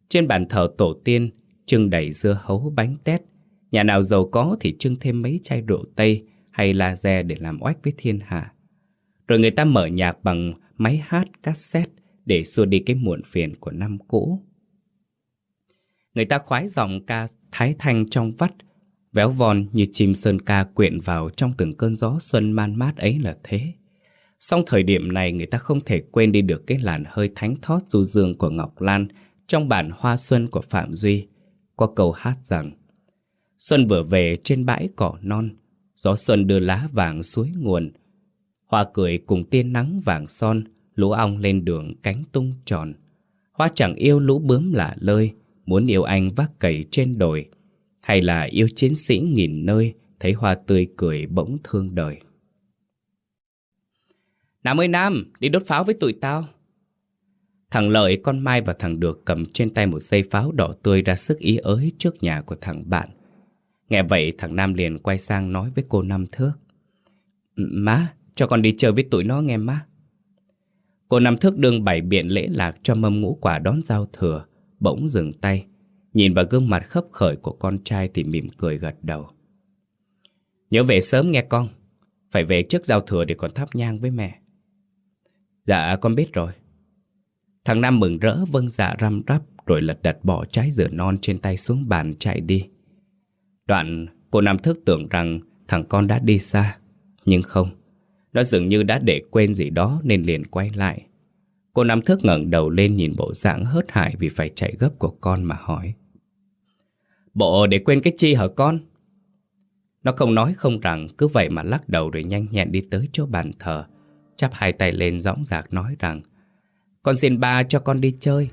Trên bàn thờ tổ tiên, trưng đầy dưa hấu bánh tét, Nhà nào giàu có thì trưng thêm mấy chai rượu Tây hay laser để làm oách với thiên hạ. Rồi người ta mở nhạc bằng máy hát cassette để xua đi cái muộn phiền của năm cũ. Người ta khoái giọng ca thái thanh trong vắt, véo von như chim sơn ca quyện vào trong từng cơn gió xuân man mát ấy là thế. Song thời điểm này người ta không thể quên đi được cái làn hơi thánh thót du dương của Ngọc Lan trong bản Hoa Xuân của Phạm Duy. Có câu hát rằng Xuân vừa về trên bãi cỏ non, gió xuân đưa lá vàng suối nguồn. Hoa cười cùng tiên nắng vàng son, lũ ong lên đường cánh tung tròn. Hoa chẳng yêu lũ bướm lạ lơi, muốn yêu anh vác cầy trên đồi. Hay là yêu chiến sĩ nghìn nơi, thấy hoa tươi cười bỗng thương đời. Nam ơi Nam, đi đốt pháo với tụi tao. Thằng Lợi, con Mai và thằng Được cầm trên tay một dây pháo đỏ tươi ra sức ý ới trước nhà của thằng bạn. Nghe vậy thằng Nam liền quay sang nói với cô Năm Thước. Má, cho con đi chơi với tụi nó nghe má. Cô Năm Thước đương bày biện lễ lạc cho mâm ngũ quả đón giao thừa, bỗng dừng tay. Nhìn vào gương mặt khấp khởi của con trai thì mỉm cười gật đầu. Nhớ về sớm nghe con, phải về trước giao thừa để còn thắp nhang với mẹ. Dạ con biết rồi. Thằng Nam mừng rỡ vâng dạ răm rắp Rồi lật đật bỏ trái dừa non trên tay xuống bàn chạy đi Đoạn cô Nam thức tưởng rằng thằng con đã đi xa Nhưng không Nó dường như đã để quên gì đó nên liền quay lại Cô Nam thức ngẩng đầu lên nhìn bộ dạng hớt hại vì phải chạy gấp của con mà hỏi Bộ để quên cái chi hả con? Nó không nói không rằng cứ vậy mà lắc đầu rồi nhanh nhẹn đi tới chỗ bàn thờ Chắp hai tay lên dõng dạc nói rằng Con xin ba cho con đi chơi.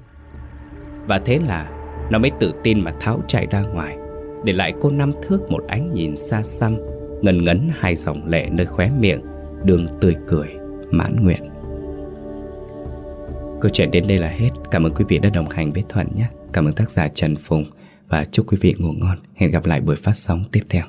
Và thế là nó mới tự tin mà tháo chạy ra ngoài Để lại cô năm thước một ánh nhìn xa xăm Ngần ngấn hai dòng lệ nơi khóe miệng Đường tươi cười, mãn nguyện. Câu chuyện đến đây là hết. Cảm ơn quý vị đã đồng hành với Thuận nhé. Cảm ơn tác giả Trần Phùng. Và chúc quý vị ngủ ngon. Hẹn gặp lại buổi phát sóng tiếp theo.